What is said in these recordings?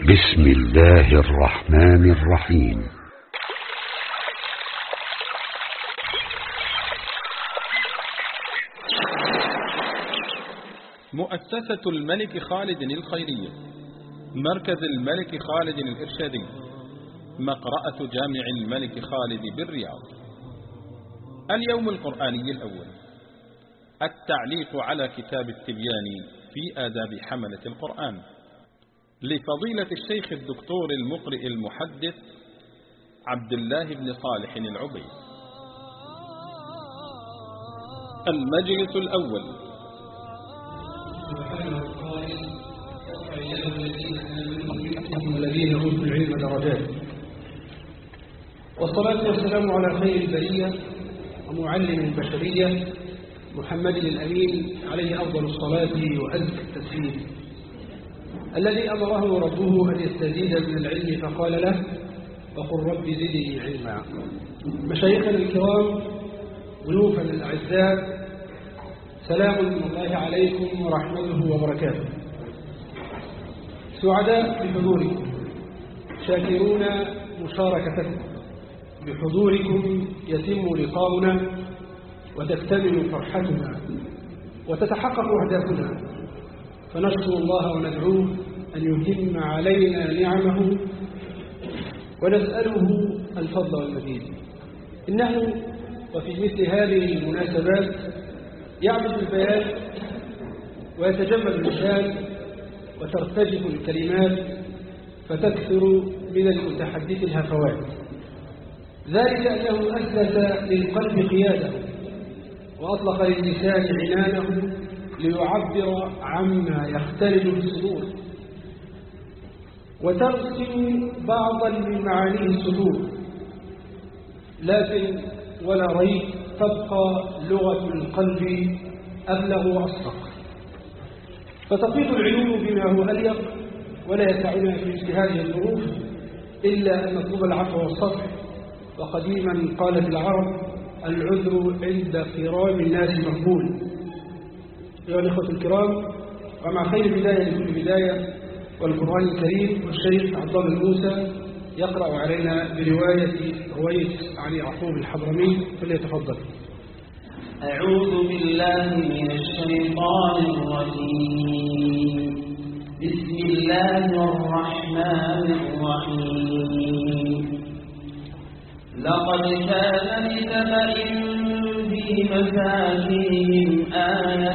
بسم الله الرحمن الرحيم. مؤسسة الملك خالد الخيرية. مركز الملك خالد الإرشادي. مقرأة جامع الملك خالد بالرياض. اليوم القرآني الأول. التعليق على كتاب التبيان في آداب حملة القرآن. لفضيلة الشيخ الدكتور المقرئ المحدث عبد الله بن صالح العبيد. المجلس الأول. الذين العلم درجات والصلاة والسلام على خير البرية ومعلم البشرية محمد الأمين عليه أفضل الصلاة وأزكى التسليم. الذي أمره ربه أن يستزيد من العلم فقال له وقل رب زدني علما. مشايخنا الكرام ضيوفنا الأعزاء سلام الله عليكم ورحمته وبركاته. سعداء بحضوركم شاكرون مشاركتكم. بحضوركم يتم لقاؤنا وتكتمل فرحتنا وتتحقق أهدافنا. فنشكر الله وندعوه أن يتم علينا نعمه ونسأله الفضل والمزيد إنه وفي مثل هذه المناسبات يعبد البيان ويتجمل اللسان وترتجف الكلمات فتكثر من المتحدث الهفوات. ذلك أنه أسس للقلب قياده وأطلق للسان عنانه ليعبر عما يختلج في الصدور. وترسم بعضا من معانيه الصدور لكن ولا ريب تبقى لغة القلب أبلغ وأصدق فتفيض العلوم بما هو أليق ولا يسعنا في هذه الظروف إلا أن نطلب العفو والصفح. وقديما قالت العرب العذر عند كرام الناس مقبول. أيها الإخوة الكرام ومع خير بداية لكل بداية والقرآن الكريم والشيخ عبد الله موسى يقرأ علينا برواية رويس عن يعقوب الحضرمي فليتفضل. أعوذ بالله من الشيطان الرجيم. بسم الله الرحمن الرحيم. لقد كان لسبأ في مساكنهم آية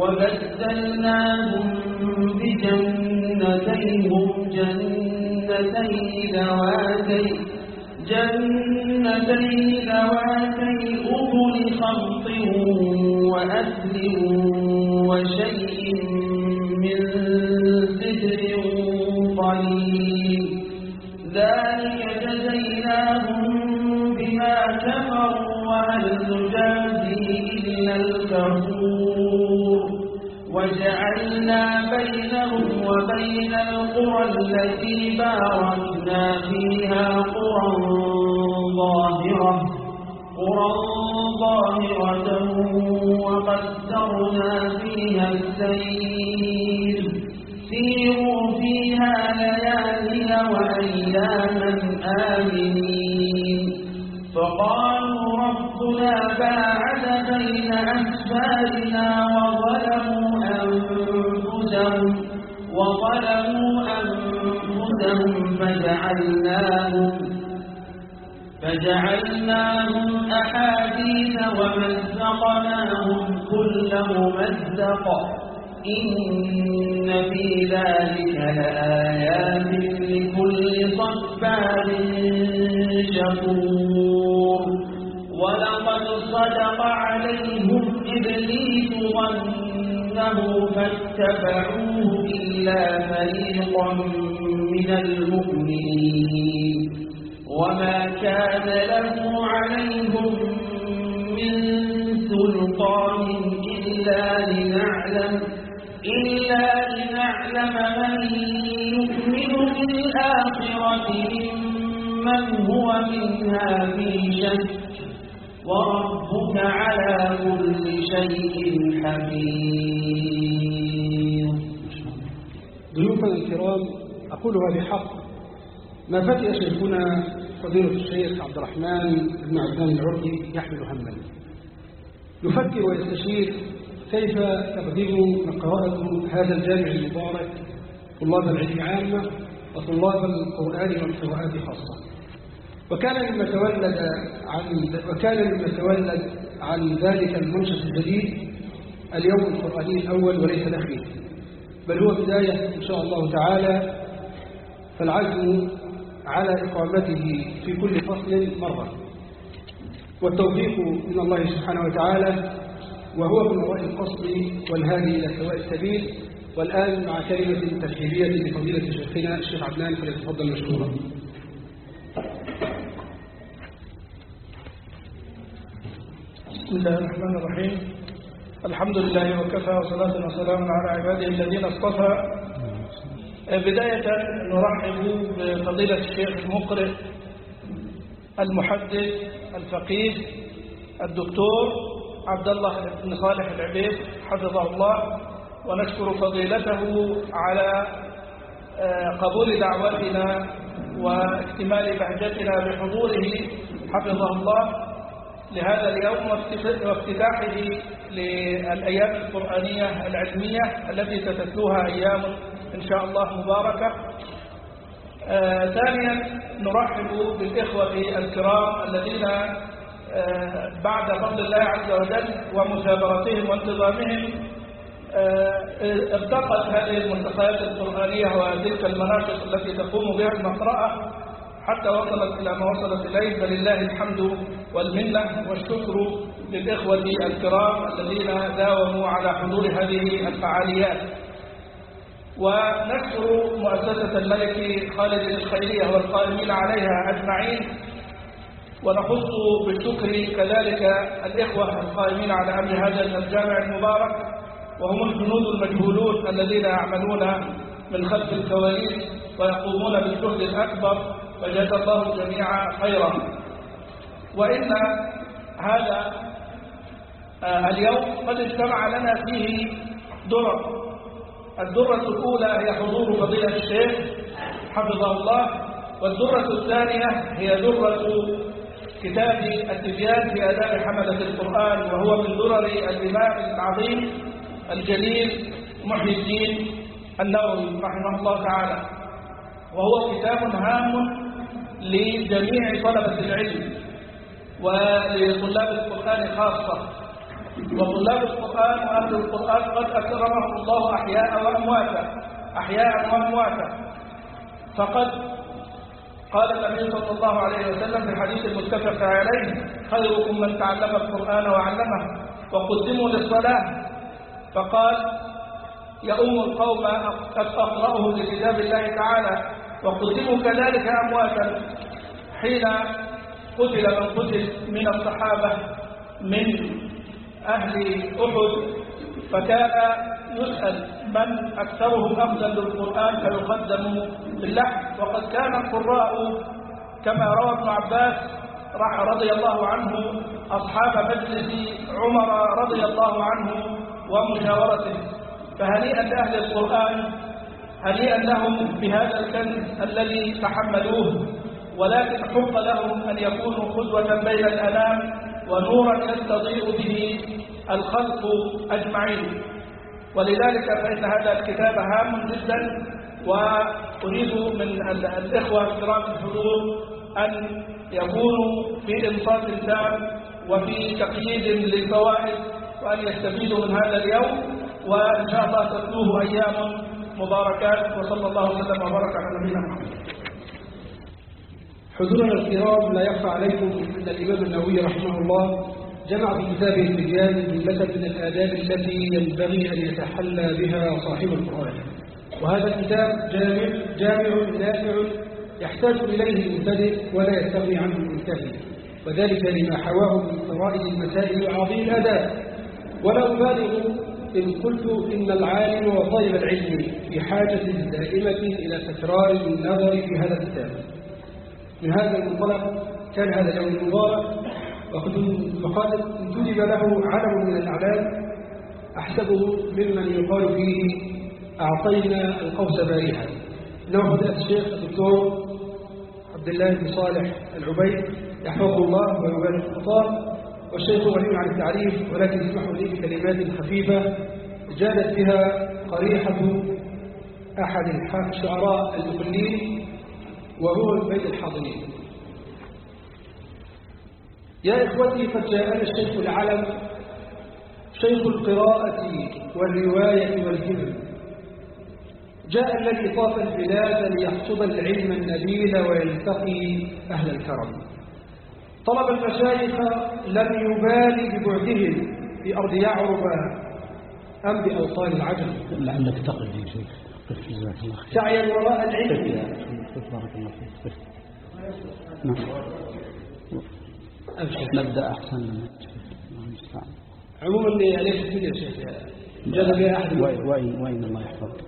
وبدلناهم بجنتيهم جنتين ذواتي جنتين ذواتي أكل خمط وأكل وشيء من سدر قليل. ذلك جزيناهم بما كفروا وهل وجعلنا بينهم وبين القرى التي باركنا فيها قرى ظاهرة قرى ظاهرة وقدرنا فيها السير. سيروا فيها ليالي وأياما آمنين. فقالوا ربنا باعد بين أسفارنا وظلموا أنفسهم وظلموا أنفسهم فجعلناهم فجعلناهم أحاديث ومزقناهم كل ممزق إن في ذلك لآيات لكل صبار شكور. ولقد صدق عليهم إبليس ظنه رسوله فاتبعوه إلا فريقا من المؤمنين. وما كان له عليهم من سلطان إلا لنعلم إلا لنعلم من يؤمن بالآخرة ممن هو منها في شك. وربك على كل شيء حفيظ. ضيوفنا الكرام أقولها بحق ما فتئ شيخنا فضيلة الشيخ عبد الرحمن بن عثمان العرقي يحمل هما يفكر ويستشير كيف تقدم قراءة هذا الجامع المبارك طلاب العلم عامة وطلاب القرآن والقراءات خاصة. وكان مما تولد عن وكان مما تولد عن ذلك المنشط الجديد اليوم القرآني الأول وليس الأخير. بل هو بداية إن شاء الله تعالى فالعزم على إقامته في كل فصل مرة. والتوفيق من الله سبحانه وتعالى وهو من وراء القصد والهادي إلى سواء السبيل. والآن مع كلمة ترحيبية لفضيلة شيخنا الشيخ عدنان فليتفضل مشكورا. بسم الله الرحمن الرحيم. الحمد لله وكفى وصلاة وسلام على عباده الذين اصطفى. بداية نرحب بفضيلة الشيخ المقرئ المحدث الفقيه الدكتور عبد الله بن صالح العبيد حفظه الله. ونشكر فضيلته على قبول دعوتنا واكتمال بهجتنا بحضوره حفظه الله. لهذا اليوم وافتتاحه للأيام القرآنية العلمية التي ستتلوها أيام إن شاء الله مباركة. آه ثانيا نرحب بالإخوة الكرام الذين آه بعد فضل الله عز وجل ومثابرتهم وانتظامهم آه ارتقت هذه الملتقيات القرآنية وتلك المناقص التي تقوم بها المقرأة حتى وصلت إلى ما وصلت إليه. فلله الحمد والمنة والشكر للإخوة الكرام الذين داوموا على حضور هذه الفعاليات. ونشكر مؤسسة الملك خالد الخيرية والقائمين عليها أجمعين. ونخص بالشكر كذلك الإخوة القائمين على أمر هذا الجامع المبارك. وهم الجنود المجهولون الذين يعملون من خلف الكواليس ويقومون بالجهد الأكبر. فجزا الله الجميع خيرا. وإن هذا اليوم قد اجتمع لنا فيه درر الدرة الأولى هي حضور فضيلة الشيخ حفظه الله والدرة الثانية هي درة كتاب التبيان في آداب حملة القرآن وهو من درر الإمام العظيم الجليل محي الدين النووي رحمه الله تعالى. وهو كتاب هام لجميع طلبة العلم ولطلاب القرآن خاصة. وطلاب القرآن وأهل القرآن قد أكرمهم الله أحياء وأمواتا أحياء وأمواتا. فقد قال النبي صلى الله عليه وسلم في الحديث المتفق عليه خيركم من تعلم القرآن وعلمه وقدموا للصلاة. فقال يؤم القوم قد أقرأه لكتاب الله تعالى وقدموا كذلك أمواتا. حين قتل من قتل من الصحابة من أهل أحد فكان يسأل من أكثرهم أخذا للقرآن فيقدم باللحم وقد كان القراء كما روى ابن عباس رضي الله عنه أصحاب مجلس عمر رضي الله عنه ومشاورته. فهنيئا لأهل القرآن هنيئا لهم بهذا الكنز الذي تحملوه ولكن حق لهم أن يكونوا قدوة بين الأنام ونورا يستضيء به الخلق أجمعين. ولذلك فإن هذا الكتاب هام جدا وأريد من الإخوة الكرام الحضور أن يكونوا في إنصات تام وفي تقييد للفوائد وأن يستفيدوا من هذا اليوم وإن شاء الله تتلوه أيام مباركات وصلى الله وسلم وبارك على نبينا محمد. حضورنا الكرام لا يخفى عليكم أن الإمام النووي رحمه الله جمع في كتابه التبيان جملة من الآداب التي ينبغي أن يتحلى بها صاحب القرآن. وهذا الكتاب جامع جامع نافع يحتاج إليه المبتدئ ولا يستغني عنه المنتهي وذلك لما حواه من فوائد المسائل وعظيم الآداب. ولا أبالغ إن قلت إن العالم وطالب العلم في حاجة دائمة إلى تكرار النظر في هذا الكتاب. من هذا المنطلق كان هذا اليوم المبارك وقد انتدب له علم من الأعلام أحسبه ممن يقال فيه أعطينا القوس بارحا فضيلة الشيخ الدكتور عبد الله بن صالح العبيد يحفظه الله ويبارك الخطاب والشيخ غني عن التعريف ولكن اسمحوا لي بكلمات خفيفة جادت بها قريحة أحد الشعراء المقلين وهو البيت الحاضرين. يا إخوتي قد جاءنا الشيخ العلم شيخ القراءة والرواية والهمم جاء الذي طاف البلاد ليحصد العلم النبيل ويلتقي أهل الكرم. طلب المشايخ لم يبالي ببعدهم في أرض يعرب أم بأوطان العجم. لعلك تقل يا شيخ. قف جزاك الله خير. سعيا وراء العلم. بارك الله فيك. نعم. نبدأ أحسن عموما ليش تفيد يا شيخ بها أحد وين وين الله يحفظك؟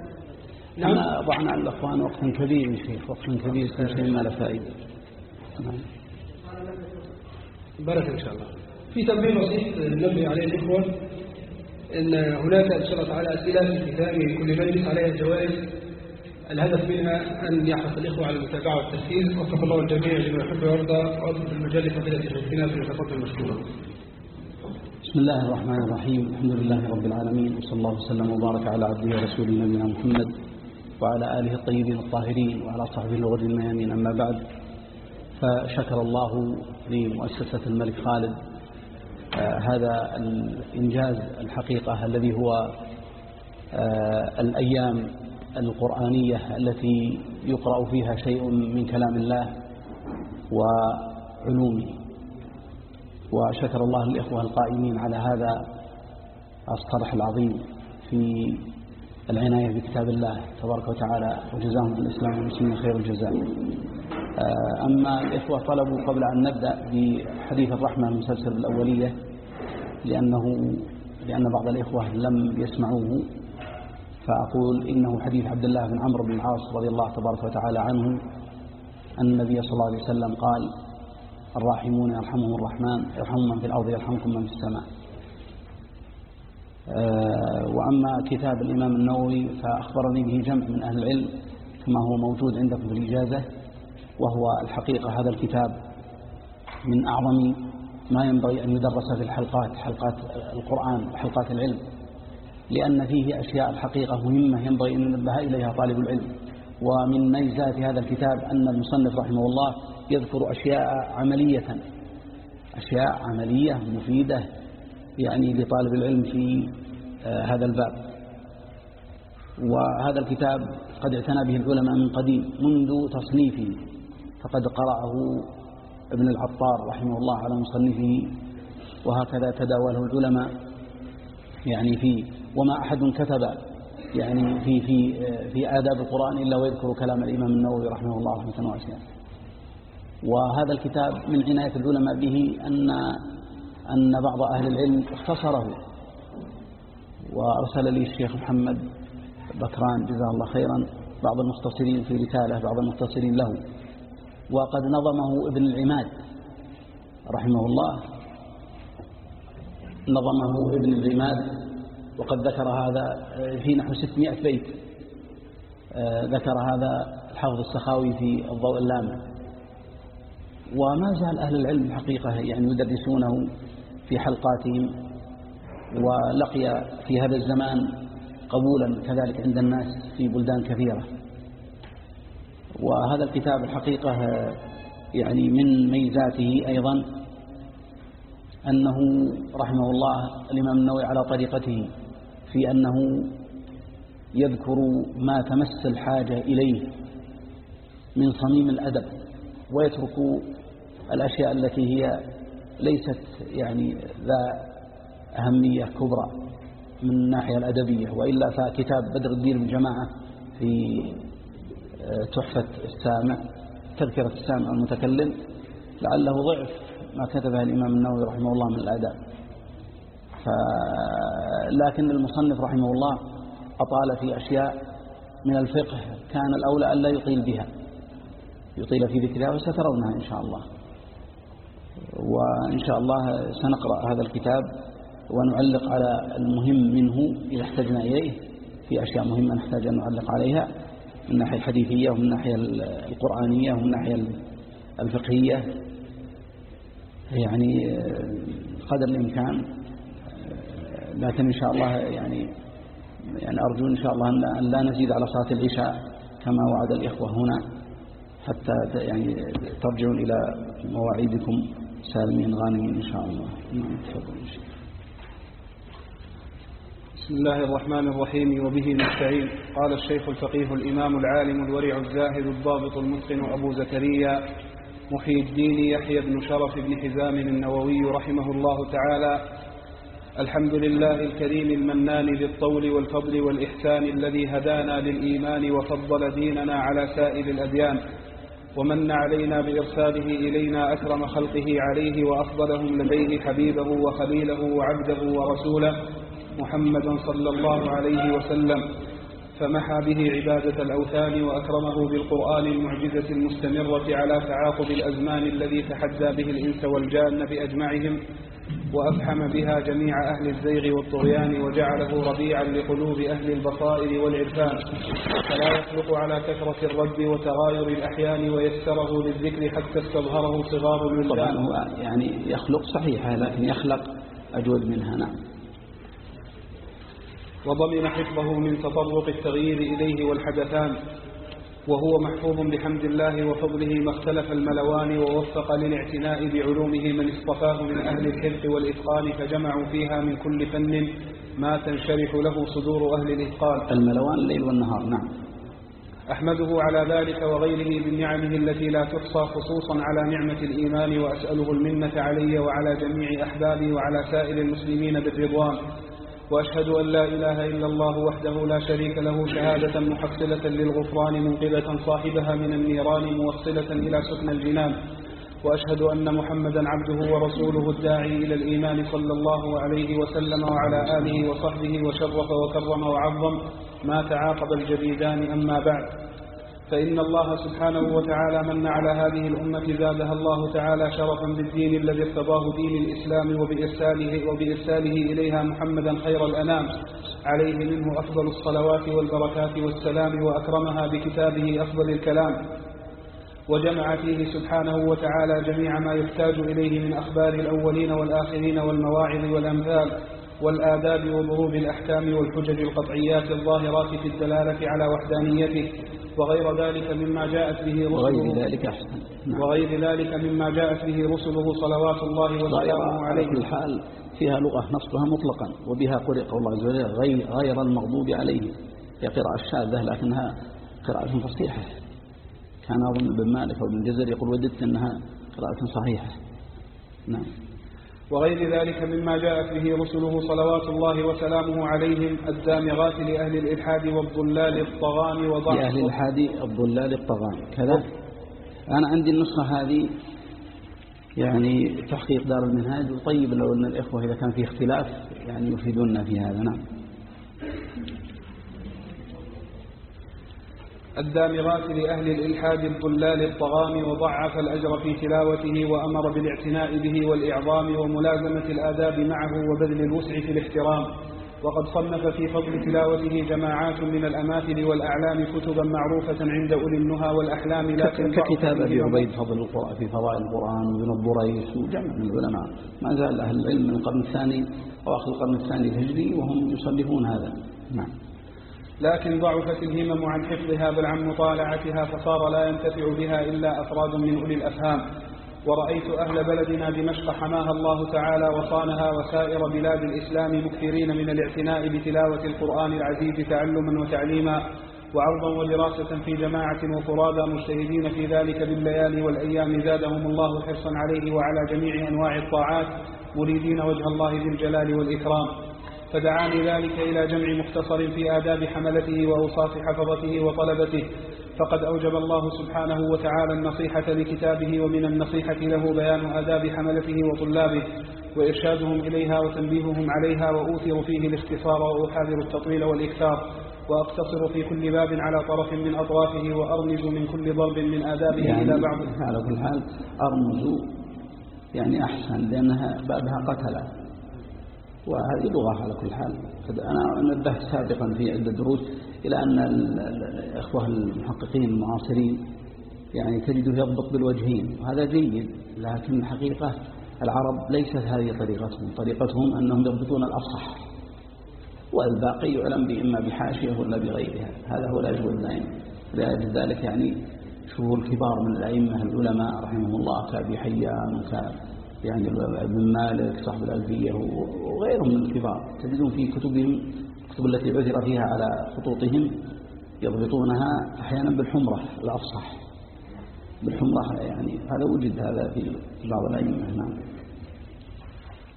نعم. ضعنا على الأخوان وقتا كبير يا شيخ وقت كبير كل شيء ما له فائدة. نعم. بارك إن شاء الله. في تنبيه بسيط ننبه عليه الإخوة إن هناك إن شاء الله تعالى أسئلة في كتاب كل مجلس عليها الجوائز. الهدف منها أن يحرص الإخوة على المتابعة والتركيز. وفق الله الجميع لما يحب ويرضى. وأطلب المجال لفضيلة شيخنا في تفضل مشكورا بسم الله الرحمن الرحيم. الحمد لله رب العالمين. وصلى الله وسلم وبارك على عبده ورسوله نبينا محمد وعلى آله الطيبين الطاهرين وعلى صحبه الغر الميامين. أما بعد فشكر الله لمؤسسة الملك خالد آه، هذا الإنجاز الحقيقة الذي هو آه، الأيام القرآنية التي يقرأ فيها شيء من كلام الله وعلومه. وشكر الله الإخوة القائمين على هذا الصرح العظيم في العناية بكتاب الله تبارك وتعالى وجزاهم بالإسلام والمسلمين خير الجزاء. أما الإخوة طلبوا قبل أن نبدأ بحديث الرحمة المسلسل بالأولية لأنه لأن بعض الإخوة لم يسمعوه فأقول إنه حديث عبد الله بن عمرو بن العاص رضي الله تبارك وتعالى عنه أن النبي صلى الله عليه وسلم قال الراحمون يرحمهم الرحمن يرحم من في الأرض يرحمكم من في السماء. آه، وأما كتاب الإمام النووي فأخبرني به جمع من أهل العلم كما هو موجود عندكم في الإجازة. وهو الحقيقة هذا الكتاب من أعظم ما ينبغي أن يدرس في الحلقات حلقات القرآن وحلقات العلم لأن فيه أشياء الحقيقة مهمة ينبغي أن ينبه إليها طالب العلم. ومن ميزات هذا الكتاب أن المصنف رحمه الله يذكر أشياء عملية أشياء عملية مفيدة يعني لطالب العلم في آه، هذا الباب. وهذا الكتاب قد اعتنى به العلماء من قديم منذ تصنيفه. فقد قرأه ابن العطار رحمه الله على مصنفه وهكذا تداوله العلماء. يعني فيه وما أحد كتب يعني في في في آداب القرآن إلا ويذكر كلام الإمام النووي رحمه الله رحمة واسعة وهذا الكتاب من عناية العلماء به أن أن بعض أهل العلم اختصره. وأرسل لي الشيخ محمد بكران جزاه الله خيرا بعض المختصرين في رسالة بعض المختصرين له. وقد نظمه ابن العماد رحمه الله. نظمه ابن العماد وقد ذكر هذا في نحو 600 بيت آه، ذكر هذا الحافظ السخاوي في الضوء اللامع. وما زال أهل العلم حقيقة يعني يدرسونه في حلقاتهم ولقي في هذا الزمان قبولا كذلك عند الناس في بلدان كثيرة. وهذا الكتاب الحقيقة يعني من ميزاته أيضا أنه رحمه الله الإمام النووي على طريقته في أنه يذكر ما تمس الحاجة إليه من صميم الأدب ويترك الأشياء التي هي ليست يعني ذا أهمية كبرى من الناحية الأدبية وإلا فكتاب بدر الدين الجماعة في تحفة السامع تذكرة السامع المتكلم لعله ضعف ما كتبه الإمام النووي رحمه الله من الآداب لكن المصنف رحمه الله أطال في أشياء من الفقه كان الأولى أن لا يطيل بها. يطيل في ذكرها وسترونها إن شاء الله. وإن شاء الله سنقرأ هذا الكتاب ونعلق على المهم منه إذا احتجنا إليه في أشياء مهمة نحتاج أن نعلق عليها. من الناحية الحديثية ومن الناحية القرآنية ومن الناحية الفقهية. يعني قدر الإمكان لكن إن شاء الله يعني يعني أرجو إن شاء الله أن لا نزيد على صلاة العشاء كما وعد الإخوة هنا حتى يعني ترجعون إلى مواعيدكم سالمين غانمين إن شاء الله. إن شاء الله بسم الله الرحمن الرحيم وبه نستعين. قال الشيخ الفقيه الإمام العالم الورع الزاهد الضابط المتقن أبو زكريا محي الدين يحيى بن شرف بن حزام النووي رحمه الله تعالى. الحمد لله الكريم المنان بالطول والفضل والإحسان الذي هدانا للإيمان وفضل ديننا على سائر الأديان ومن علينا بإرساله إلينا أكرم خلقه عليه وأفضلهم لديه حبيبه وخليله وعبده ورسوله. محمدا صلى الله عليه وسلم فمحى به عبادة الأوثان وأكرمه بالقرآن المعجزة المستمرة على تعاقب الأزمان الذي تحدى به الإنس والجان بأجمعهم وأفحم بها جميع أهل الزيغ والطغيان وجعله ربيعا لقلوب أهل البصائر والعرفان. فلا يخلق على كثرة الرد وتغاير الأحيان ويسره للذكر حتى استظهره صغار الولدان. يعني يخلق صحيحة لكن يخلق أجود منها نعم. وضمن حفظه من تطرق التغيير إليه والحدثان وهو محفوظ بحمد الله وفضله ما اختلف الملوان ووفق للاعتناء بعلومه من اصطفاه من أهل الحفظ والإتقان فجمعوا فيها من كل فن ما تنشرح له صدور أهل الإتقان. الملوان الليل والنهار نعم. أحمده على ذلك وغيره من نعمه التي لا تحصى خصوصا على نعمة الإيمان وأسأله المنة علي وعلى جميع أحبابي وعلى سائر المسلمين بالرضوان. وأشهد أن لا إله إلا الله وحده لا شريك له شهادة محصلة للغفران منقذة صاحبها من النيران موصلة إلى سكن الجنان. وأشهد أن محمدا عبده ورسوله الداعي إلى الإيمان صلى الله عليه وسلم وعلى آله وصحبه وشرف وكرم وعظم. ما تعاقب الجديدان أما بعد. فإن الله سبحانه وتعالى من على هذه الأمة زادها الله تعالى شرفا بالدين الذي ارتضاه دين الإسلام وبإرساله, وبإرساله إليها محمدا خير الأنام. عليه منه أفضل الصلوات والبركات والسلام وأكرمها بكتابه أفضل الكلام. وجمع فيه سبحانه وتعالى جميع ما يحتاج إليه من أخبار الأولين والآخرين والمواعظ والأمثال. والآداب وضروب الأحكام والحجج القطعيات الظاهرات في الدلالة على وحدانيته وغير ذلك مما جاءت به رسله. وغير ذلك أحسن. نعم. وغير ذلك مما جاءت به رسله صلوات الله وسلامه عليه. في الحال فيها لغة نصبها مطلقا وبها قرئ قول الله عز وجل غير, غير المغضوب عليه هي قراءة الشاذة لكنها قراءة فصيحة. كان أظن ابن مالك أو ابن جزر يقول وددت أنها قراءة صحيحة. نعم. وغير ذلك مما جاءت به رسله صلوات الله وسلامه عليهم الدامغات لأهل الإلحاد والضلال الطغام وضعف لأهل الإلحاد الضلال الطغام كذا؟ أنا عندي النسخة هذه يعني تحقيق دار المنهاج. وطيب لو أن الإخوة إذا كان في اختلاف يعني يفيدوننا في هذا. نعم. الدامغات لأهل الإلحاد الضلال الطغام وضعف الأجر في تلاوته وأمر بالاعتناء به والإعظام وملازمة الآداب معه وبذل الوسع في الاحترام. وقد صنف في فضل تلاوته جماعات من الأماثل والأعلام كتبا معروفة عند أولي النهى والأحلام لكن ككتاب أبي عبيد فضل القرآن في فضائل القرآن وابن الضريس وجمع من العلماء. ما زال أهل العلم من القرن الثاني أو آخر القرن الثاني الهجري وهم يصنفون هذا. نعم. لكن ضعفت الهمم عن حفظها بل عن مطالعتها فصار لا ينتفع بها إلا أفراد من أولي الأفهام. ورأيت أهل بلدنا دمشق حماها الله تعالى وصانها وسائر بلاد الإسلام مكثرين من الاعتناء بتلاوة القرآن العزيز تعلما وتعليما وعرضا ودراسة في جماعة وفرادى مجتهدين في ذلك بالليالي والأيام زادهم الله حرصا عليه وعلى جميع أنواع الطاعات مريدين وجه الله ذي الجلال والإكرام. فدعاني ذلك إلى جمع مختصر في آداب حملته وأوصاف حفظته وطلبته. فقد أوجب الله سبحانه وتعالى النصيحة لكتابه ومن النصيحة له بيان آداب حملته وطلابه وإرشادهم إليها وتنبيههم عليها وأوثر فيه الاختصار وأحاذر التطويل والإكثار وأقتصر في كل باب على طرف من أطرافه وأرمز من كل ضرب من آدابه يعني إلى بعض. على كل حال أرمز يعني أحسن لأنها بابها قتلة وهذه لغة على كل حال. أنا نبهت سابقا في عدة دروس إلى أن الإخوة المحققين المعاصرين يعني تجده يضبط بالوجهين وهذا جيد لكن الحقيقة العرب ليست هذه طريقتهم. طريقتهم أنهم يضبطون الأفصح والباقي يعلم إما بحاشية ولا بغيرها. هذا هو الأجود دائما لأجل ذلك يعني شوفوا الكبار من الأئمة العلماء رحمهم الله كأبي حيان وكأ يعني ابن مالك صاحب الألفية وغيرهم من الكبار. تجدون في كتبهم الكتب التي عثر فيها على خطوطهم يضبطونها أحيانا بالحمرة الأفصح. بالحمرة يعني هذا وجد هذا في بعض الأئمة نعم.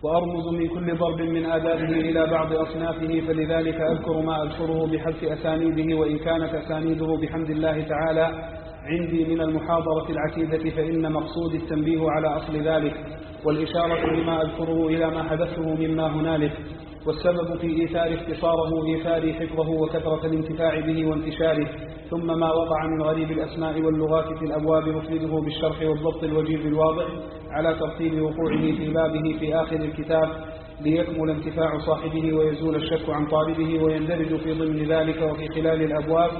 وأرمز من كل ضرب من آدابه إلى بعض أصنافه فلذلك أذكر ما أذكره بحذف أسانيده وإن كانت أسانيده بحمد الله تعالى عندي من المحاضرة العتيدة فإن مقصود التنبيه على أصل ذلك. والإشارة لما أذكره إلى ما حدثه مما هنالك والسبب في إيثار اختصاره إيثار حفظه وكثرة الانتفاع به وانتشاره ثم ما وقع من غريب الأسماء واللغات في الأبواب نفرده بالشرح والضبط الوجيز الواضح على ترتيب وقوعه في بابه في آخر الكتاب ليكمل انتفاع صاحبه ويزول الشك عن طالبه ويندرج في ضمن ذلك وفي خلال الأبواب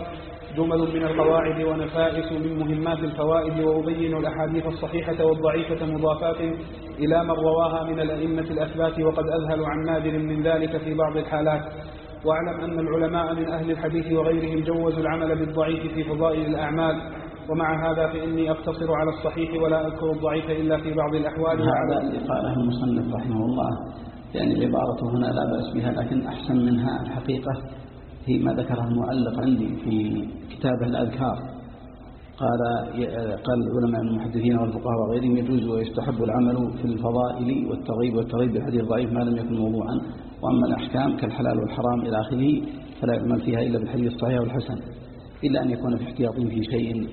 جمل من القواعد ونفائس من مهمات الفوائد وأبين الأحاديث الصحيحة والضعيفة مضافات إلى من رواها من الأئمة الأثبات وقد أذهل عن نادر من ذلك في بعض الحالات. واعلم أن العلماء من أهل الحديث وغيرهم جوزوا العمل بالضعيف في فضائل الأعمال ومع هذا فإني أقتصر على الصحيح ولا أذكر الضعيف إلا في بعض الأحوال. هذا اللي قاله المصنف رحمه الله يعني العبارة هنا لا بأس بها لكن أحسن منها الحقيقة. هي ما ذكره المعلق عندي في كتابه الأذكار. قال قال العلماء المحدثين والفقهاء وغيرهم يجوز ويستحب العمل في الفضائل والترغيب والترغيب بالحديث الضعيف ما لم يكن موضوعا. وأما الأحكام كالحلال والحرام إلى آخره فلا يعمل فيها إلا بالحديث الصحيح والحسن إلا أن يكون في احتياط في شيء.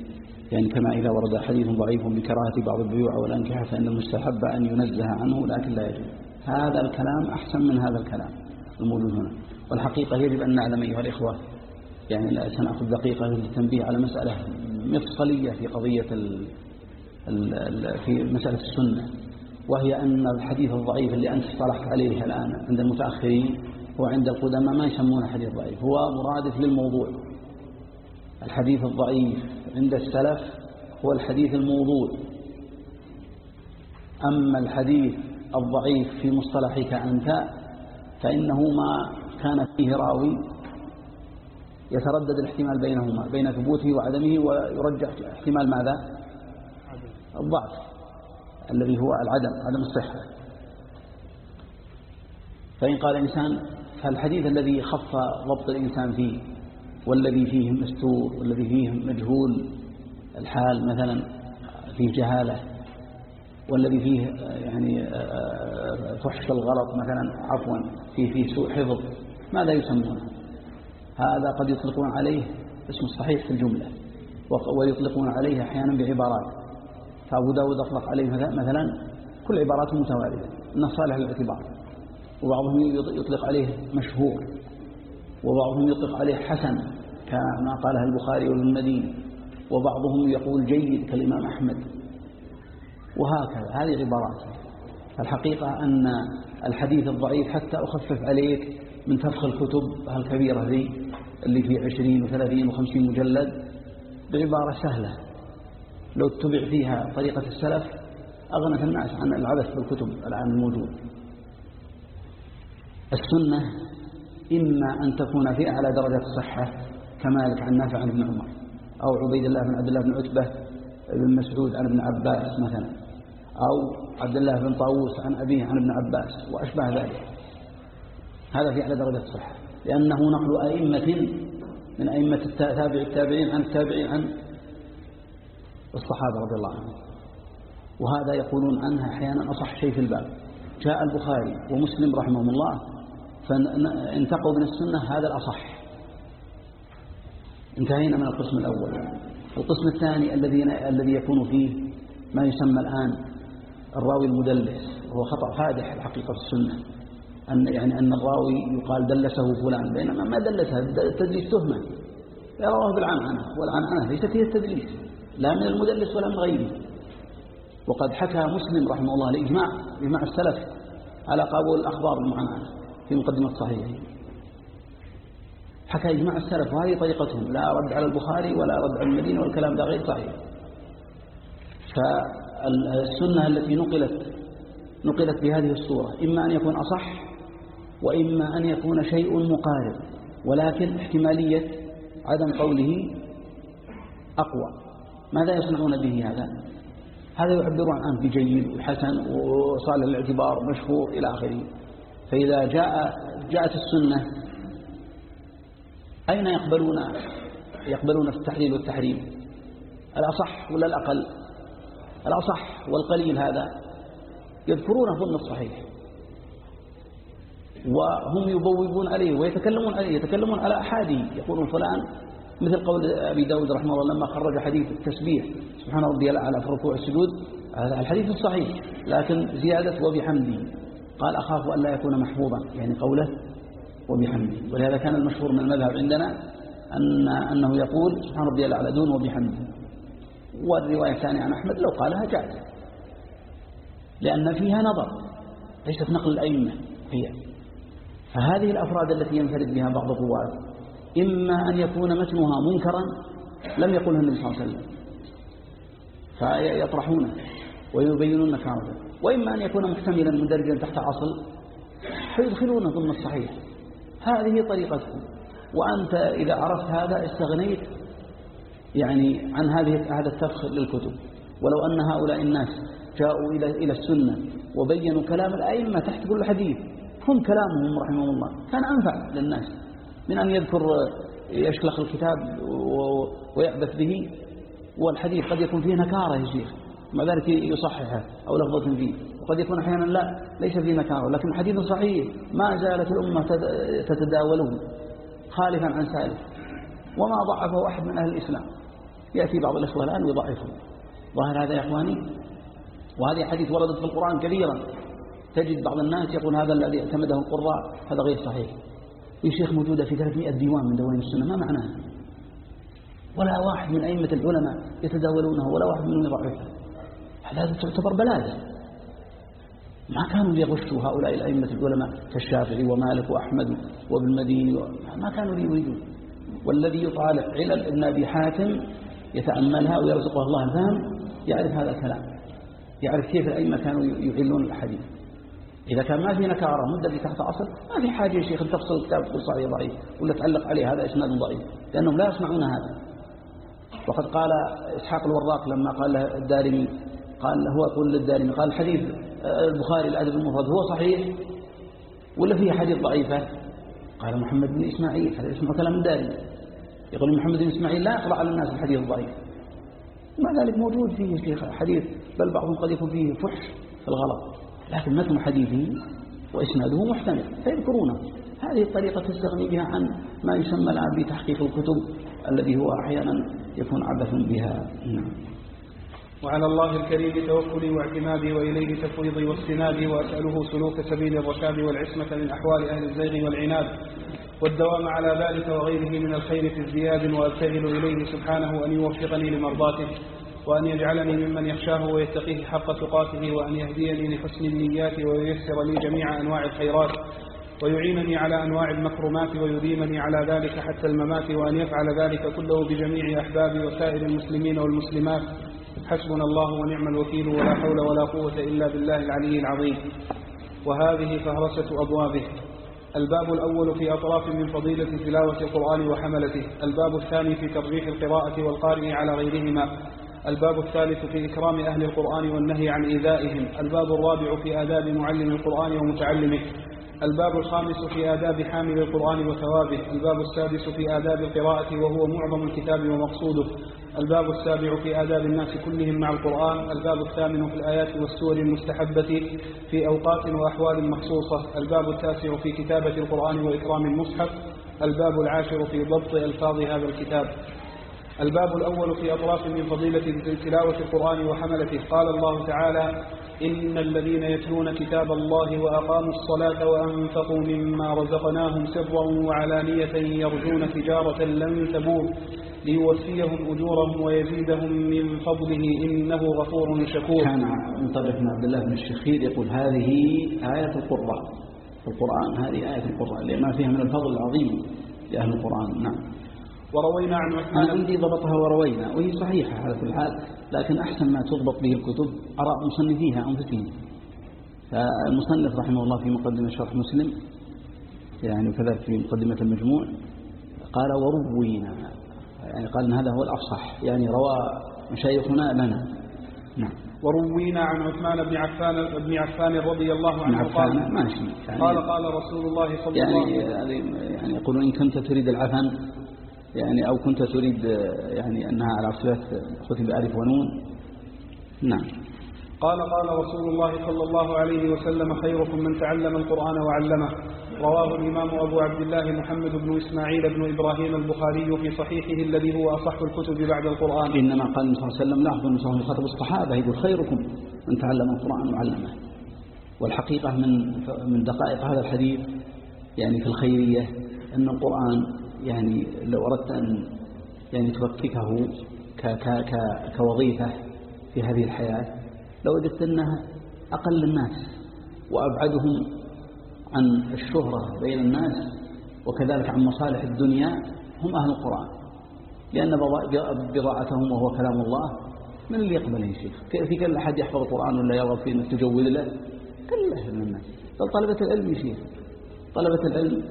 يعني كما إذا ورد حديث ضعيف بكراهة بعض البيوع والأنكحة فإن المستحب أن ينزه عنه لكن لا يجوز. هذا الكلام أحسن من هذا الكلام. الموجود هنا. والحقيقة يجب أن نعلم أيها الإخوة يعني سنأخذ دقيقة للتنبيه على مسألة مفصلية في قضية ال ال في مسألة السنة وهي أن الحديث الضعيف اللي أنت اصطلحت عليه الآن عند المتأخرين وعند القدماء ما يسمونه حديث ضعيف هو مرادف للموضوع. الحديث الضعيف عند السلف هو الحديث الموضوع. أما الحديث الضعيف في مصطلحك أنت فإنه ما كان فيه راوي يتردد الاحتمال بينهما بين ثبوته وعدمه ويرجح احتمال ماذا؟ الضعف الذي هو العدم عدم الصحة. فإن قال إنسان فالحديث الذي خف ضبط الإنسان فيه والذي فيه مستور والذي فيه مجهول الحال مثلا فيه جهالة والذي فيه يعني فحش الغلط مثلا عفوا فيه فيه سوء حفظ ماذا يسمونه؟ هذا قد يطلقون عليه اسم الصحيح في الجملة ويطلقون عليه أحيانا بعبارات. فأبو داود أطلق عليه مثلا كل عبارات متواردة إنه صالح للاعتبار. وبعضهم يطلق عليه مشهور وبعضهم يطلق عليه حسن كما قالها البخاري والمديني وبعضهم يقول جيد كالإمام أحمد. وهكذا هذه عبارات. الحقيقة أن الحديث الضعيف حتى أخفف عليك من تفخ الكتب الكبيرة ذي اللي في عشرين وثلاثين وخمسين مجلد بعبارة سهلة. لو اتبع فيها طريقة السلف أغنت الناس عن العبث بالكتب الآن الموجود. السنة إما أن تكون في أعلى درجة الصحة كمالك عن نافع عن ابن عمر أو عبيد الله بن عبد الله بن عتبة بن مسعود عن ابن عباس مثلا أو عبد الله بن طاووس عن أبيه عن ابن عباس وأشبه ذلك. هذا في أعلى درجة الصحة. لأنه نقل أئمة من أئمة تابع التابعين عن التابعين عن الصحابة رضي الله عنهم. وهذا يقولون عنها أحيانا أصح شيء في الباب. جاء البخاري ومسلم رحمهم الله فانتقوا من السنة هذا الأصح. انتهينا من القسم الأول. القسم الثاني الذي الذي يكون فيه ما يسمى الآن الراوي المدلس وهو خطأ فادح الحقيقة في السنة. أن يعني أن الراوي يقال دلسه فلان بينما ما دلسه التدليس تهمة. يرواه بالعنعنة والعنعنة ليست هي التدليس لا من المدلس ولا من غيره. وقد حكى مسلم رحمه الله الإجماع بمع السلف على قبول الأخبار المعنعنة في مقدمة صحيحه حكى إجماع السلف وهذه طريقتهم لا رد على البخاري ولا رد على المدينة والكلام ده غير صحيح. فالسنة التي نقلت نقلت بهذه الصورة إما أن يكون أصح وإما أن يكون شيء مقارب ولكن احتمالية عدم قوله أقوى. ماذا يصنعون به هذا؟ هذا يعبرون عنه بجيد وحسن وصالح الاعتبار مشهور إلى آخره. فإذا جاء جاءت السنة أين يقبلون يقبلون التحليل والتحريم؟ الأصح ولا الأقل؟ الأصح والقليل هذا يذكرونه ضمن الصحيح. وهم يبوبون عليه ويتكلمون عليه يتكلمون على أحادي. يقولون فلان مثل قول أبي داود رحمه الله لما خرج حديث التسبيح. سبحان ربي الأعلى في الركوع السجود الحديث الصحيح. لكن زيادة وبحمده. قال أخاف أن لا يكون محفوظا. يعني قوله وبحمده. ولهذا كان المشهور من المذهب عندنا أن أنه يقول سبحان ربي الأعلى دون وبحمده. والرواية الثانية عن أحمد لو قالها جاءت لأن فيها نظر. ليست نقل الأئمة هي فهذه الأفراد التي ينفرد بها بعض الرواة إما أن يكون متنها منكرا لم يقله النبي صلى الله عليه وسلم فيطرحونه ويبينون نكارته وإما أن يكون محتملا مندرجا تحت أصل فيدخلونه ضمن الصحيح. هذه طريقتكم. وأنت إذا عرفت هذا استغنيت يعني عن هذه هذا التفخ للكتب. ولو أن هؤلاء الناس جاءوا إلى إلى السنة وبينوا كلام الأئمة تحت كل حديث هم كلامهم رحمهم الله. كان أنفع للناس من أن يذكر يشلخ الكتاب ويعبث به والحديث قد يكون فيه نكارة يا شيخ. مع ذلك يصححه أو لفظة فيه. وقد يكون أحيانا لا ليس فيه نكارة لكن حديث صحيح. ما زالت الأمة تتداوله خالفا عن سالف وما ضعفه أحد من أهل الإسلام. يأتي بعض الإخوة الآن ويضعفه. ظاهر هذا يا إخواني وهذه حديث وردت في القرآن كثيرا. تجد بعض الناس يقول هذا الذي اعتمده القراء هذا غير صحيح. يا شيخ موجودة في 300 ديوان من دواوين السنة ما معناها؟ ولا واحد من أئمة العلماء يتداولونه ولا واحد منهم يضعفه هذا تعتبر بلادة ما كانوا ليغشوا هؤلاء الأئمة العلماء كالشافعي ومالك وأحمد وابن مديني ما كانوا ليريدون والذي يطالع علل ابن أبي حاتم يتأملها ويرزقه الله الفهم يعرف هذا الكلام. يعرف كيف الأئمة كانوا يعلون الحديث. إذا كان ما في نكارة مدة تحت أصل ما في حاجة يا شيخ تفصل الكتاب تقول صحيح ضعيف ولا تعلق عليه هذا إسناد ضعيف لأنهم لا يسمعون هذا. وقد قال إسحاق الوراق لما قال له الدارمي قال هو يقول للدارمي قال الحديث البخاري الأدب المفرد هو صحيح ولا فيه حديث ضعيفة؟ قال محمد بن إسماعيل هذا اسمه كلام الدارمي. يقول محمد بن إسماعيل لا يقرأ على الناس الحديث الضعيف. مع ذلك موجود فيه حديث بل بعضهم قد يكون فيه فحش في الغلط. لكن متن حديثه وإسناده محتمل فيذكرونه. هذه الطريقة تستغني بها عن ما يسمى الآن بتحقيق الكتب الذي هو أحيانا يكون عبث بها. نعم. وعلى الله الكريم توكلي واعتمادي وإليه تفويضي واستنادي وأسأله سلوك سبيل الرشاد والعصمة من أحوال أهل الزيغ والعناد والدوام على ذلك وغيره من الخير في ازدياد وأبتهل إليه سبحانه أن يوفقني لمرضاته. وأن يجعلني ممن يخشاه ويتقيه حق تقاته وأن يهديني لحسن النيات وييسر لي جميع أنواع الخيرات ويعينني على أنواع المكرمات ويديمني على ذلك حتى الممات وأن يفعل ذلك كله بجميع أحبابي وسائر المسلمين والمسلمات. حسبنا الله ونعم الوكيل ولا حول ولا قوة إلا بالله العلي العظيم. وهذه فهرسة أبوابه. الباب الأول في أطراف من فضيلة تلاوة القرآن وحملته. الباب الثاني في ترجيح القراءة والقارئ على غيرهما. الباب الثالث في إكرام أهل القرآن والنهي عن إيذائهم. الباب الرابع في آداب معلم القرآن ومتعلمه. الباب الخامس في آداب حامل القرآن وثوابه. الباب السادس في آداب القراءة وهو معظم الكتاب ومقصوده. الباب السابع في آداب الناس كلهم مع القرآن. الباب الثامن في الآيات والسور المستحبة في أوقات وأحوال مخصوصة. الباب التاسع في كتابة القرآن وإكرام المصحف. الباب العاشر في ضبط ألفاظ هذا الكتاب. الباب الأول في أطراف من فضيلة تلاوة القرآن وحملته. قال الله تعالى إن الذين يتلون كتاب الله وأقاموا الصلاة وأنفقوا مما رزقناهم سرا وعلانية يرجون تجارة لن تبور ليوفيهم أجورهم ويزيدهم من فضله إنه غفور شكور. كان من طريق بن عبد الله بن الشخير يقول هذه آية القرآن. القرآن هذه آية القرآن لما فيها من الفضل العظيم لأهل القرآن. نعم. وروينا عن أنا عثمان عندي ضبطها وروينا وهي صحيحة على كل حال لكن أحسن ما تضبط به الكتب أراء مصنفيها أنفسهم فالمصنف رحمه الله في مقدمة شرح مسلم يعني وكذلك في مقدمة المجموع قال وروينا يعني قال أن هذا هو الأفصح يعني روى مشايخنا لنا. نعم. وروينا عن عثمان بن عفان بن عفان رضي الله عنه قال ماشي. يعني قال قال رسول الله صلى الله عليه يعني يعني يقولون إن كنت تريد العفن يعني أو كنت تريد يعني أنها على صفة كتب ألف ونون؟ نعم. قال قال رسول الله صلى الله عليه وسلم خيركم من تعلم القرآن وعلمه. رواه الإمام أبو عبد الله محمد بن إسماعيل بن إبراهيم البخاري في صحيحه الذي هو أصح الكتب بعد القرآن. إنما قال النبي صلى الله عليه وسلم لاحظوا النبي صلى الله عليه وسلم يخاطب الصحابة يقول خيركم من تعلم القرآن وعلمه. والحقيقة من من دقائق هذا الحديث يعني في الخيرية أن القرآن يعني لو أردت أن يعني تفككه ك ك ك كوظيفة في هذه الحياة لوجدت أنها أقل الناس وأبعدهم عن الشهرة بين الناس وكذلك عن مصالح الدنيا هم أهل القرآن. لأن بضاع- بضاعتهم وهو كلام الله من اللي يقبله يا شيخ؟ في كل أحد يحفظ القرآن ولا يرغب في أنك تجود له؟ كله من الناس. بل طلبة العلم يا شيخ. طلبة العلم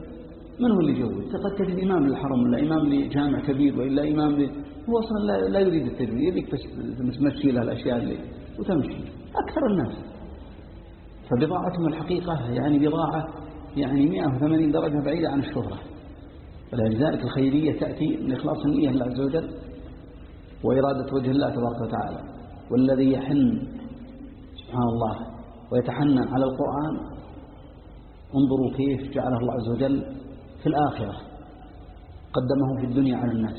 من هو اللي يجود قد تجد إمام للحرم ولا إمام لجامع كبير وإلا إمام ل... هو أصلا لا, لا يريد التجويد يريد بس تمشي له الأشياء اللي وتمشي. أكثر الناس. فبضاعتهم الحقيقة يعني بضاعة يعني 180 درجة بعيدة عن الشهرة. ولذلك الخيرية تأتي من إخلاص النية لله عز وجل وإرادة وجه الله تبارك وتعالى. والذي يحن سبحان الله ويتحنن على القرآن انظروا كيف جعله الله عز وجل في الآخرة قدمه في الدنيا على الناس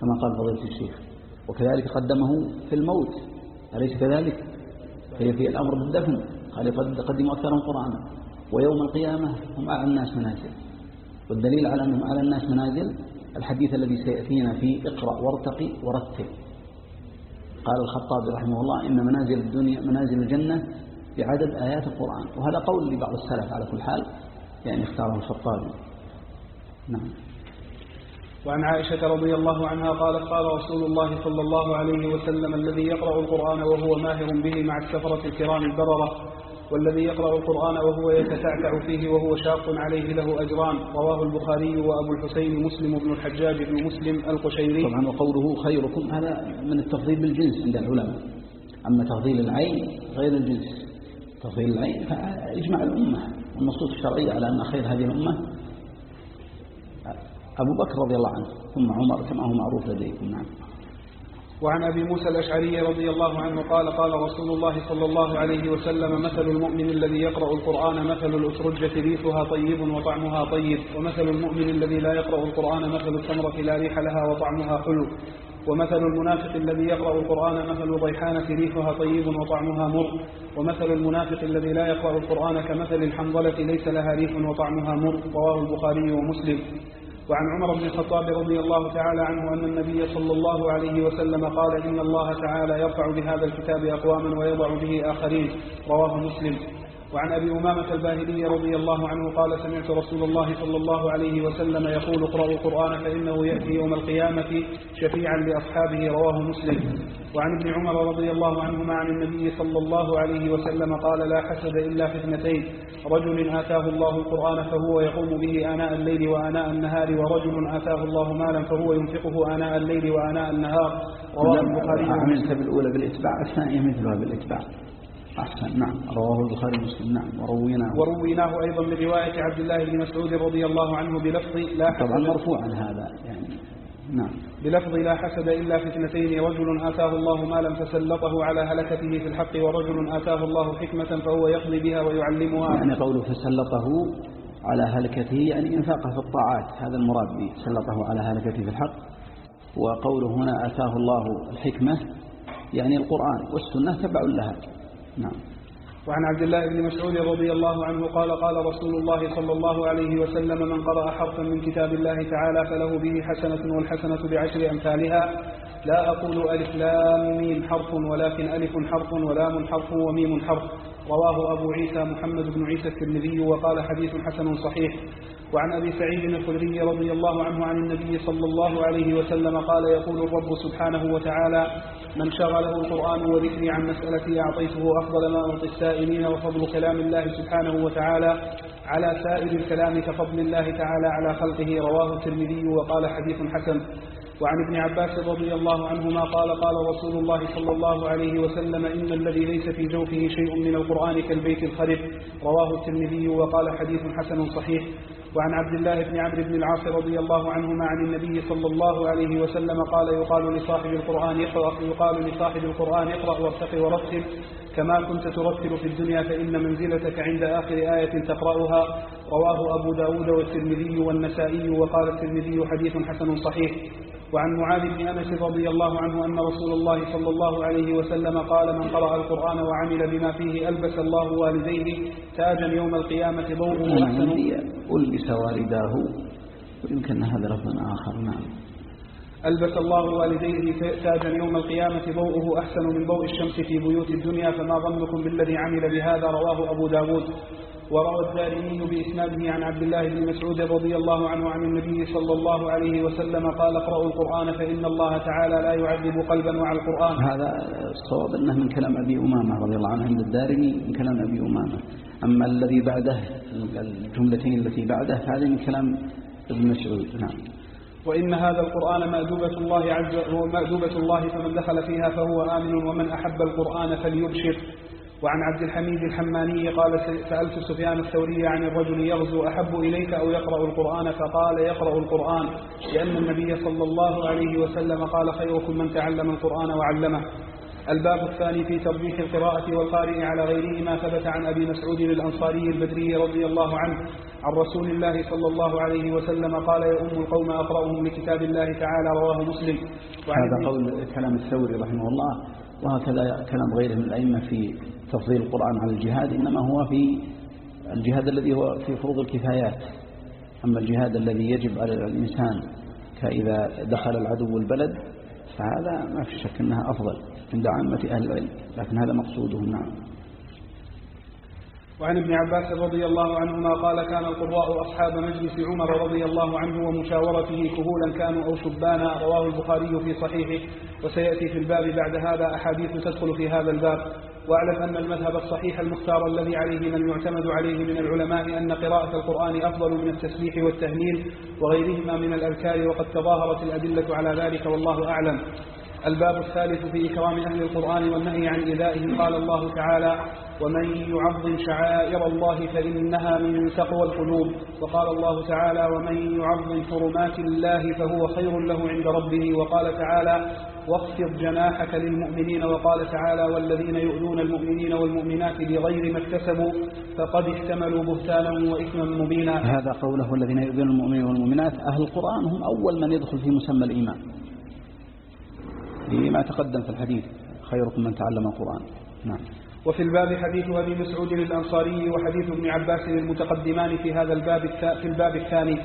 كما قال فضيلة الشيخ. وكذلك قدمه في الموت أليس كذلك؟ هي في الأمر بالدفن. قال قد قدموا أكثرهم قرآنا. ويوم القيامة هم أعلى الناس منازل. والدليل على أنهم أعلى الناس منازل الحديث الذي سيأتينا فيه اقرأ وارتقي ورتل. قال الخطابي رحمه الله إن منازل الدنيا منازل الجنة بعدد آيات القرآن. وهذا قول لبعض السلف على كل حال يعني اختاره الخطابي. نعم. وعن عائشة رضي الله عنها قالت قال رسول الله صلى الله عليه وسلم الذي يقرأ القرآن وهو ماهر به مع السفرة الكرام البررة والذي يقرأ القرآن وهو يتتعتع فيه وهو شاق عليه له أجران رواه البخاري وأبو الحسين مسلم بن الحجاج بن مسلم القشيري. طبعا وقوله خيركم هذا من التفضيل بالجنس عند العلماء. أما تفضيل العين غير الجنس. تفضيل العين فيجمع الأمة النصوص الشرعية على أن خير هذه الأمة. أبو بكر رضي الله عنه ثم عمر كما هو معروف لديكم نعم. وعن أبي موسى الأشعري رضي الله عنه قال قال رسول الله صلى الله عليه وسلم مثل المؤمن الذي يقرأ القرآن مثل الأسرجة ريحها طيب وطعمها طيب ومثل المؤمن الذي لا يقرأ القرآن مثل التمرة لا ريح لها وطعمها حلو ومثل المنافق الذي يقرأ القرآن مثل الضيحانة ريحها طيب وطعمها مر ومثل المنافق الذي لا يقرأ القرآن كمثل الحنظلة ليس لها ريح وطعمها مر. رواه البخاري ومسلم. وعن عمر بن الخطاب رضي الله تعالى عنه أن النبي صلى الله عليه وسلم قال إن الله تعالى يرفع بهذا الكتاب أقواما ويضع به آخرين رواه مسلم. وعن أبي أمامة الباهلي رضي الله عنه قال سمعت رسول الله صلى الله عليه وسلم يقول اقرأوا القرآن فإنه يأتي يوم القيامة شفيعا لأصحابه رواه مسلم. وعن ابن عمر رضي الله عنهما عن النبي صلى الله عليه وسلم قال لا حسد إلا في اثنتين رجل آتاه الله القرآن فهو يقوم به آناء الليل وآناء النهار ورجل آتاه الله مالا فهو ينفقه آناء الليل وآناء النهار. رواه البخاري عملت بالأولى بالإتباع الثانية مثلها بالإتباع. أحسن. نعم. رواه البخاري ومسلم. نعم. ورويناه. ورويناه أيضا من رواية عبد الله بن مسعود رضي الله عنه بلفظ لا طبعا حسد مرفوعا هذا يعني. نعم. بلفظ لا حسد إلا في اثنتين رجل آتاه الله مالا فسلطه على هلكته في الحق ورجل آتاه الله حكمة فهو يقضي بها ويعلمها. يعني قوله فسلطه على هلكته يعني إنفاقه في الطاعات. هذا المراد به سلطه على هلكته في الحق. وقوله هنا آتاه الله الحكمة يعني القرآن والسنة تبع لها. نعم. وعن عبد الله بن مسعود رضي الله عنه قال قال رسول الله صلى الله عليه وسلم من قرأ حرفا من كتاب الله تعالى فله به حسنة والحسنة بعشر أمثالها. لا أقول ألف لام ميم حرف ولكن ألف حرف ولام حرف وميم حرف. رواه أبو عيسى محمد بن عيسى الترمذي وقال حديث حسن صحيح. وعن أبي سعيد الخدري رضي الله عنه عن النبي صلى الله عليه وسلم قال يقول الرب سبحانه وتعالى من شغله القرآن وذكري عن مسألتي أعطيته أفضل ما أعطي السائلين وفضل كلام الله سبحانه وتعالى على سائر الكلام كفضل الله تعالى على خلقه. رواه الترمذي وقال حديث حسن. وعن ابن عباس رضي الله عنهما قال قال رسول الله صلى الله عليه وسلم إن الذي ليس في جوفه شيء من القرآن كالبيت الخرب رواه الترمذي وقال حديث حسن صحيح. وعن عبد الله بن عمرو بن العاص رضي الله عنهما عن النبي صلى الله عليه وسلم قال يقال لصاحب القرآن اقرأ يقال لصاحب القرآن اقرأ وارتق ورتل. كما كنت ترتل في الدنيا فإن منزلتك عند آخر آية تقرأها. رواه أبو داود والترمذي والنسائي وقال الترمذي حديث حسن صحيح. وعن معاذ بن أنس رضي الله عنه أن رسول الله صلى الله عليه وسلم قال من قرأ القرآن وعمل بما فيه ألبس الله والديه تاجا يوم القيامة ضوءه أحسن ألبس والداه. ويمكن هذا لفظ آخر نعم. ألبس الله والديه تاجا يوم القيامة ضوءه أحسن من ضوء الشمس في بيوت الدنيا فما ظنكم بالذي عمل بهذا رواه أبو داود. وروى الدارمي بإسناده عن عبد الله بن مسعود رضي الله عنه عن النبي صلى الله عليه وسلم قال اقرأوا القرآن فإن الله تعالى لا يعذب قلبا مع القرآن. هذا الصواب أنه من كلام أبي أمامة رضي الله عنه عند الدارمي من كلام أبي أمامة. أما الذي بعده الجملتين التي بعده فهذه من كلام ابن مسعود. نعم. وإن هذا القرآن مأدوبة الله عز هو مأدوبة الله فمن دخل فيها فهو آمن ومن أحب القرآن فليبشر. وعن عبد الحميد الحماني قال سألت سفيان الثوري عن الرجل يغزو أحب إليك أو يقرأ القرآن فقال يقرأ القرآن لأن النبي صلى الله عليه وسلم قال خيركم من تعلم القرآن وعلمه. الباب الثاني في ترجيح القراءة والقارئ على غيره ما ثبت عن أبي مسعود الأنصاري البدري رضي الله عنه. عن رسول الله صلى الله عليه وسلم قال يؤم القوم أقرأهم لكتاب الله تعالى رواه مسلم. هذا قول كلام الثوري رحمه الله وهكذا كلام غيره من الأئمة في تفضيل القرآن على الجهاد إنما هو في الجهاد الذي هو في فروض الكفايات. أما الجهاد الذي يجب على الإنسان كإذا دخل العدو البلد فهذا ما في شك أنها أفضل عند عامة أهل العلم لكن هذا مقصودهم نعم. وعن ابن عباس رضي الله عنهما قال كان القراء أصحاب مجلس عمر رضي الله عنه ومشاورته كهولا كانوا أو شبانا رواه البخاري في صحيحه. وسيأتي في الباب بعد هذا أحاديث تدخل في هذا الباب. وأعلم أن المذهب الصحيح المختار الذي عليه من يعتمد عليه من العلماء أن قراءة القرآن أفضل من التسبيح والتهليل وغيرهما من الأذكار وقد تظاهرت الأدلة على ذلك والله أعلم. الباب الثالث في إكرام أهل القرآن والنهي عن إيذائهم قال الله تعالى ومن يعظم شعائر الله فإنها من تقوى القلوب. وقال الله تعالى ومن يعظم حرمات الله فهو خير له عند ربه. وقال تعالى واخفض جناحك للمؤمنين. وقال تعالى والذين يؤذون المؤمنين والمؤمنات بغير ما اكتسبوا فقد احتملوا بهتانا وإثما مبينا. هذا قوله الذين يؤذون المؤمنين والمؤمنات. أهل القرآن هم أول من يدخل في مسمى الإيمان. لما تقدم في الحديث. خيركم من تعلم القرآن. نعم. وفي الباب حديث أبي مسعود الأنصاري وحديث ابن عباس المتقدمان في هذا الباب في الباب الثاني.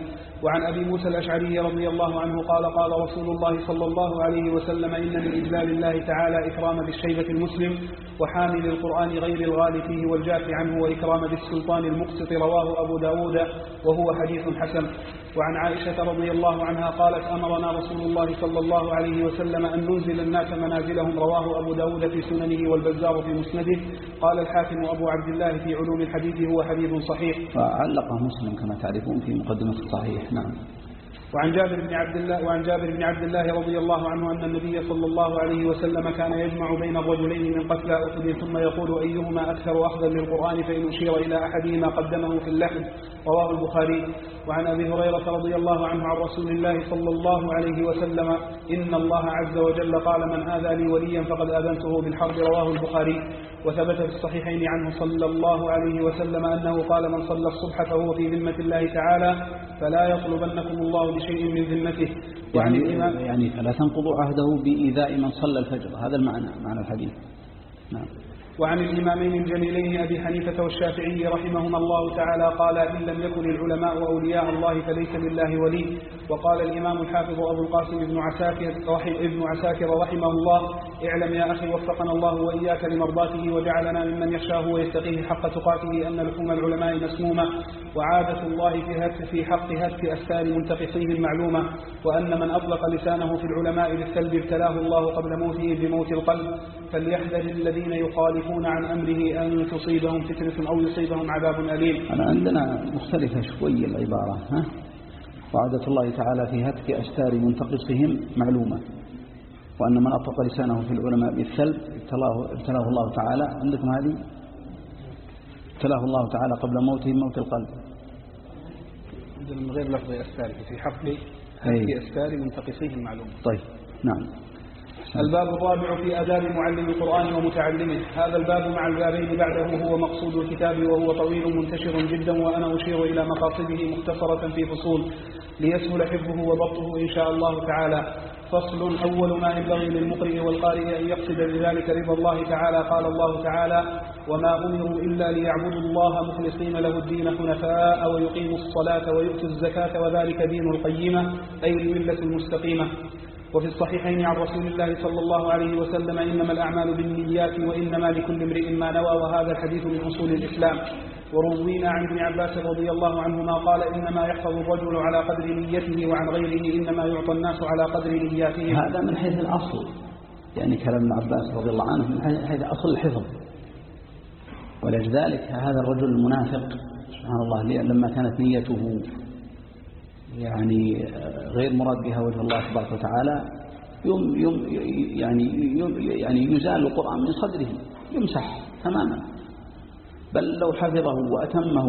وعن أبي موسى الأشعري رضي الله عنه قال قال رسول الله صلى الله عليه وسلم إن من إجلال الله تعالى إكرام بالشيبة المسلم وحامل القرآن غير الغال فيه والجاف عنه وإكرام بالسلطان المقسط رواه أبو داود وهو حديث حسن. وعن عائشة رضي الله عنها قالت أمرنا رسول الله صلى الله عليه وسلم أن ننزل الناس منازلهم رواه أبو داود في سننه والبزار في مسنده. قال الحاكم أبو عبد الله في علوم الحديث هو حديث صحيح. وعلقه مسلم كما تعرفون في مقدمة الصحيح. نعم. وعن جابر بن عبد الله وعن جابر بن عبد الله رضي الله عنه أن النبي صلى الله عليه وسلم كان يجمع بين الرجلين من قتلى أحد ثم يقول أيهما أكثر أخذا للقرآن فإن أشير إلى أحدهما قدمه في اللحم رواه البخاري. وعن أبي هريرة رضي الله عنه عن رسول الله صلى الله عليه وسلم إن الله عز وجل قال من آذى لي وليا فقد آذنته بالحرب. رواه البخاري. وثبت في الصحيحين عنه صلى الله عليه وسلم أنه قال من صلى الصبح فهو في ذمة الله تعالى فلا يطلبنكم الله بشيء من ذمته. وعن يعني, الإمام يعني فلا تنقضوا عهده بإيذاء من صلى الفجر. هذا المعنى معنى الحديث. نعم. وعن الإمامين الجليلين أبي حنيفة والشافعي رحمهما الله تعالى قال إن لم يكن العلماء أولياء الله فليس لله ولي. وقال الإمام الحافظ أبو القاسم ابن عساكر, رحم ابن عساكر رحمه الله اعلم يا أخي وفقنا الله وإياك لمرضاته وجعلنا ممن يخشاه ويستقيه حق تقاته أن لحوم العلماء مسمومة وعادة الله في, هت في حق هتك أستار منتقصيه المعلومة وأن من أطلق لسانه في العلماء بالسلب ابتلاه الله قبل موته بموت القلب. فليحذر الذين يخالفون عن أمره أن تصيبهم فتنة أو يصيبهم عذاب أليم. أنا عندنا مختلفة شوي العبارة ها؟ وعادة الله تعالى في هتك أستار منتقصهم معلومة وأن من أطلق لسانه في العلماء بالسلب ابتلاه, ابتلاه الله تعالى. عندكم هذه؟ ابتلاه الله تعالى قبل موته موت القلب. من غير لفظ أستار في أي. هتك أستار منتقصيه المعلومة طيب نعم. الباب الرابع في آداب معلم القرآن ومتعلمه. هذا الباب مع البابين بعده هو مقصود الكتاب وهو طويل منتشر جدا وأنا أشير إلى مقاصده مختصرة في فصول ليسهل حفظه وضبطه إن شاء الله تعالى. فصل أول ما ينبغي للمقرئ والقارئ أن يقصد بذلك رضا الله تعالى قال الله تعالى وما أمروا إلا ليعبدوا الله مخلصين له الدين حنفاء ويقيموا الصلاة ويؤتوا الزكاة وذلك دين القيمة أي الملة المستقيمة. وفي الصحيحين عن رسول الله صلى الله عليه وسلم إنما الأعمال بالنيات وإنما لكل امرئ ما نوى وهذا الحديث من أصول الإسلام. وروينا عن ابن عباس رضي الله عنهما قال إنما يحفظ الرجل على قدر نيته وعن غيره إنما يعطى الناس على قدر نياتهم. هذا من حيث الأصل. يعني كلام ابن عباس رضي الله عنه من حيث أصل الحفظ. ولذلك هذا الرجل المنافق سبحان الله لما كانت نيته يعني غير مراد بها وجه الله تبارك وتعالى يم يم يعني يم يعني يزال القرآن من صدره يمسح تماما. بل لو حفظه وأتمه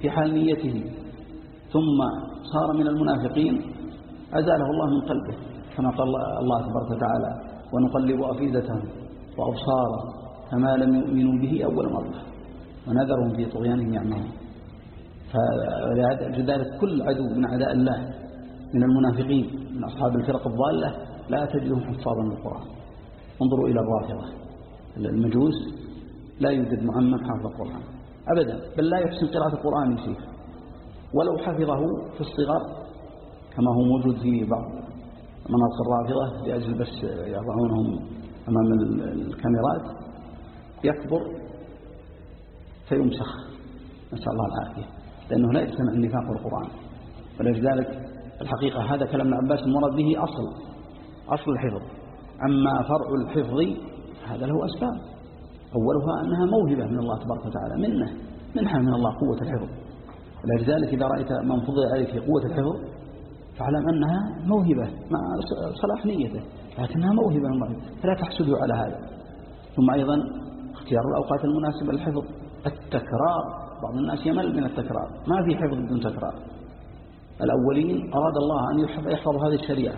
في حال نيته ثم صار من المنافقين أزاله الله من قلبه كما قال الله تبارك وتعالى ونقلب أفئدتهم وأبصارهم كما لم يؤمنوا به أول مرة ونذرهم في طغيانهم يعمهون. فلذلك كل عدو من أعداء الله من المنافقين من أصحاب الفرق الضالة لا تجدهم حفاظا للقرآن. انظروا إلى الرافضة. المجوس لا يوجد معمم حافظ القرآن. أبدا. بل لا يحسن قراءة القرآن يسير ولو حفظه في الصغر كما هو موجود في بعض مناطق الرافضة لأجل بس يضعونهم أمام الكاميرات يكبر فيمسخ. نسأل الله العافية. لأنه لا يجتمع النفاق والقرآن. ولذلك الحقيقة هذا كلام ابن عباس المراد به أصل أصل الحفظ. أما فرع الحفظ هذا له أسباب. أولها أنها موهبة من الله تبارك وتعالى منة منحة من الله قوة الحفظ. ولذلك إذا رأيت من فضل عليك في قوة الحفظ فاعلم أنها موهبة مع صلاح نيته لكنها موهبة من الله. فلا تحسده على هذا. ثم أيضا اختيار الأوقات المناسبة للحفظ التكرار. بعض الناس يمل من التكرار. ما في حفظ بدون تكرار. الأولين أراد الله أن يحفظ هذه الشريعة.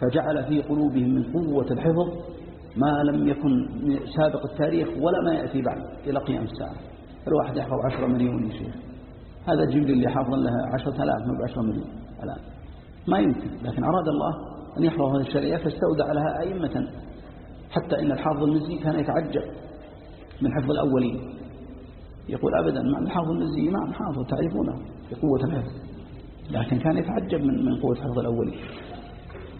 فجعل في قلوبهم من قوة الحفظ ما لم يكن سابق التاريخ ولا ما يأتي بعد إلى قيام الساعة. الواحد يحفظ عشرة مليون يا شيخ. هذا جبريل اللي حافظ لها عشرة آلاف ما بعشرة مليون الآن. ما يمكن. لكن أراد الله أن يحفظ هذه الشريعة فاستودع لها أئمة. حتى إن الحافظ المزي كان يتعجب من حفظ الأولين. يقول أبدا ما الحافظ المزي إمام حافظ تعرفونه بقوة الحفظ. لكن كان يتعجب من من قوة حفظ الأولين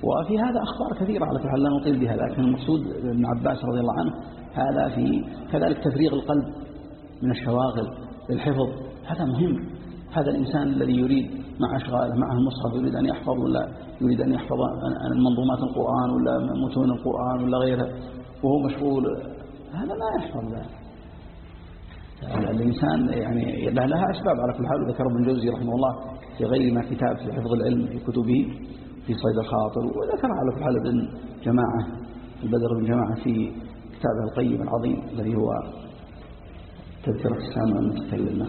وفي هذا أخبار كثيرة على كل حال لا نطيل بها لكن المقصود ابن عباس رضي الله عنه هذا في كذلك تفريغ القلب من الشواغل للحفظ. هذا مهم. هذا الإنسان الذي يريد مع أشغاله معه المصحف يريد أن يحفظ ولا يريد أن يحفظ منظومات القرآن ولا متون القرآن ولا غيرها وهو مشغول. هذا لا يحفظ ذلك. الإنسان يعني لها أسباب. على كل حال وذكر ابن جوزي رحمه الله في غير ما كتاب في حفظ العلم في كتبه في صيد الخاطر وذكر على كل حال ابن جماعة البدر بن جماعة في كتابه القيم العظيم الذي هو تذكرة السامع المتكلم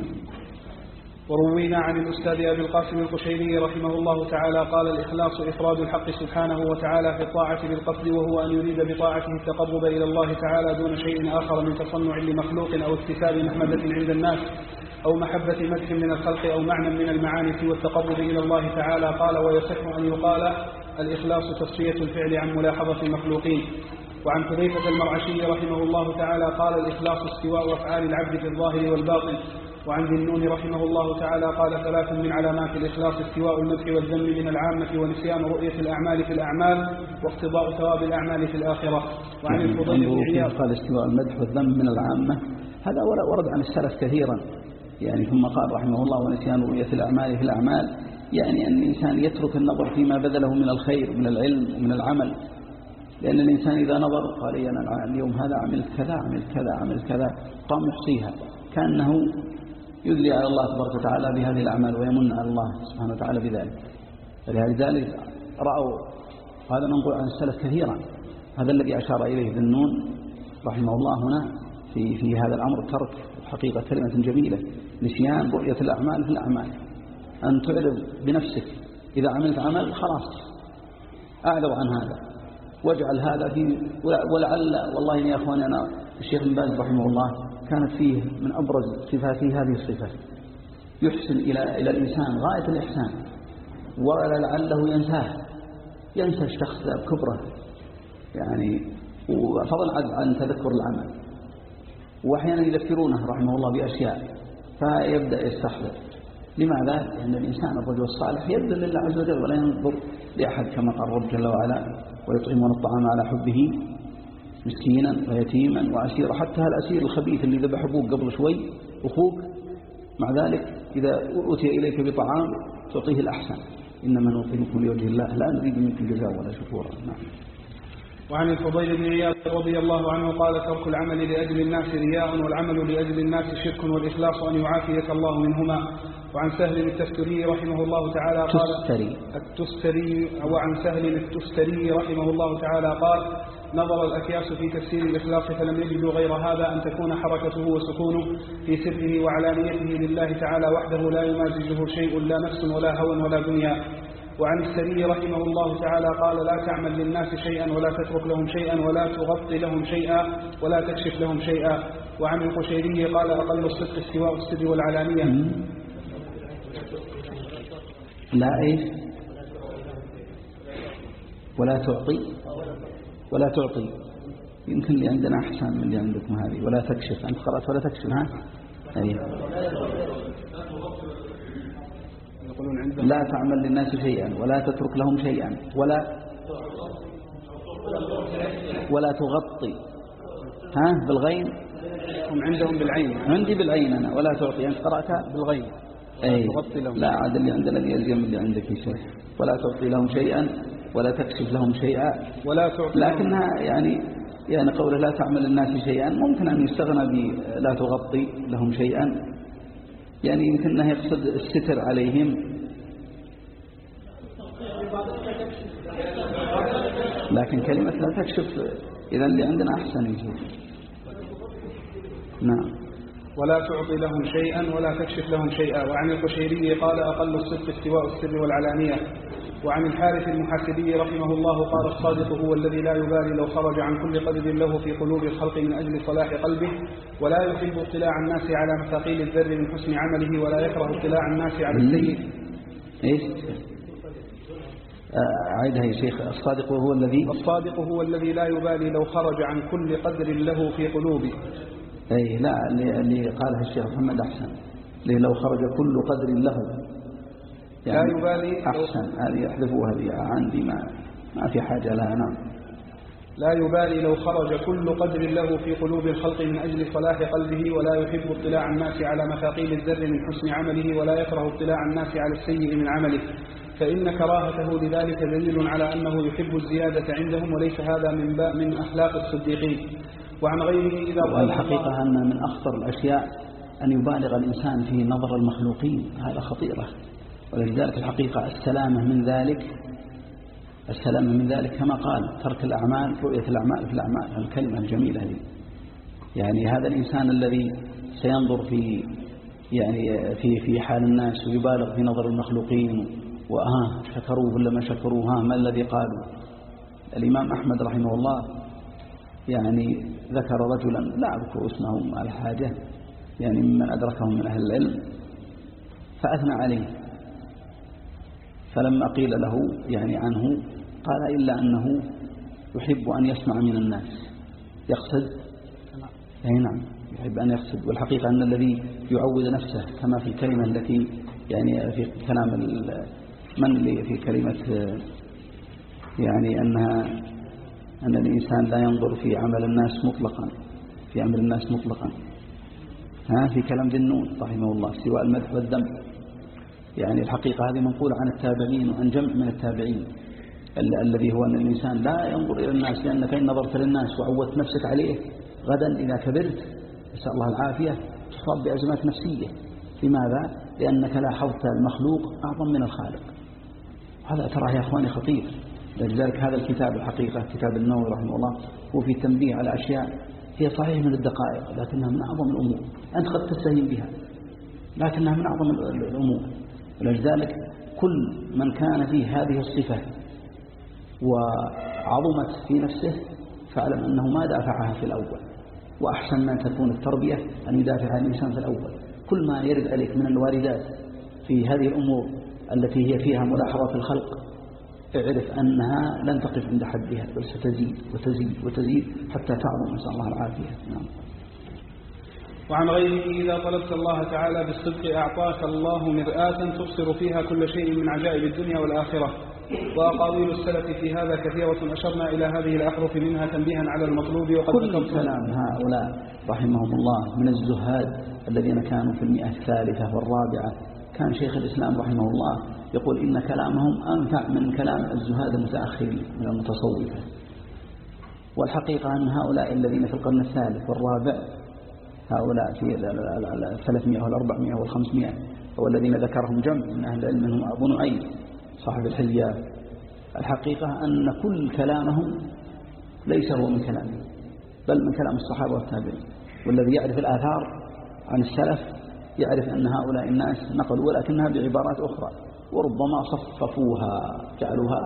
وروينا عن الأستاذ أبي القاسم القشيري رحمه الله تعالى قال الإخلاص إفراد الحق سبحانه وتعالى في الطاعة بالقصد وهو أن يريد بطاعته التقرب إلى الله تعالى دون شيء آخر من تصنع لمخلوق أو اكتساب محمدة عند الناس أو محبة مدح من الخلق أو معنى من المعاني سوى التقرب إلى الله تعالى قال ويصح أن يقال الإخلاص تصفية الفعل عن ملاحظة المخلوقين وعن حذيفة المرعشي رحمه الله تعالى قال الإخلاص استواء أفعال العبد في الظاهر والباطن. وعن ذي النون رحمه الله تعالى قال ثلاث من علامات الإخلاص استواء المدح والذم من العامة ونسيان رؤية الأعمال في الأعمال واقتضاء ثواب الأعمال في الآخرة. وعن الفضيل بن عياض قال استواء المدح والذم من العامة. هذا ورد عن السلف كثيرا. يعني ثم قال رحمه الله ونسيان رؤية الأعمال في الأعمال. يعني أن الإنسان يترك النظر فيما بذله من الخير من العلم ومن العمل. لأن الإنسان إذا نظر قال أنا اليوم هذا عملت كذا عملت كذا عملت كذا. قام يحصيها. كأنه يدلي على الله تبارك وتعالى بهذه الأعمال ويمن على الله سبحانه وتعالى بذلك. فلذلك رأوا هذا منقول عن السلف كثيرا. هذا الذي أشار إليه ذي النون رحمه الله هنا في, في هذا الأمر ترك حقيقة كلمة جميلة. نسيان رؤية الأعمال في الأعمال. أن تعرض بنفسك. إذا عملت عمل خلاص. أعرض عن هذا. واجعل هذا في ولعل والله يا أخواني أنا الشيخ بن باز رحمه الله كانت فيه من أبرز صفاته هذه الصفة يحسن إلى إلى الإنسان غاية الإحسان. ولعله ينساه. ينسى الشخص بكبره. يعني وفضل عن تذكر العمل. وأحيانا يذكرونه رحمه الله بأشياء فيبدأ يستحضر. لماذا؟ لأن الإنسان الرجل الصالح يبذل لله عز وجل ولا ينظر لأحد كما قال رب جل وعلا ويطعمون الطعام على حبه مسكينا ويتيما وعسيرا حتى الأسير الخبيث اللي ذبح أبوك قبل شوي أخوك. مع ذلك إذا أتي إليك بطعام تعطيه الأحسن. إنما نطعمكم لوجه الله لا نريد منكم جزاء ولا شكورا. نعم. وعن الفضيل بن عياض رضي الله عنه قال ترك العمل لأجل الناس رياء والعمل لأجل الناس شرك والإخلاص أن يعافيك الله منهما. وعن سهل التستري رحمه الله تعالى قال تستري. التستري وعن سهل التستري رحمه الله تعالى قال نظر الأكياس في تفسير الإخلاص فلم يجدوا غير هذا أن تكون حركته وسكونه في سره وعلانيته لله تعالى وحده لا يمازجه شيء لا نفس ولا هوى ولا دنيا. وعن السري رحمه الله تعالى قال لا تعمل للناس شيئا ولا تترك لهم شيئا ولا تغطي لهم شيئا ولا تكشف لهم شيئا. وعن القشيري قال أقل الصدق استواء السر والعلانية. لا إيش ولا تعطي؟ ولا تعطي. يمكن اللي عندنا أحسن من اللي عندكم هذه. ولا تكشف. أنت قرأت ولا تكشف ها؟ أي. لا تعمل للناس شيئا ولا تترك لهم شيئا ولا ولا تغطي. ها؟ بالغين؟ هم عندهم بالعين. عندي بالعين أنا ولا تعطي. أنت قرأتها؟ بالغين. أي. تغطي لهم. لا عاد اللي عندنا اللي يلزم اللي عندك شيء ولا تعطي لهم شيئا ولا تكشف لهم شيئا. ولا تعطي لكنها يعني يعني قوله لا تعمل الناس شيئا ممكن أن يستغنى ب لا تغطي لهم شيئا. يعني يمكن أنه يقصد الستر عليهم. لكن كلمة لا تكشف إذا اللي عندنا أحسن يجوز. نعم. ولا تعطي لهم شيئا ولا تكشف لهم شيئا. وعن القشيري قال أقل الصدق استواء السر والعلانية. وعن الحارث المحاسبي رحمه الله قال الصادق هو الذي لا يبالي لو خرج عن كل قدر له في قلوب الخلق من أجل صلاح قلبه ولا يحب اطلاع الناس على مثاقيل الذر من حسن عمله ولا يكره اطلاع الناس على السيء. إيش؟ آه، عيدها يا شيخ. الصادق وهو الذي الصادق هو الذي لا يبالي لو خرج عن كل قدر له في قلوبه. أي لا اللي, قالها الشيخ محمد أحسن. لو خرج كل قدر له. لا يبالي. أحسن. هذه يحذفوها هذه عندي ما ما في حاجة لها نعم. لا يبالي لو خرج كل قدر له في قلوب الخلق من أجل صلاح قلبه ولا يحب اطلاع الناس على مثاقيل الذر من حسن عمله ولا يكره اطلاع الناس على السيء من عمله. فإن كراهته لذلك دليل على أنه يحب الزيادة عندهم وليس هذا من من أخلاق الصديقين. وعن غيره إذا والحقيقة أن من أخطر الأشياء أن يبالغ الإنسان في نظر المخلوقين. هذا خطيرة. ولذلك الحقيقة السلامة من ذلك السلامة من ذلك كما قال ترك الأعمال رؤية الأعمال في الأعمال الكلمة الجميلة هذه. يعني هذا الإنسان الذي سينظر في يعني في في حال الناس ويبالغ في نظر المخلوقين وها شكروه ولا ما شكروه؟ ها ما الذي قالوا؟ الإمام أحمد رحمه الله يعني ذكر رجلا لا أذكر اسمه على حاجة يعني ممن أدركهم من أهل العلم فأثنى عليه. فلما قيل له يعني عنه قال إلا أنه يحب أن يسمع من الناس. يقصد؟ أي نعم يحب أن يقصد. والحقيقة أن الذي يعود نفسه كما في الكلمة التي يعني في كلام من في كلمة يعني أنها أن الإنسان لا ينظر في عمل الناس مطلقا في عمل الناس مطلقا. ها في كلام ذي النون رحمه الله سواء المدح والذم. يعني الحقيقة هذه منقولة عن التابعين وعن جمع من التابعين. الذي هو أن الإنسان لا ينظر إلى الناس لأنك إن نظرت للناس وعودت نفسك عليه غدا إذا كبرت نسأل الله العافية تصاب بأزمات نفسية. لماذا؟ لأنك لاحظت المخلوق أعظم من الخالق. هذا ترى يا أخواني خطير. لذلك هذا الكتاب الحقيقة كتاب النووي رحمه الله هو في تنبيه على أشياء هي صحيح من الدقائق لكنها من أعظم الأمور. أنت قد تستهين بها لكنها من أعظم الأمور. ولذلك كل من كان فيه هذه الصفة وعظمت في نفسه فاعلم أنه ما دافعها في الأول. وأحسن ما تكون التربية أن يدافع الإنسان في الأول. كل ما يرد عليك من الواردات في هذه الأمور التي هي فيها ملاحظة الخلق اعرف أنها لن تقف عند حدها بل ستزيد وتزيد وتزيد حتى تعظم نسأل الله العافية. نعم. وعن غيره إذا طلبت الله تعالى بالصدق أعطاك الله مرآة تبصر فيها كل شيء من عجائب الدنيا والآخرة. وأقاويل السلف في هذا كثيرة أشرنا إلى هذه الأحرف منها تنبيها على المطلوب وقد كل كلام هؤلاء رحمهم الله من الزهاد الذين كانوا في المئة الثالثة والرابعة. كان شيخ الإسلام رحمه الله يقول إن كلامهم أنفع من كلام الزهاد المتأخرين من المتصوفة. والحقيقة أن هؤلاء الذين في القرن الثالث والرابع هؤلاء في الثلاثمائة والأربعمائة والخمسمائة والذين ذكرهم جمع من أهل العلم منهم أبو نعيم صاحب الحليات الحقيقة أن كل كلامهم ليس هو من كلامه بل من كلام الصحابة والتابعين. والذي يعرف الآثار عن السلف يعرف أن هؤلاء الناس نقلوا ولكنها بعبارات أخرى. وربما صففوها جعلوها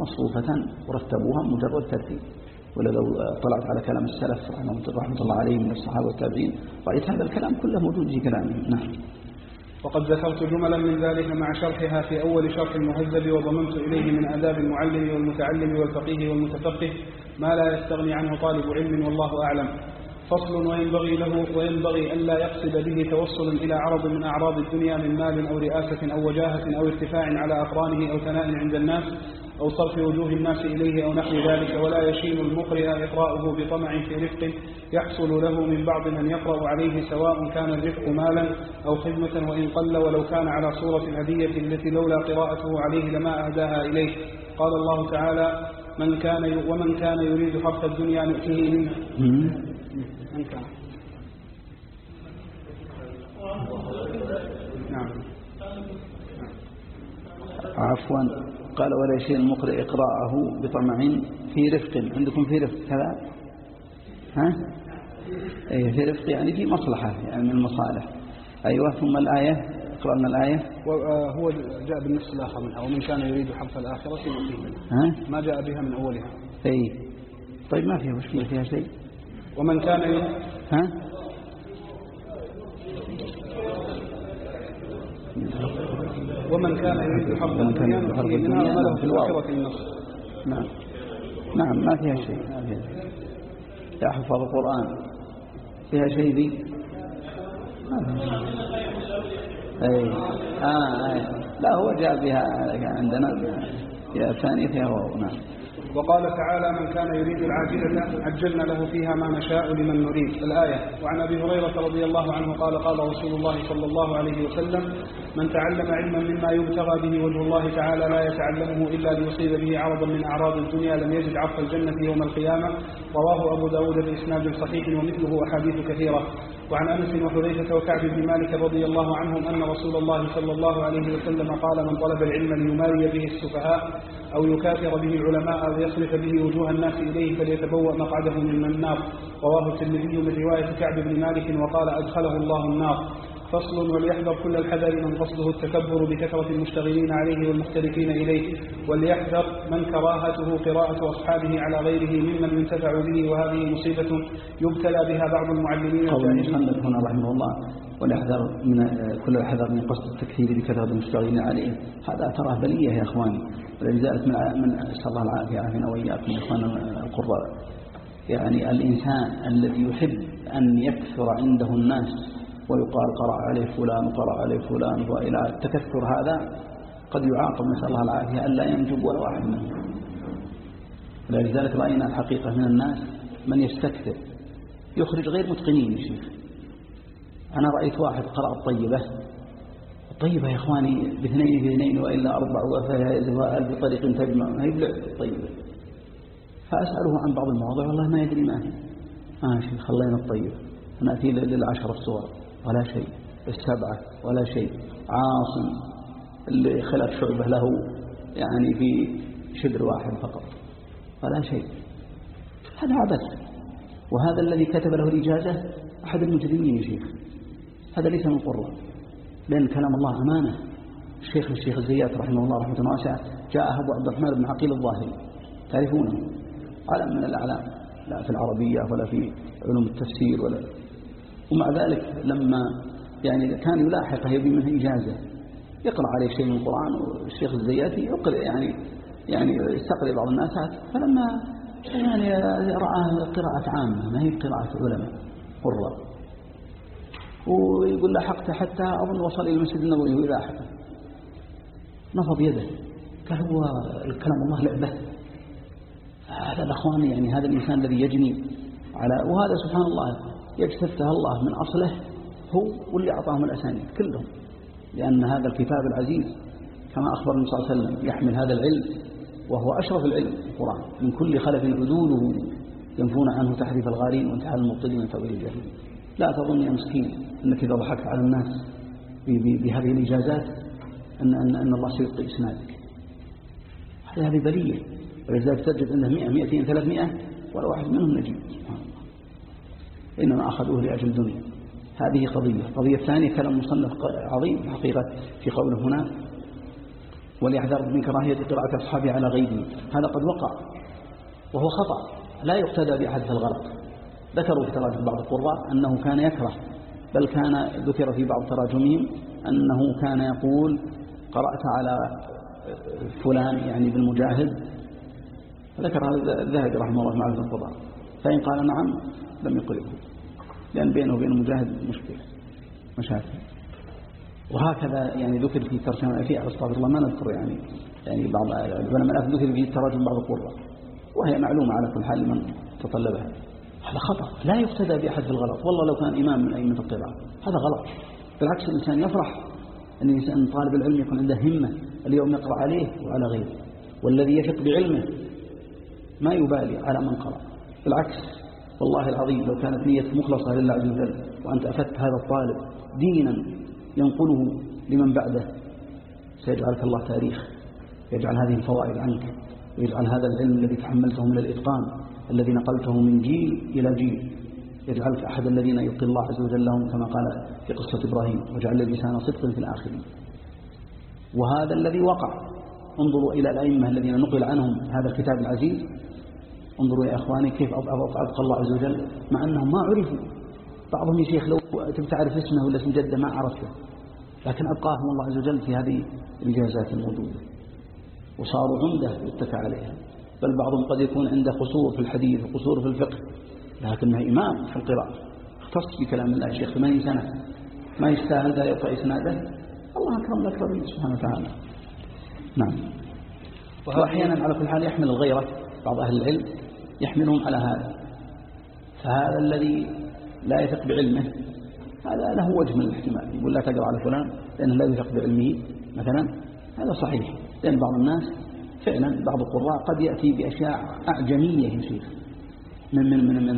مصفوفة ورتبوها مجرد ترتيب. ولو طلعت على كلام السلف رحمة الله عليهم من الصحابة والتابعين رأيت هذا الكلام كله موجود في كلامهم. نعم. وقد ذكرت جملا من ذلك مع شرحها في أول شرح المهذب وضممت إليه من آداب المعلم والمتعلم والفقيه والمتفقه ما لا يستغني عنه طالب علم والله أعلم. فصل وينبغي له وينبغي ألا يقصد به توصلا إلى عرض من أعراض الدنيا من مال أو رئاسة أو وجاهة أو ارتفاع على أقرانه أو ثناء عند الناس أو صرف وجوه الناس إليه أو نحو ذلك ولا يشين المقرئ إقراؤه بطمع في رفق يحصل له من بعض من يقرأ عليه سواء كان الرفق مالا أو خدمة وإن قل ولو كان على صورة الهدية التي لولا قراءته عليه لما أهداها إليه. قال الله تعالى من كان ومن كان يريد حرث الدنيا نؤتيه منها كان نعم. عفوا. قال ولا شيء المقرئ إقراءه بطمع في رفق. عندكم في رفق كذا؟ ها؟ أي في رفق يعني في مصلحة يعني من المصالح. أيوة ثم الآية. اقرأ لنا الآية. وهو جاء بالنفس الآخر منها. ومن كان يريد حرث الآخرة يؤتيه منها ها؟ ما جاء بها من أولها. أي طيب ما فيها مشكلة فيها شيء. ومن كان يريد ها؟ ومن كان يريد كان الدنيا نؤتيه منها الدنيا وله في. الآخرة النصر. نعم. نعم ما فيها شيء ما فيها شيء. يحفظ القرآن فيها شيء ذي. أي آه أي. لا هو جاء بها عندنا. الثانية فيها واو. نعم. وقال تعالى من كان يريد العاجلة عجلنا له فيها ما نشاء لمن نريد. الآية وعن أبي هريرة رضي الله عنه قال قال رسول الله صلى الله عليه وسلم من تعلم علما مما يبتغى به وجه الله تعالى لا يتعلمه إلا ليصيب به عرضا من أعراض الدنيا لم يجد عرف الجنة يوم القيامة. رواه أبو داود بإسناد صحيح ومثله أحاديث كثيرة. وعن أنس وحذيفة وكعب بن مالك رضي الله عنهم أن رسول الله صلى الله عليه وسلم قال من طلب العلم ليماري به السفهاء أو يكافر به العلماء أو يصرف به وجوه الناس إليه فليتبوأ مقعده من النار. رواه الترمذي من رواية كعب بن مالك وقال أدخله الله النار. فصل وليحذر كل الحذر من قصده التكبر بكثرة المشتغلين عليه والمختلفين إليه وليحذر من كراهته قراءة أصحابه على غيره ممن ينتفع به وهذه مصيبة يبتلى بها بعض المعلمين قول المصنف هنا رحمه الله وليحذر من كل الحذر من قصد التكثير بكثرة المشتغلين عليه. هذا تراه بلية يا إخواني ولذلك من من أسأل الله العافية يعافينا وإياكم يا إخواننا القراء. يعني الإنسان الذي يحب أن يكثر عنده الناس ويقال قرأ عليه فلان وقرأ عليه فلان وإلى التكثر هذا قد يعاقب نسأل الله العافية ألا ينجب ولا واحد منهم. لذلك رأينا الحقيقة من الناس من يستكثر. يخرج غير متقنين يا شيخ. أنا رأيت واحد قرأ الطيبة. الطيبة يا إخواني باثنين في اثنين وإلا أربع وفيها ألف طريق تجمع؟ ما يبلع الطيبة. فأسأله عن بعض المواضع والله ما يدري ما هي. ما شيخ خلينا الطيبة. نأتي للعشرة الصور. ولا شيء. السبعة ولا شيء. عاصم اللي خلف شعبة له يعني في شبر واحد فقط. ولا شيء. هذا عبث وهذا الذي كتب له الإجازة أحد المجرمين يا شيخ. هذا ليس من قرة. لأن كلام الله أمانة. الشيخ الشيخ الزيات رحمه الله رحمة واسعة جاء أبو عبد الرحمن بن عقيل الظاهري. تعرفونه؟ علم من الأعلام. لا في العربية ولا في علوم التفسير ولا ومع ذلك لما يعني كان يلاحقه يبي منه إجازة يقرأ عليه شيء من القرآن والشيخ الزياتي يقرأ يعني يعني يستقرئ بعض الناس فلما يعني رأى قراءة عامة ما هي قراءة علماء قرة ويقول لاحقته حتى أظن وصل إلى المسجد النبوي ويلاحقه نفض يده. قال هو الكلام الله لعبة. هذا الأخوان يعني هذا الإنسان الذي يجني على وهذا سبحان الله. يجتثها الله من أصله هو واللي أعطاهم الأسانيد كلهم لأن هذا الكتاب العزيز كما أخبر النبي صلى الله عليه وسلم يحمل هذا العلم وهو أشرف العلم القرآن. من كل خلف عدوله ينفون عنه تحريف الغارين وانتحال المبطلين تأويل الجهل لا تظن يا مسكين أنك إذا ضحكت على الناس بهذه الإجازات أن, أن, أن الله سيبقي إسنادك. هذه بلية. ولذلك تجد أنه 100 200 300 ولا واحد منهم نجيب. سبحان الله إنما أخذوه لأجل الدنيا. هذه قضية. قضية ثانية كلام مصنف عظيم حقيقة في قوله هنا. وليحذر من كراهية قراءة أصحابه على غيره. هذا قد وقع وهو خطأ. لا يقتدى بأحد في الغلط ذكروا في تراجم بعض القراء أنه كان يكره بل كان ذكر في بعض تراجمهم أنه كان يقول قرأت على فلان يعني بالمجاهد. ذكر هذا الذهبي رحمه الله معرفة القضاء. فإن قال نعم لم يقربه لأن بينه وبين المجاهد مشكلة. مشاكل وهكذا يعني ذكر في ترجمة في أستغفر الله ما نذكر يعني يعني بعض العلماء ذكر في تراجم بعض القراء وهي معلومة على كل حال لمن تطلبها. هذا خطأ. لا يقتدى بأحد في الغلط. والله لو كان إمام من أئمة القراءة هذا غلط. بالعكس الإنسان يفرح. أن الإنسان طالب العلم يكون عنده همة اليوم يقرأ عليه وعلى غيره. والذي يثق بعلمه ما يبالي على من قرأ. بالعكس والله العظيم لو كانت نية مخلصة لله عز وجل وأنت أفدت هذا الطالب دينا ينقله لمن بعده سيجعلك الله تاريخ يجعل هذه الفوائد عنك ويجعل هذا العلم الذي تحملته من الإتقان الذي نقلته من جيل إلى جيل يجعلك أحد الذين يبقي الله عز وجل لهم كما قال في قصة إبراهيم وجعل لسان صدق في الآخرين وهذا الذي وقع انظروا إلى الأئمة الذين نقل عنهم هذا الكتاب العزيز انظروا يا أخواني كيف أبقى الله عز وجل مع أنهم ما عرفوا. بعضهم يا شيخ لو تبي تعرف اسمه ولا اسم جده ما عرفته. لكن أبقاهم الله عز وجل في هذه الإنجازات الموجودة. وصاروا عمدة يتكى عليها. بل بعضهم قد يكون عنده قصور في الحديث وقصور في الفقه. لكنه إمام في القراءة. اختص بكلام الله شيخ 80 سنة. ما يستاهل ذا يقرأ إسناده؟ الله أكرم الأكرمين سبحانه وتعالى. نعم. وأحيانا على كل حال يحمل الغيرة. بعض أهل العلم يحملهم على هذا. فهذا الذي لا يثق بعلمه هذا له وجه من الاحتمال. يقول لا تقرأ على فلان لأنه لا يثق بعلمه مثلا. هذا صحيح. لأن بعض الناس فعلا بعض القراء قد يأتي بأشياء أعجمية يا شيخ. من من من من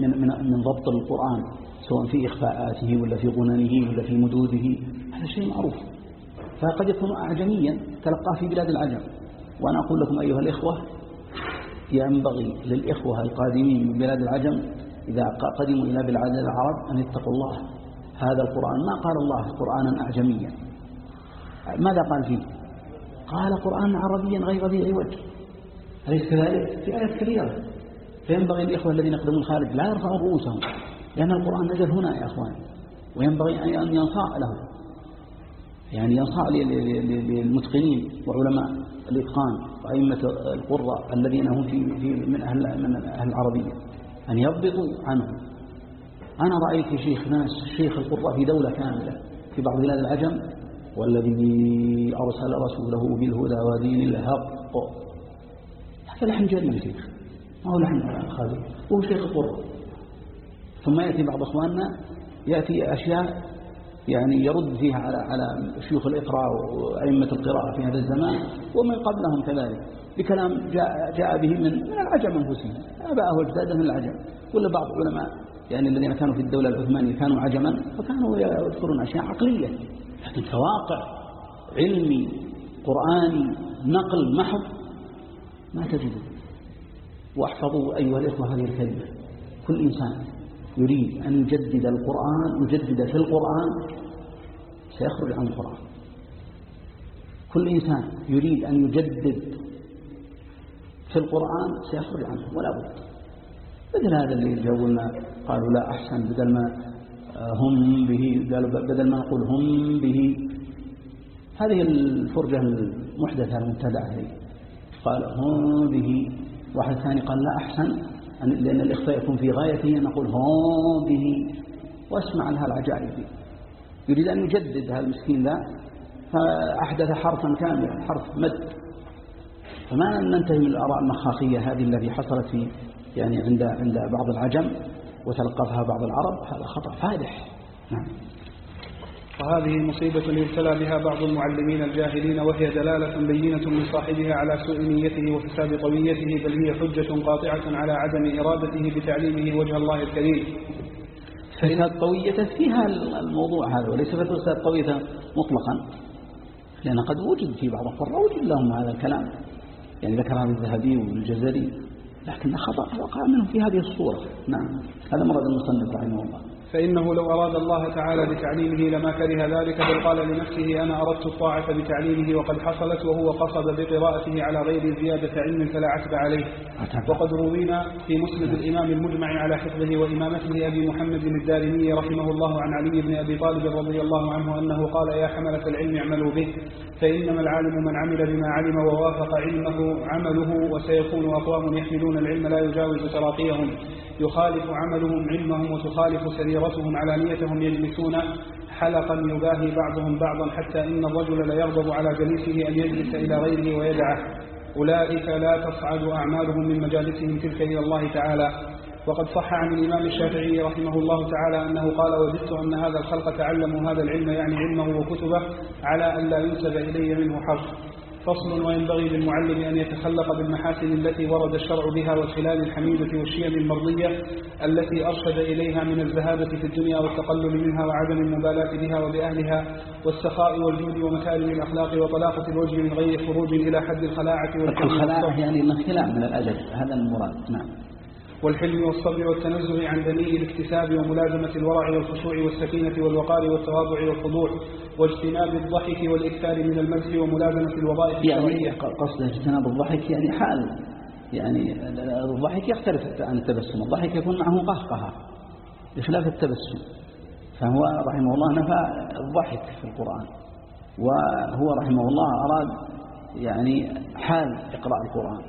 من, من, من ضبط القرآن سواء في إخفاءاته ولا في غننه ولا في مدوده. هذا شيء معروف. فقد يكون أعجميا تلقاه في بلاد العجم. وأنا أقول لكم أيها الإخوة ينبغي للإخوة القادمين من بلاد العجم إذا قدموا إلى بلاد العرب أن يتقوا الله. هذا القرآن ما قال الله قرآنا أعجميا؟ ماذا قال فيه؟ قال قرآنا عربيا غير ذي عوج أليس كذلك؟ في آيات كثيرة. فينبغي الإخوة الذين يقدمون الخارج لا يرفعوا رؤوسهم لأن القرآن نزل هنا يا أخوان. وينبغي أن ينصاع له يعني ينصاع للمتقنين وعلماء الإتقان. وأئمة القراء الذين هم في, في من أهل من أهل العربية أن يضبطوا عنه أنا رأيت شيخ ناس شيخ القراء في دولة كاملة في بعض بلاد العجم والذي أرسل رسوله بالهدى ودين الحق. هذا لحن جميل شيخ. ما هو لحن خالي. هو شيخ القراء. ثم يأتي بعض أخواننا يأتي أشياء يعني يرد فيها على على شيوخ الإقراء وأئمة القراءة في هذا الزمان ومن قبلهم كذلك. بكلام جاء, جاء به من من العجم أنفسهم. آباءه واجداده من العجم. ولا بعض العلماء يعني الذين كانوا في الدولة العثمانية كانوا عجما فكانوا يذكرون أشياء عقلية. لكن كواقع علمي قرآني نقل محض ما تجده. واحفظوا أيها الإخوة هذه الكلمة. كل إنسان يريد أن يجدد القرآن يجدد في القرآن سيخرج عن القرآن. كل إنسان يريد أن يجدد في القرآن سيخرج عنه ولا بد. بدل هذا اللي جاولنا قالوا لا أحسن بدل ما هم به قالوا بدل ما نقول هم به. هذه الفرجة المحدثة المبتدعة هذه قال هم به. واحد ثاني قال لا أحسن لأن الإخفاء يكون في غايته نقول هم به. واسمع لها العجائب. يريد أن يجدد هذا المسكين ذا فأحدث حرفا كاملا حرف مد. فما ننتهي من الآراء المخاخية هذه التي حصلت في يعني عند عند بعض العجم وتلقفها بعض العرب هذا خطأ فادح. نعم. وهذه مصيبة يبتلى بها بعض المعلمين الجاهلين وهي دلالة بينة من صاحبها على سوء نيته وفساد طويته بل هي حجة قاطعة على عدم إرادته بتعليمه وجه الله الكريم. فإن الطوية فيها الموضوع هذا وليس فساد طوية مطلقا. لأن قد وجد في بعض القراء وجد لهم هذا الكلام. يعني ذكر هذا الذهبي والجزري لكن خطأ وقع منه في هذه الصورة. نعم. هذا مرض المصنف رحمه الله. فإنه لو أراد الله تعالى بتعليمه لما كره ذلك بل قال لنفسه أنا أردت الطاعة بتعليمه وقد حصلت وهو قصد بقراءته على غير زيادة علم فلا عتب عليه. وقد روينا في مسند الإمام المجمع على حفظه وإمامته أبي محمد الدارمي رحمه الله عن علي بن أبي طالب رضي الله عنه أنه قال يا حملة العلم اعملوا به فإنما العالم من عمل بما علم ووافق علمه عمله وسيكون أقوام يحملون العلم لا يجاوز تراقيهم. يخالف عملهم علمهم وتخالف سريرتهم علانيتهم يجلسون حلقا يباهي بعضهم بعضا حتى إن الرجل ليغضب على جليسه أن يجلس إلى غيره ويدعه. أولئك لا تصعد أعمالهم من مجالسهم تلك إلى الله تعالى. وقد صح عن الإمام الشافعي رحمه الله تعالى أنه قال وجدت أن هذا الخلق تعلموا هذا العلم يعني علمه وكتبه على أن لا ينسب إلي منه حرف فصل وينبغي للمعلم أن يتخلق بالمحاسن التي ورد الشرع بها والخلال الحميدة والشيم المرضية التي أرشد إليها من الزهادة في الدنيا والتقلل منها وعدم المبالاة بها وبأهلها والسخاء والجود ومكارم الأخلاق وطلاقة الوجه من غير خروج إلى حد الخلاعة الخلاعة يعني الانخلاع من الأدب هذا المراد نعم. والحلم والصبر والتنزه عن دنيء الاكتساب وملازمة الورع والخشوع والسكينة والوقار والتواضع والخضوع واجتناب الضحك والإكثار من المزح وملازمة الوظائف يعني قصد اجتناب الضحك يعني حال يعني الضحك يختلف عن التبسم الضحك يكون معه قهقهة بخلاف التبسم. فهو رحمه الله نفى الضحك في القرآن وهو رحمه الله أراد يعني حال إقراء القرآن.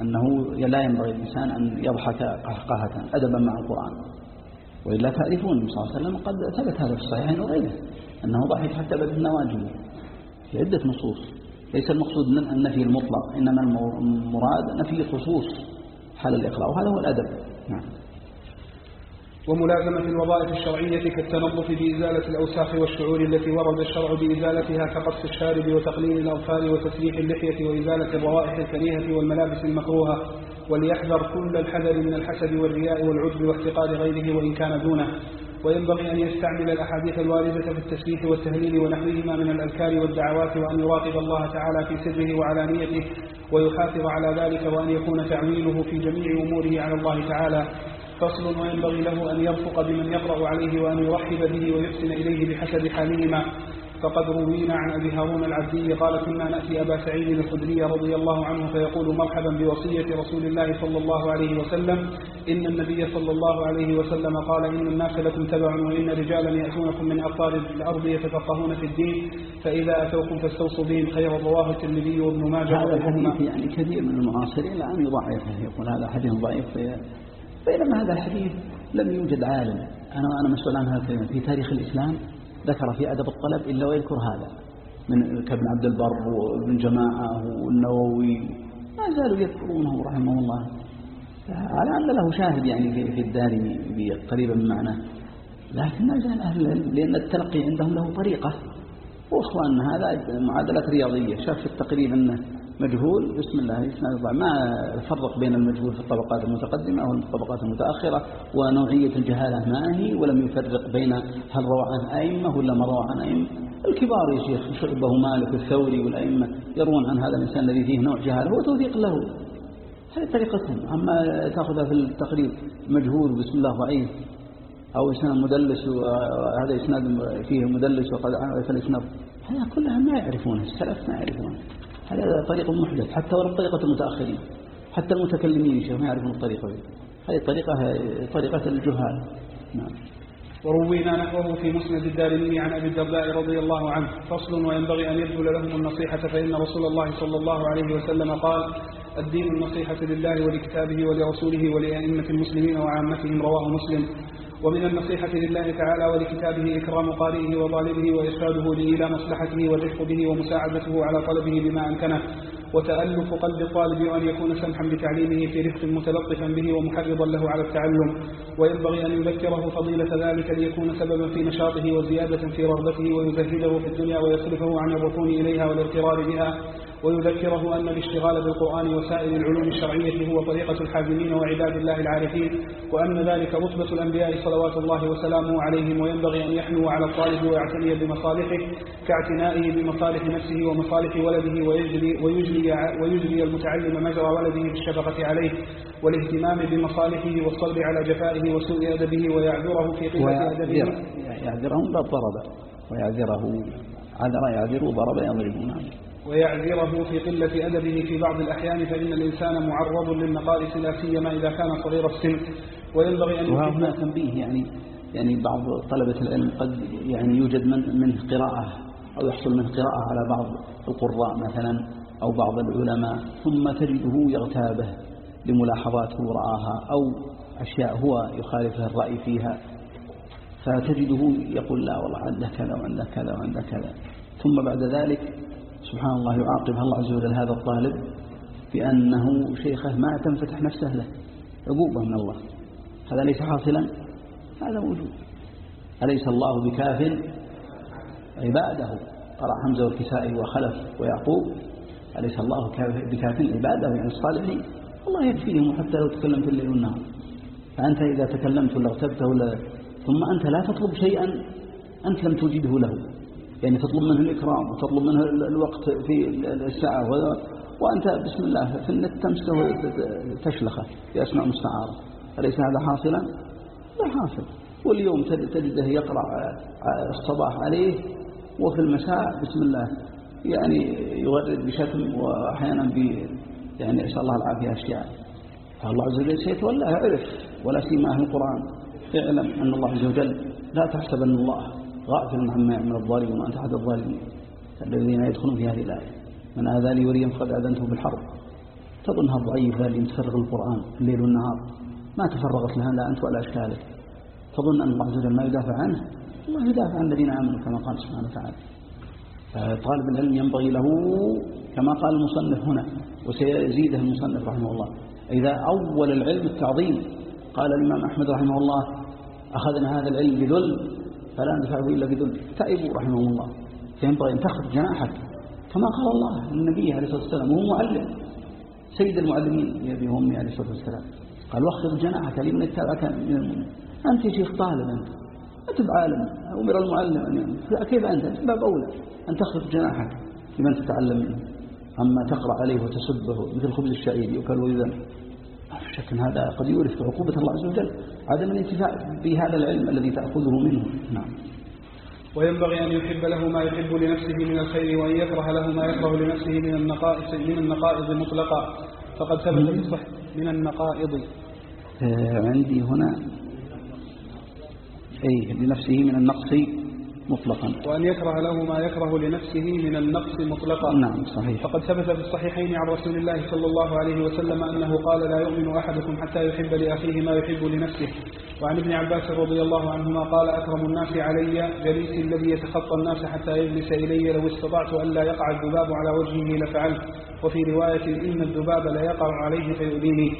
أنه لا ينبغي الإنسان أن يضحك قهقهة أدبا مع القرآن. وإلا تعرفون صلى الله عليه وسلم قد ثبت هذا في الصحيحين وغيره أنه ضحك حتى بدت النواجذ في عدة نصوص. ليس المقصود من النفي المطلق إنما المراد نفي خصوص حال الإقراء وهذا هو الأدب. نعم. وملازمة الوظائف الشرعية كالتنظف بإزالة الأوساخ والشعور التي ورد الشرع بإزالتها كقص الشارب وتقليل الأظفار وتسريح اللحية وإزالة الروائح الكريهة والملابس المكروهة وليحذر كل الحذر من الحسد والرياء والعجب واحتقار غيره وإن كان دونه. وينبغي أن يستعمل الأحاديث الواردة في التسبيح والتهليل ونحوهما من الأذكار والدعوات وأن يراقب الله تعالى في سره وعلانيته ويحافظ على ذلك وأن يكون تعويله في جميع أموره على الله تعالى. فصل وينبغي له أن يرفق بمن يقرأ عليه وأن يرحب به ويحسن إليه بحسب حالهما. فقد روينا عن أبي هارون العبدي قال كنا نأتي أبا سعيد الخدري رضي الله عنه فيقول مرحبا بوصية رسول الله صلى الله عليه وسلم. إن النبي صلى الله عليه وسلم قال إن الناس لكم تبع وإن رجالا يأتونكم من أقطار الأرض يتفقهون في الدين. فإذا أتوكم فاستوصوا بهم. خير رواه الترمذي وابن ماجه هذا الحديث يعني كثير من المعاصرين الآن يضعفه. يقول هذا حديث ضعيف بينما هذا الحديث لم يوجد عالم. أنا أنا مسؤول عن هذا في تاريخ الإسلام ذكر في أدب الطلب إلا ويذكر هذا. من كابن عبد البر وابن جماعة والنووي. ما زالوا يذكرونه رحمه الله. على أن له شاهد يعني في, الدارمي قريبا من معناه. لكن ما زال أهل العلم لأن التلقي عندهم له طريقة. وإخواننا هذا معادلة رياضية. شاف في التقريب أنه مجهول بسم الله ما فرق بين المجهول في الطبقات المتقدمة والطبقات المتأخرة؟ ونوعية الجهالة ما هي؟ ولم يفرق بين هل روى عن أئمة ولا ما روى عن أئمة. الكبار يا شيخ شعبة مالك والثوري والأئمة يروون عن هذا الإنسان الذي فيه نوع جهالة هو توثيق له. هذه طريقتهم. أما تأخذها في التقريب مجهول بسم الله ضعيف أو إسناد مدلس وهذا إسناد فيه مدلس وقد عرف الإسناد. هذا كلها ما يعرفونه السلف ما يعرفونه. هذا طريق محدث حتى ولو طريقة المتأخرين حتى المتكلمين شيخ ما يعرفون الطريقة هذه الطريقة طريقة الجهال. نعم. وروينا نحوه في مسند الدارمي عن أبي الدرداء رضي الله عنه فصل وينبغي أن يبذل لهم النصيحة فإن رسول الله صلى الله عليه وسلم قال الدين النصيحة لله ولكتابه ولرسوله ولأئمة المسلمين وعامتهم رواه مسلم. ومن النصيحة لله تعالى ولكتابه إكرام قارئه وطالبه وإرشاده به إلى مصلحته والرفق به ومساعدته على طلبه بما أمكنه. وتألف قلب الطالب وأن يكون سمحا بتعليمه في رفق متلطفا به ومحرضا له على التعلم. وينبغي أن يذكره فضيلة ذلك ليكون سببا في نشاطه وزيادة في رغبته ويزهده في الدنيا ويصرفه عن الركون إليها والاغترار بها. ويذكره أن الاشتغال بالقرآن وسائر العلوم الشرعية هو طريقة الحازمين وعباد الله العارفين وأن ذلك رتبة الأنبياء صلوات الله وسلامه عليهم وينبغي أن يحنو على الطالب ويعتني بمصالحه كاعتنائه بمصالح نفسه ومصالح ولده ويجري, ويجري, ويجري المتعلم مجرى ولده بالشفقة عليه والاهتمام بمصالحه والصبر على جفائه وسوء أدبه ويعذره في قلة أدبه. يعذرهم ضرب ويعذره عذر يعذر ضرب يضرب نعم ويعذره في قلة أدبه في بعض الأحيان فإن الإنسان معرض للنقائص لا سيما إذا كان صغير السن. وينبغي أن وهنا تنبيه يعني يعني بعض طلبة العلم قد يعني يوجد من منه قراءة أو يحصل منه قراءة على بعض القراء مثلا أو بعض العلماء ثم تجده يغتابه لملاحظات هو رآها أو أشياء هو يخالفه الرأي فيها. فتجده يقول لا والله عنده كذا وعنده كذا وعنده كذا. ثم بعد ذلك سبحان الله يعاقب الله عز وجل هذا الطالب بأنه شيخه ما تنفتح نفسه له. عقوبة من الله. هذا ليس حاصلا. هذا موجود. أليس الله بكاف؟ عباده. قرأ حمزة والكسائي وخلف ويعقوب. أليس الله بكاف؟ عباده يعني الصالحين. الله يكفيهم حتى لو تكلم في الليل والنهار. فأنت إذا تكلمت ولا اغتبت ولا ثم أنت لا تطلب شيئا أنت لم توجده له. يعني تطلب منه الإكرام وتطلب منه الوقت في الساعة وأنت بسم الله في النت تمسكه تشلخه أسماء مستعارة أليس هذا حاصلا؟ لا حاصل. واليوم تجده يقرأ الصباح عليه وفي المساء بسم الله يعني يغرد بشتم وأحيانا ب يعني أسأل الله العافية أشياء. فالله عز وجل سيتولى عرف ولا سيما أهل القرآن. اعلم أن الله عز وجل لا تحسب أن الله عما يعمل الظالمون وأنت أحد الظالمين الذين يدخلون في هذه الآية. من آذى لي وليا فقد آذنته بالحرب. تظنها ضعيفة اللي متفرغ القرآن الليل والنهار. ما تفرغت لها لا أنت ولا أشكالك. تظن أن الله عز وجل ما يدافع عنه؟ الله يدافع عن الذين آمنوا كما قال سبحانه وتعالى. طالب العلم ينبغي له كما قال المصنف هنا وسيزيده المصنف رحمه الله. إذا أول العلم التعظيم قال الإمام أحمد رحمه الله أخذنا هذا العلم بذل فلا ندفعه إلا بذل تائبوا رحمه الله. فينبغي أن تخذ جناحك. كما قال الله للنبي عليه الصلاة والسلام وهو معلم سيد المعلمين يا أبي وأمي عليه الصلاة والسلام. قال واخفض جناحك لمن اتبعك من المؤمنين. أنت يا شيخ طالب أنت. أنت بعالم أمر المعلم أن كيف أنت؟ أنت باب أولى. أن تخفض جناحك لمن تتعلم منه. أما تقرأ عليه وتسبه مثل خبز الشعير يؤكل ويذم شك هذا قد يورث عقوبة الله عز وجل. عدم الانتفاع بهذا العلم الذي تأخذه منه. نعم. وينبغي أن يحب له ما يحب لنفسه من الخير وأن يكره له ما يكره لنفسه من النقائص من النقائض مطلقا فقد ثبت في الصح من النقائض. آه، عندي هنا. أي لنفسه من النقص. مطلقا. وأن يكره له ما يكره لنفسه من النقص مطلقا. نعم صحيح. فقد ثبت في الصحيحين عن رسول الله صلى الله عليه وسلم أنه قال لا يؤمن أحدكم حتى يحب لأخيه ما يحب لنفسه. وعن ابن عباس رضي الله عنهما قال أكرم الناس علي جليسي الذي يتخطى الناس حتى يجلس إلي لو استطعت ألا يقع الذباب على وجهه لفعلت. وفي رواية إن الذباب لا يقع عليه فيؤذيني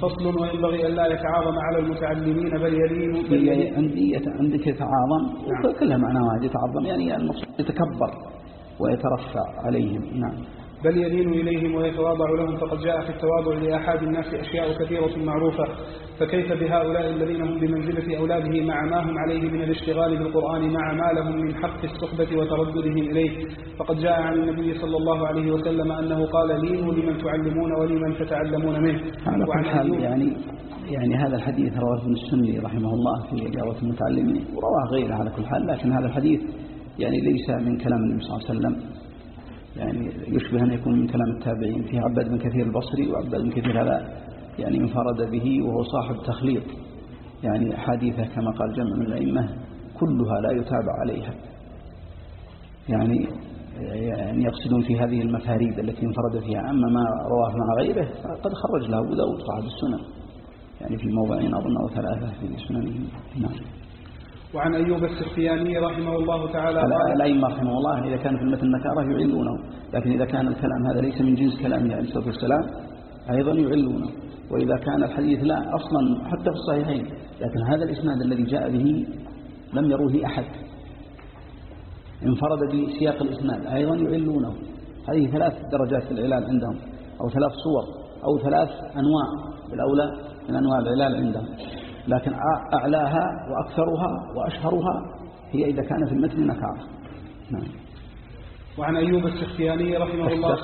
فصل وينبغي ألا يتعاظم على المتعلمين بل يلين بل عندي عندك يتعاظم. نعم. كلها معنى واحد يتعظم يعني المقصود يتكبر ويترفع عليهم. نعم. بل يلين إليهم ويتواضع لهم فقد جاء في التواضع لأحد الناس أشياء كثيرة معروفة. فكيف بهؤلاء الذين هم بمنزلة أولاده مع ما هم عليه من الاشتغال بالقرآن مع ما لهم من حق الصحبة وترددهم إليه؟ فقد جاء عن النبي صلى الله عليه وسلم أنه قال لينوا لمن تعلمون ولمن تتعلمون منه. على كل حال يعني يعني هذا الحديث رواه ابن السني رحمه الله في رياضة المتعلمين ورواه غيره على كل حال لكن هذا الحديث يعني ليس من كلام النبي صلى الله عليه وسلم. يعني يشبه أن يكون من كلام التابعين فيه عباد بن كثير البصري وعباد بن كثير هذا يعني انفرد به وهو صاحب تخليط. يعني أحاديثه كما قال جمع من الأئمة كلها لا يتابع عليها. يعني يعني يقصدون في هذه المفاريد التي انفرد فيها. أما ما رواه مع غيره فقد خرج له أبو داود صاحب السنن. يعني في موضعين أظن أو ثلاثة في سننه. نعم. وعن أيوب السختياني رحمه الله تعالى الأئمة رحمه الله إذا كان في المتن نكارة يعلونه لكن إذا كان الكلام هذا ليس من جنس كلامه عليه الصلاة والسلام أيضا يعلونه. وإذا كان الحديث لا أصلا حتى في الصحيحين لكن هذا الإسناد الذي جاء به لم يروه أحد. انفرد بسياق الإسناد أيضا يعلونه. هذه ثلاث درجات في العلال عندهم أو ثلاث صور أو ثلاث أنواع بالأولى من أنواع العلال عندهم. لكن أع- أعلاها وأكثرها وأشهرها هي إذا كان في المتن نكارة. نعم. وعن أيوب السختياني رحمه الله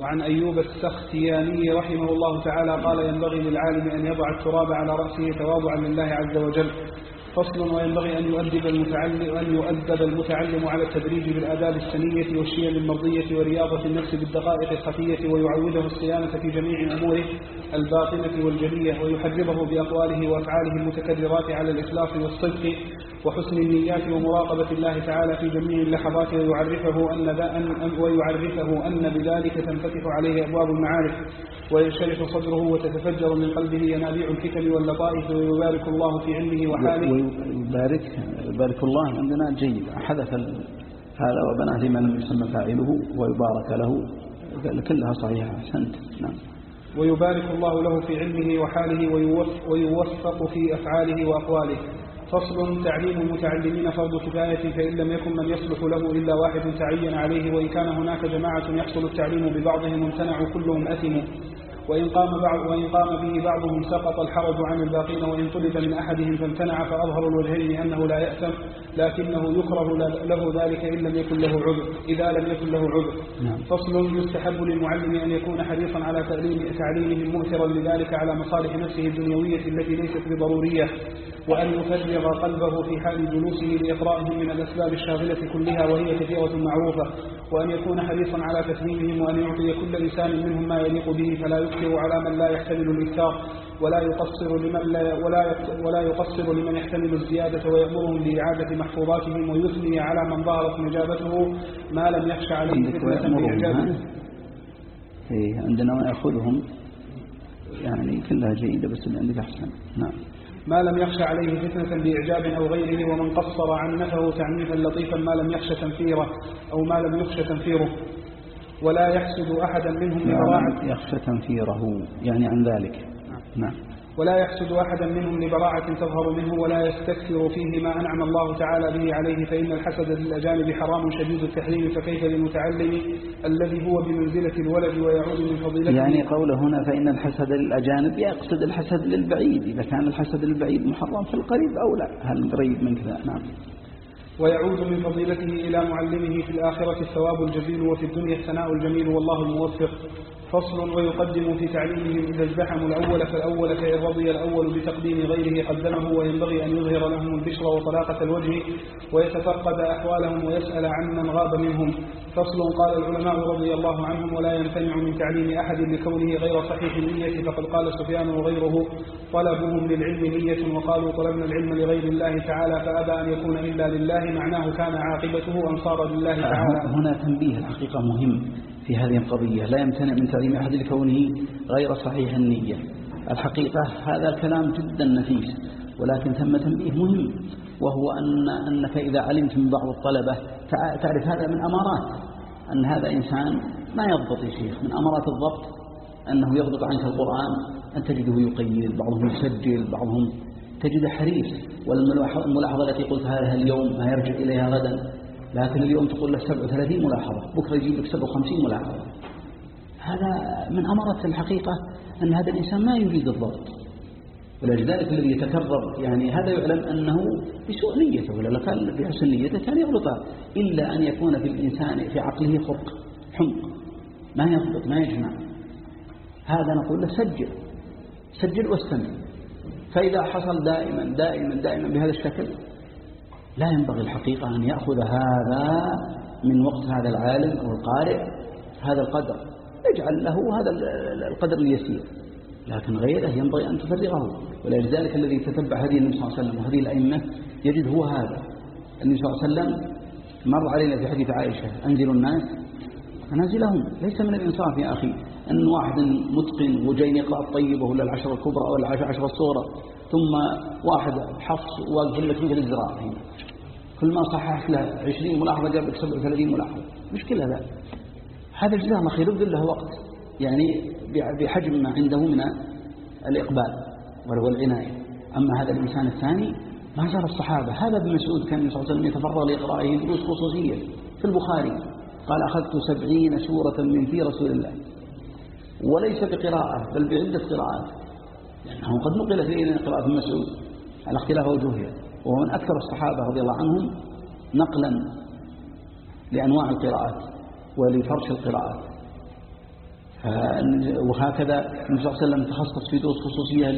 وعن أيوب السختياني رحمه الله تعالى قال ينبغي للعالم أن يضع التراب على رأسه تواضعا لله عز وجل فصل وينبغي أن يؤدب المتعلم أن يؤدب المتعلم على التدريج بالآداب السنية والشيم المرضية ورياضة النفس بالدقائق الخفية ويعوده الصيانة في جميع أموره الباطنة والجلية ويحرضه بأقواله وأفعاله المتكررات على الإخلاص والصدق وحسن النيات ومراقبة الله تعالى في جميع اللحظات ويعرفه أن أن ويعرفه أن بذلك تنفتح عليه أبواب المعارف وينشرح صدره وتتفجر من قلبه ينابيع الحكم واللطائف ويبارك الله في علمه وحاله. ويبارك يبارك الله عندنا جيد. ال- هذا وبناه لما لم يسمى فاعله ويبارك له. كلها صحيحة. أحسنت. نعم. ويبارك الله له في علمه وحاله ويوف- ويوفق في أفعاله وأقواله. فصل تعليم المتعلمين فرض كفاية فإن لم يكن من يصلح له إلا واحد تعين عليه وإن كان هناك جماعة يحصل التعليم ببعضهم امتنعوا كلهم أثموا وإن قام, بعض وإن قام به بعضهم سقط الحرج عن الباقين وإن طلب من أحدهم فامتنع فأظهر الوجهين أنه لا يأثم لكنه يكره له ذلك إن لم يكن له عذر إذا لم يكن له عذر. نعم. فصل يستحب للمعلم أن يكون حريصا على تعليم تعليمهم مؤثرا لذلك على مصالح نفسه الدنيوية التي ليست بضرورية. وأن يفرغ قلبه في حال جلوسه لإقرائهم من الأسباب الشاغلة كلها وهي كثيرة معروفة وأن يكون حريصا على تفهيمهم وأن يعطي كل إنسان منهم ما يليق به فلا يكثر على من لا يحتمل الإكثار ولا يقصر لمن لا ولا ولا يقصر لمن يحتمل الزيادة ويأمرهم بإعادة محفوظاتهم ويثني على من ظهرت نجابته ما لم يخش عليه فتنة بإعجابه؟ إيه عندنا ويأخذهم يعني كلها جيدة بس اللي عندك أحسن. نعم. ما لم يخش عليه فتنة بإعجاب أو غيره ومن قصر عنفه تعنيفا لطيفا ما لم يخش تنفيره أو ما لم يخش تنفيره. ولا يحسد أحدا منهم لبراعة يخشى تنفيره يعني عن ذلك. نعم. ولا يحسد أحدا منهم لبراعة تظهر منه ولا يستكثر فيه ما أنعم الله تعالى به عليه فإن الحسد للأجانب حرام شديد التحريم فكيف للمتعلم الذي هو بمنزلة الولد ويعود من فضيلته؟ يعني قوله هنا فإن الحسد للأجانب يقصد الحسد للبعيد إذا كان الحسد للبعيد محرم في القريب أو لا؟ هل قريب من كذا؟ نعم. ويعود من فضيلته إلى معلمه في الآخرة الثواب الجزيل وفي الدنيا الثناء الجميل والله الموفق. فصل ويقدم في تعليمهم إذا ازدحموا الأول فالأول فإن رضي الأول بتقديم غيره قدمه وينبغي أن يظهر لهم البشر وطلاقة الوجه ويتفقد أحوالهم ويسأل عمن غاب منهم. فصل قال العلماء رضي الله عنهم ولا يمتنع من تعليم أحد لكونه غير صحيح النية فقد قال سفيان وغيره طلبهم للعلم نية وقالوا طلبنا العلم لغير الله تعالى فأبى أن يكون إلا لله معناه كان عاقبته أن صار لله تعالى. هنا تنبيه الحقيقة مهم. في هذه القضية. لا يمتنع من تعليم أحد لكونه غير صحيح النية. الحقيقة هذا الكلام جدا نفيس ولكن ثم تنبيه مهم وهو أن أنك إذا علمت من بعض الطلبة تع- تعرف هذا من أمارات. أن هذا إنسان ما يضبط يا شيخ من أمارات الضبط أنه يضبط عنك القرآن أن تجده يقيد بعضهم يسجل بعضهم تجد حريص. والملاحظة التي قلتها اليوم ما يرجع إليها غدا لكن اليوم تقول له 37 ملاحظة بكرة يجيب لك 57 ملاحظة. هذا من أمارة الحقيقة أن هذا الإنسان ما يريد الضبط. ولذلك الذي يتكرر؟ يعني هذا يعلم أنه بسوء نيته ولا كان بحسن نيته؟ كان يغلط. إلا أن يكون في الإنسان في عقله خرق حمق. ما يضبط ما يجمع. هذا نقول له سجل. سجل واستمع. فإذا حصل دائما دائما دائما بهذا الشكل لا ينبغي الحقيقة أن يأخذ هذا من وقت هذا العالم أو القارئ هذا القدر. يجعل له هذا القدر اليسير. لكن غيره ينبغي أن تفرغه. ولذلك الذي تتبع هدي النبي صلى الله عليه وسلم وهذه الأئمة يجد هو هذا. النبي صلى الله عليه وسلم مر علينا في حديث عائشة أنزلوا الناس منازلهم. ليس من الإنصاف يا أخي أن واحد متقن وجاي يقرأ الطيبة ولا العشرة الكبرى ولا العشرة الصورة ثم واحد حفص واقف لك مثل الزراعة هنا كل ما صححت له 20 ملاحظة جاب لك 37 ملاحظة. مشكلة ذا هذا جزاه الله خير يبذل له وقت يعني بحجم ما عنده من الإقبال والعناية. أما هذا الإنسان الثاني ما زال الصحابة. هذا ابن مسعود كان صلى الله عليه وسلم يتفرغ لإقرائه دروس خصوصية في البخاري. قال أخذت سبعين سورة من في رسول الله. وليس بقراءة بل بعدة قراءات. لأنه قد نقلت إلينا قراءة مسعود. على اختلاف وجوهها. وهو من أكثر الصحابة رضي الله عنهم نقلا لأنواع القراءات ولفرش القراءات. وهكذا النبي صلى الله عليه وسلم تخصص في دروس خصوصية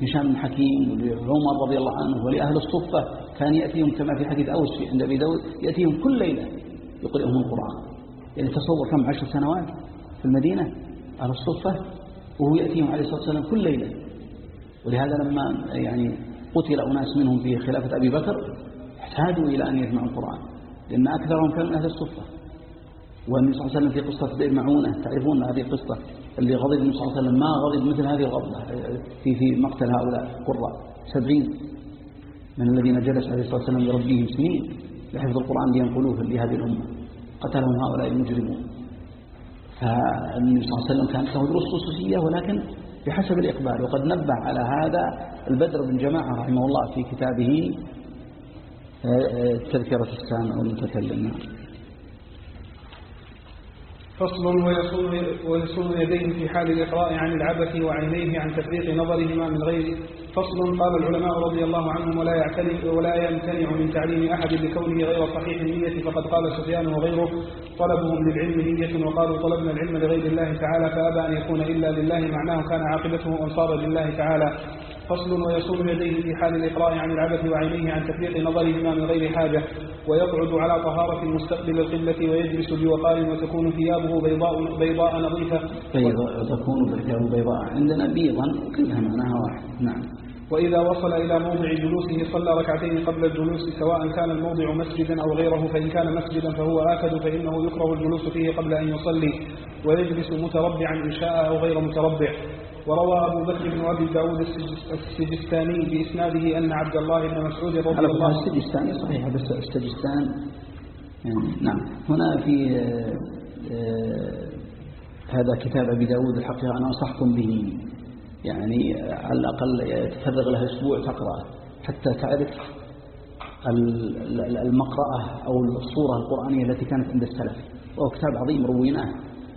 لهشام بن حكيم ولعمر رضي الله عنه ولأهل الصفة. كان يأتيهم كما في حديث أوس عند أبي داود يأتيهم كل ليلة يقرئهم القرآن. يعني تصور كم؟ عشر سنوات في المدينة أهل الصفة وهو يأتيهم عليه الصلاة والسلام كل ليلة. ولهذا لما يعني قتل أناس منهم في خلافة أبي بكر احتاجوا إلى أن يجمعوا القرآن لأن أكثرهم كانوا من أهل الصفة. والنبي صلى الله عليه وسلم في قصة بئر معونة تعرفون هذه القصة؟ اللي غضب النبي صلى الله عليه وسلم ما غضب مثل هذه الغضبة في في مقتل هؤلاء القراء. سبعين من الذين جلس عليه الصلاة والسلام يربيهم سنين لحفظ القرآن لينقلوه لهذه الأمة. قتلهم هؤلاء المجرمون. فالنبي صلى الله عليه وسلم كانت له دروس خصوصية ولكن بحسب الإقبال. وقد نبه على هذا البدر بن جماعة رحمه الله في كتابه تذكرة السامع والمتكلم. فصل ويصون يديه في حال الإقراء عن العبث وعينيه عن تفريق نظرهما من غير فصل. قال العلماء رضي الله عنهم ولا يعتني ولا يمتنع من تعليم أحد لكونه غير صحيح النية فقد قال سفيان وغيره طلبهم للعلم نية وقالوا طلبنا العلم لغير الله تعالى فأبى أن يكون إلا لله. معناه كان عاقبته أنصار لله تعالى. فصل ويصون يديه في حال الإقراء عن العبث وعينيه عن تفريق نظرهما من غير حاجة ويقعد على طهارة مستقبل القبلة ويجلس بوقار وتكون ثيابه بيضاء, بيضاء نظيفة. بيضاء وتكون ثيابه بيضاء. عندنا بيضا كلها معناها واحد. نعم. وإذا وصل إلى موضع جلوسه صلى ركعتين قبل الجلوس سواء كان الموضع مسجدا أو غيره فإن كان مسجدا فهو آكد فإنه يكره الجلوس فيه قبل أن يصلي ويجلس متربعا إن شاء أو غير متربع. وروى أبو بكر بن أبي داود السجس- السجستاني بإسناده أن عبد الله بن مسعود رضي الله عنه السجستاني صحيح بس السجستان يعني نعم. هنا في آه، آه، هذا كتاب أبي داود الحقيقة أنا أنصحكم به. يعني على الأقل تفرغ له أسبوع تقرأه حتى تعرف ال- ال- المقرأة أو الصورة القرآنية التي كانت عند السلف. وهو كتاب عظيم رويناه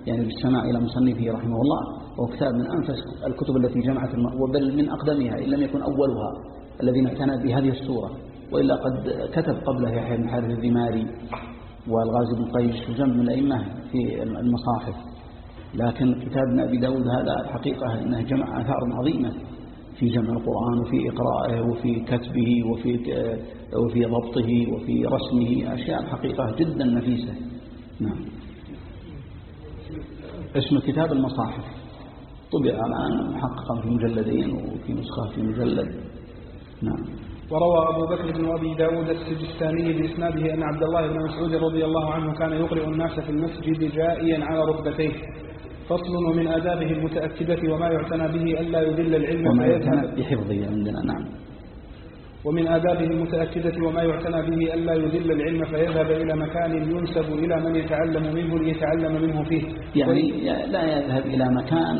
يعني بالسماع إلى مصنفه رحمه الله. وهو كتاب من أنفس الكتب التي جمعت وبل من أقدمها إن لم يكن أولها الذين اعتنى بهذه الصورة وإلا قد كتب قبله يحيى بن حارث الذماري والغازي بن قيش وجمع من الأئمة في المصاحف. لكن كتاب أبي داود هذا الحقيقة أنه جمع آثار عظيمة في جمع القرآن وفي إقرائه وفي كتبه وفي وفي ضبطه وفي رسمه. أشياء حقيقة جدا نفيسة. نعم. اسم كتاب المصاحف. طبع الآن محققا في مجلدين وفي نسخة في مجلد. نعم. وروى أبو بكر بن أبي داود السجستاني بإسناده أن عبد الله بن مسعود رضي الله عنه كان يقرئ الناس في المسجد جائيا على ركبتيه. فصل ومن آدابه المتأكدة وما يعتنى به ألا يذل العلم وما يعتنى بحفظه عندنا نعم. ومن آدابه المتأكدة وما يعتنى به ألا يذل العلم فيذهب إلى مكان ينسب إلى من يتعلم منه ليتعلم منه فيه. يعني لا يذهب إلى مكان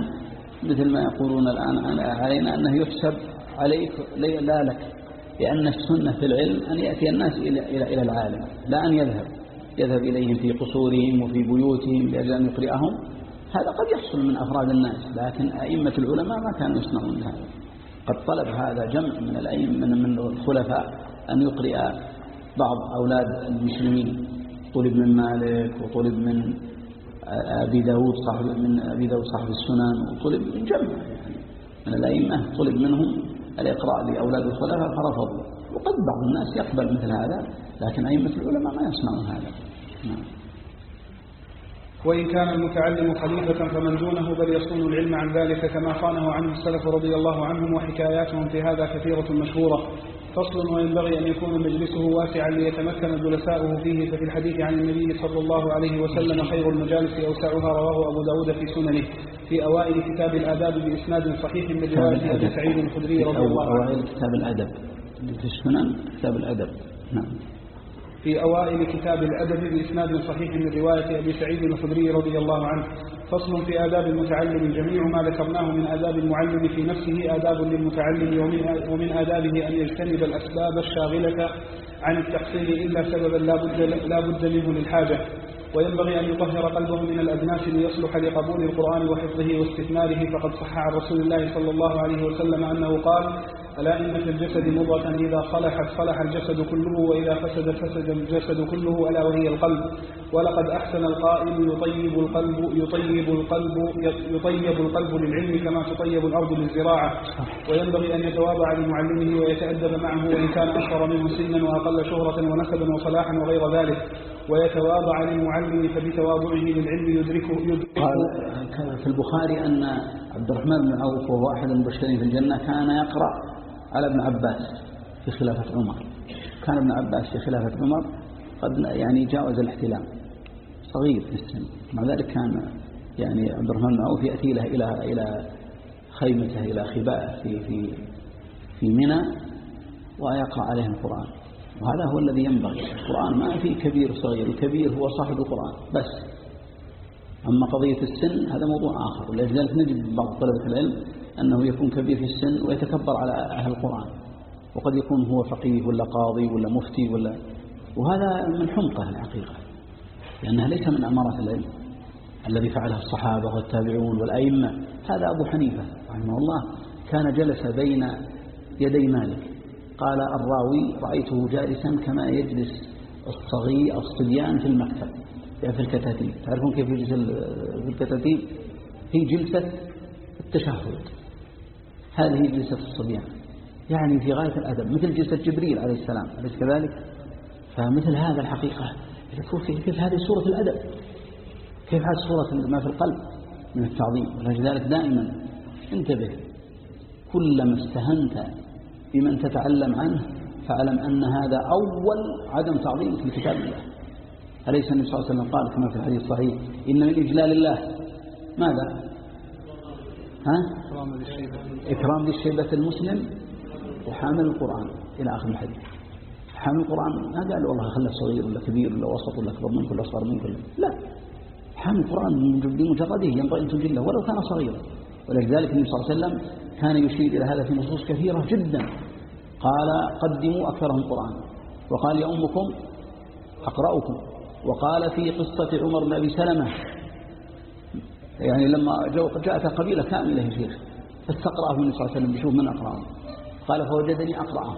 مثل ما يقولون الآن علينا أنه يحسب عليك لي- لا لك لأن السنة في العلم أن يأتي الناس إلى, إلى, إلى العالم لا أن يذهب يذهب إليهم في قصورهم وفي بيوتهم لأجل أن يقرئهم. هذا قد يحصل من أفراد الناس لكن أئمة العلماء ما كانوا يصنعون هذا. قد طلب هذا جمع من الأئمة من من الخلفاء أن يقرئ بعض أولاد المسلمين طلب من مالك وطلب من أبي داود صاحب من أبي داود صاحب السنن وطلب من جمع. من الأئمة طلب منهم الإقراء لأولاد الخلفاء فرفضوا. وقد بعض الناس يقبل مثل هذا لكن أئمة العلماء ما يصنعون هذا. نعم. وإن كان المتعلم خليفة فمن دونه بل يصون العلم عن ذلك كما خانه عنه السلف رضي الله عنهم وحكاياتهم في هذا كثيرة مشهورة. فصل وينبغي أن يكون مجلسه واسعا ليتمكن جلساؤه فيه ففي الحديث عن النبي صلى الله عليه وسلم خير المجالس أوسعها رواه أبو داود في سننه. في أوائل كتاب الآداب بإسناد صحيح من رواية أبي سعيد الخدري رضي الله عنه. أوائل كتاب الأدب. في السنن كتاب الأدب. نعم. في أوائل كتاب الأدب بإسناد صحيح من رواية أبي سعيد الخدري رضي الله عنه. فصل في آداب المتعلم جميع ما ذكرناه من آداب المعلم في نفسه آداب للمتعلم ومن, آدابه أن يجتنب الأسباب الشاغلة عن التحصيل إلا سببا لا بد, لا بد منه للحاجة. وينبغي أن يطهر قلبه من الأدناس ليصلح لقبول القرآن وحفظه واستثماره. فقد صح عن رسول الله صلى الله عليه وسلم أنه قال ألا إن في الجسد مضغة إذا صلحت صلح الجسد كله وإذا فسد فسد الجسد كله ألا وهي القلب. ولقد أحسن القائل يطيب القلب يطيب القلب يطيب القلب للعلم كما تطيب الأرض للزراعة. وينبغي أن يتواضع لمعلمه ويتأدب معه وإن كان أصغر منه سنا وأقل شهرة ونسبا وصلاحا وغير ذلك. ويتواضع للمعلم فبتواضعه للعلم يدركه, يدركه. قال في البخاري أن عبد الرحمن بن عوف وهو أحد المبشرين في الجنة كان يقرأ على ابن عباس في خلافة عمر. كان ابن عباس في خلافة عمر قد يعني جاوز الاحتلام صغير في السن. مع ذلك كان يعني عبد الرحمن بن عوف يأتي له إلى إلى خيمته إلى خباءه في في في منى ويقرأ عليهم القرآن. وهذا هو الذي ينبغي. القرآن ما في كبير وصغير الكبير هو صاحب القرآن بس. أما قضية السن هذا موضوع آخر ولذلك نجد بعض طلبة العلم أنه يكون كبير في السن ويتكبر على أهل القرآن وقد يكون هو فقيه ولا قاضي ولا مفتي ولا وهذا من حمقه الحقيقة لأنها ليس من أمارة العلم الذي فعله الصحابة والتابعون والأئمة. هذا أبو حنيفة رحمه الله كان جلس بين يدي مالك قال الراوي رأيته جالسا كما يجلس الصغير الصبيان في المكتب يعني في الكتاتيب. تعرفون كيف يجلس في الكتاتيب؟ هي جلسة التشهد. هذه جلسة الصبيان. يعني في غاية الأدب مثل جلسة جبريل عليه السلام أليس كذلك؟ فمثل هذا الحقيقة. كيف هذه صورة الأدب؟ كيف هذه صورة ما في القلب من التعظيم؟ ولذلك دائما. انتبه كلما استهنت بمن تتعلم عنه فاعلم أن هذا أول عدم تعظيمك لكتاب الله. أليس النبي صلى الله عليه وسلم قال كما في الحديث الصحيح إن من إجلال الله. ماذا؟ ها؟ إكرام الشيبة المسلم وحامل القرآن إلى آخر الحديث. حامل القرآن ما قال والله خله صغير ولا كبير ولا وسط ولا أكبر منك ولا أصغر منك ولا لا. حامل القرآن بمجرده ينبغي أن تجله ولو كان صغيرا. ولذلك النبي صلى الله عليه وسلم كان يشير إلى هذا في نصوص كثيرة جدا. قال قدموا أكثرهم قرآن وقال يا أمكم أقرأكم. وقال في قصة عمر بن أبي سلمة يعني لما جاءت قبيلة كاملة يا شيخ فاستقرأه النبي صلى الله عليه وسلم بشوف من أقرأهم. قال فوجدني أقرأهم.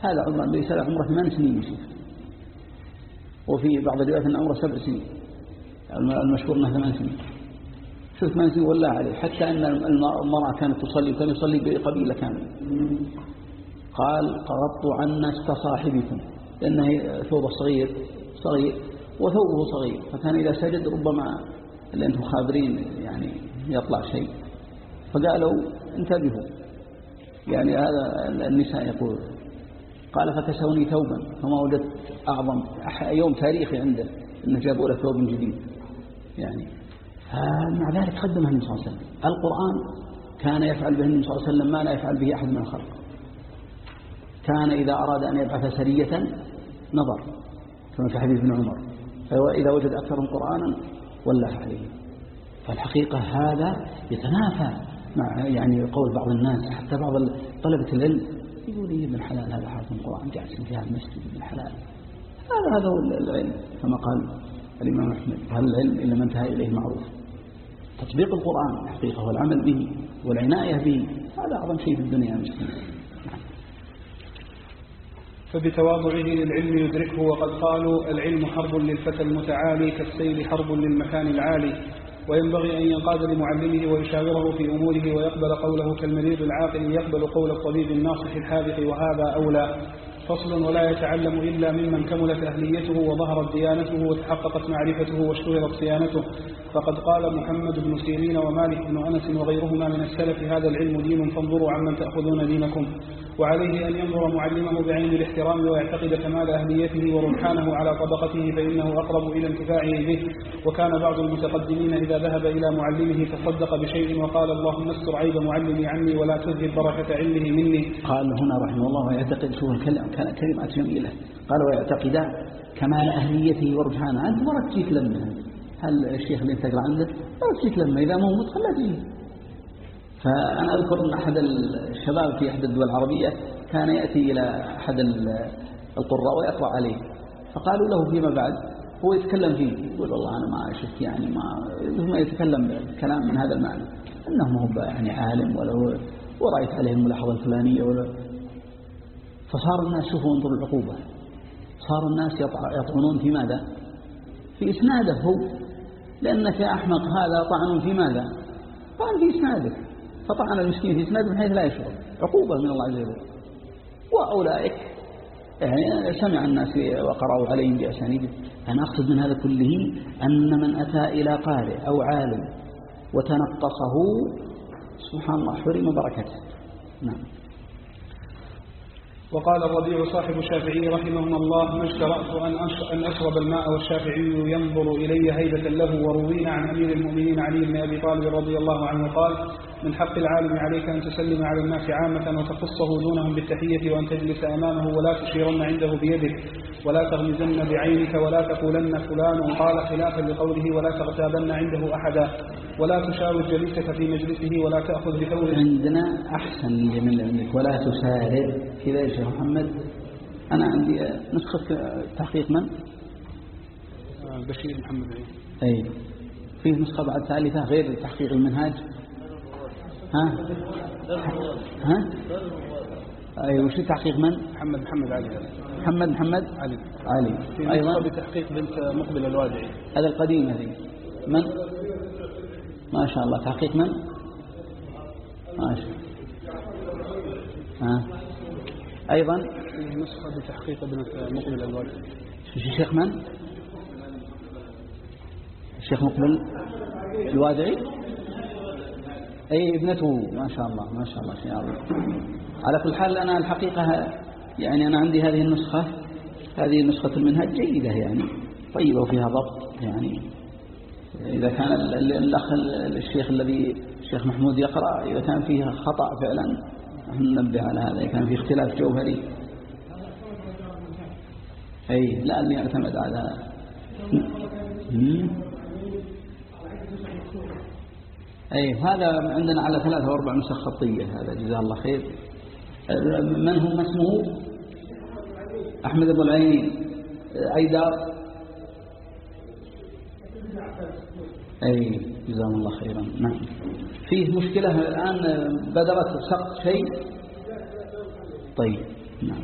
هذا عمر بن أبي سلمة عمره ثمان سنين يا شيخ. وفي بعض الروايات أن عمره سبع سنين. المشهور أنه ثمان سنين. شوف ثمان سنين والله عليه حتى أن المرأة كانت تصلي وكان يصلي بقبيلة كاملة. قال قرضت عنا كصاحبكم لأنه ثوبه صغير صغير وثوبه صغير. فكان إذا سجد ربما أنتم خابرين يعني يطلع شيء. فقالوا انتبهوا. يعني هذا النساء يقول قال فكسوني ثوبا فما وجدت أعظم يوم تاريخي عنده أنه جابوا له ثوب جديد. يعني مع ذلك قدمه النبي صلى الله عليه وسلم. القرآن كان يفعل به النبي صلى الله عليه وسلم ما لا يفعل به أحد من الخلق. كان إذا أراد أن يبعث سرية نظر كما في حديث ابن عمر. فإذا وجد أكثرهم قرآنا ولاه عليه. فالحقيقة هذا يتنافى مع يعني قول بعض الناس حتى بعض طلبة العلم يقول إيه ابن حلال هذا حافظ القرآن جالس في هذا المسجد ابن حلال هذا هذا هو العلم. كما قال الإمام أحمد هل العلم إلا ما انتهى إليه معروف. تطبيق القرآن حقيقة والعمل به والعناية به هذا أعظم شيء في الدنيا. يا مسلمين فبتواضعه للعلم يدركه وقد قالوا العلم حرب للفتى المتعالي كالسيل حرب للمكان العالي. وينبغي أن ينقاد لمعلمه ويشاوره في أموره ويقبل قوله كالمريض العاقل يقبل قول الطبيب الناصح الحاذق وهذا أولى. فصل ولا يتعلم إلا ممن كملت أهليته وظهرت ديانته وتحققت معرفته واشتهرت صيانته. فقد قال محمد بن سيرين ومالك بن أنس وغيرهما من السلف هذا العلم دين فانظروا عمن تأخذون دينكم. وعليه أن ينظر معلمه بعين الاحترام ويعتقد كمال أهليته ورجحانه على طبقته فإنه أقرب إلى انتفاعه به. وكان بعض المتقدمين إذا ذهب إلى معلمه تصدق بشيء وقال اللهم استر عيب معلمي عني ولا تذهب بركة علمه مني. قال هنا رحمه الله ويعتقد شوف الكلام كان- كلمات جميلة قال ويعتقد كمال أهليته ورجحانه. أنت ما تجيك لما؟ هل الشيخ اللي تقرأ عنده؟ ما تجيك لما إذا مو مت خلاه تجي. فأنا أذكر أن أحد الشباب في أحد الدول العربية كان يأتي إلى أحد ال- القراء ويقرأ عليه. فقالوا له فيما بعد هو يتكلم فيه. يقول والله أنا ما شفت يعني ما ثم يتكلم كلام من هذا المعنى. أنه ما هو يعني عالم ولا هو ورأيت عليه الملاحظة الفلانية ولا فصار الناس شوفوا انظروا العقوبة. صار الناس يطع- يطعنون في ماذا؟ في إسناده هو. لأنك يا أحمق هذا طعن في ماذا؟ طعن في إسنادك. فطعن المسكين في إسناده من حيث لا يشعر. عقوبة من الله عز وجل. وأولئك يعني سمع الناس وقرأوا عليهم بأسانيد. أنا أقصد من هذا كله أن من أتى إلى قارئ أو عالم وتنقصه سبحان الله حرم بركته. نعم. وقال الربيع صاحب الشافعي رحمهما الله ما اشترأت أن أش- أن أشرب الماء والشافعي ينظر إلي هيبة له وروينا عن أمير المؤمنين علي بن أبي طالب رضي الله عنه قال من حق العالم عليك أن تسلم على الناس عامة وتخصه دونهم بالتحية وأن تجلس أمامه ولا تشيرن عنده بيدك ولا تغمزن بعينك ولا تقولن فلان قال خلافا لقوله ولا تغتابن عنده أحدا ولا تشاور جليسك في مجلسه ولا تأخذ بثوبه عندنا أحسن من اللي عندك ولا تسارع كذا شيخ محمد أنا عندي نسخة تحقيق من؟ بشير محمد عيد أي. فيه نسخة بعد ثالثة غير تحقيق المنهاج؟ ها؟ ها؟ أي وش تحقيق من؟ محمد محمد علي. محمد محمد؟ علي. علي. في نسخة أيضا بتحقيق بنت مقبل الوادعي. هذا القديم هذه. من؟ ما شاء الله. تحقيق من؟ ما شاء ها؟ أيضا؟ نسخة بتحقيق بنت مقبل الوادعي الشيخ من؟ الشيخ مقبل الوادعي أي ابنته ما شاء الله ما شاء الله شيء عظيم. على كل حال أنا الحقيقة يعني أنا عندي هذه النسخة هذه نسخة المنهج جيدة يعني طيبة وفيها ضبط يعني. إذا كان ال- ال- الأخ ال- الشيخ الذي الشيخ محمود يقرأ إذا كان فيها خطأ فعلا ننبه على هذا. كان في اختلاف جوهري. أي لا اللي يعتمد على أي هذا عندنا على ثلاثة وأربع نسخ خطية هذا جزاه الله خير. من هو اسمه؟ أحمد أبو العيني. أيدار أي جزاهم الله خيرا. نعم. فيه مشكلة الآن بدرت سقط شيء؟ طيب. نعم.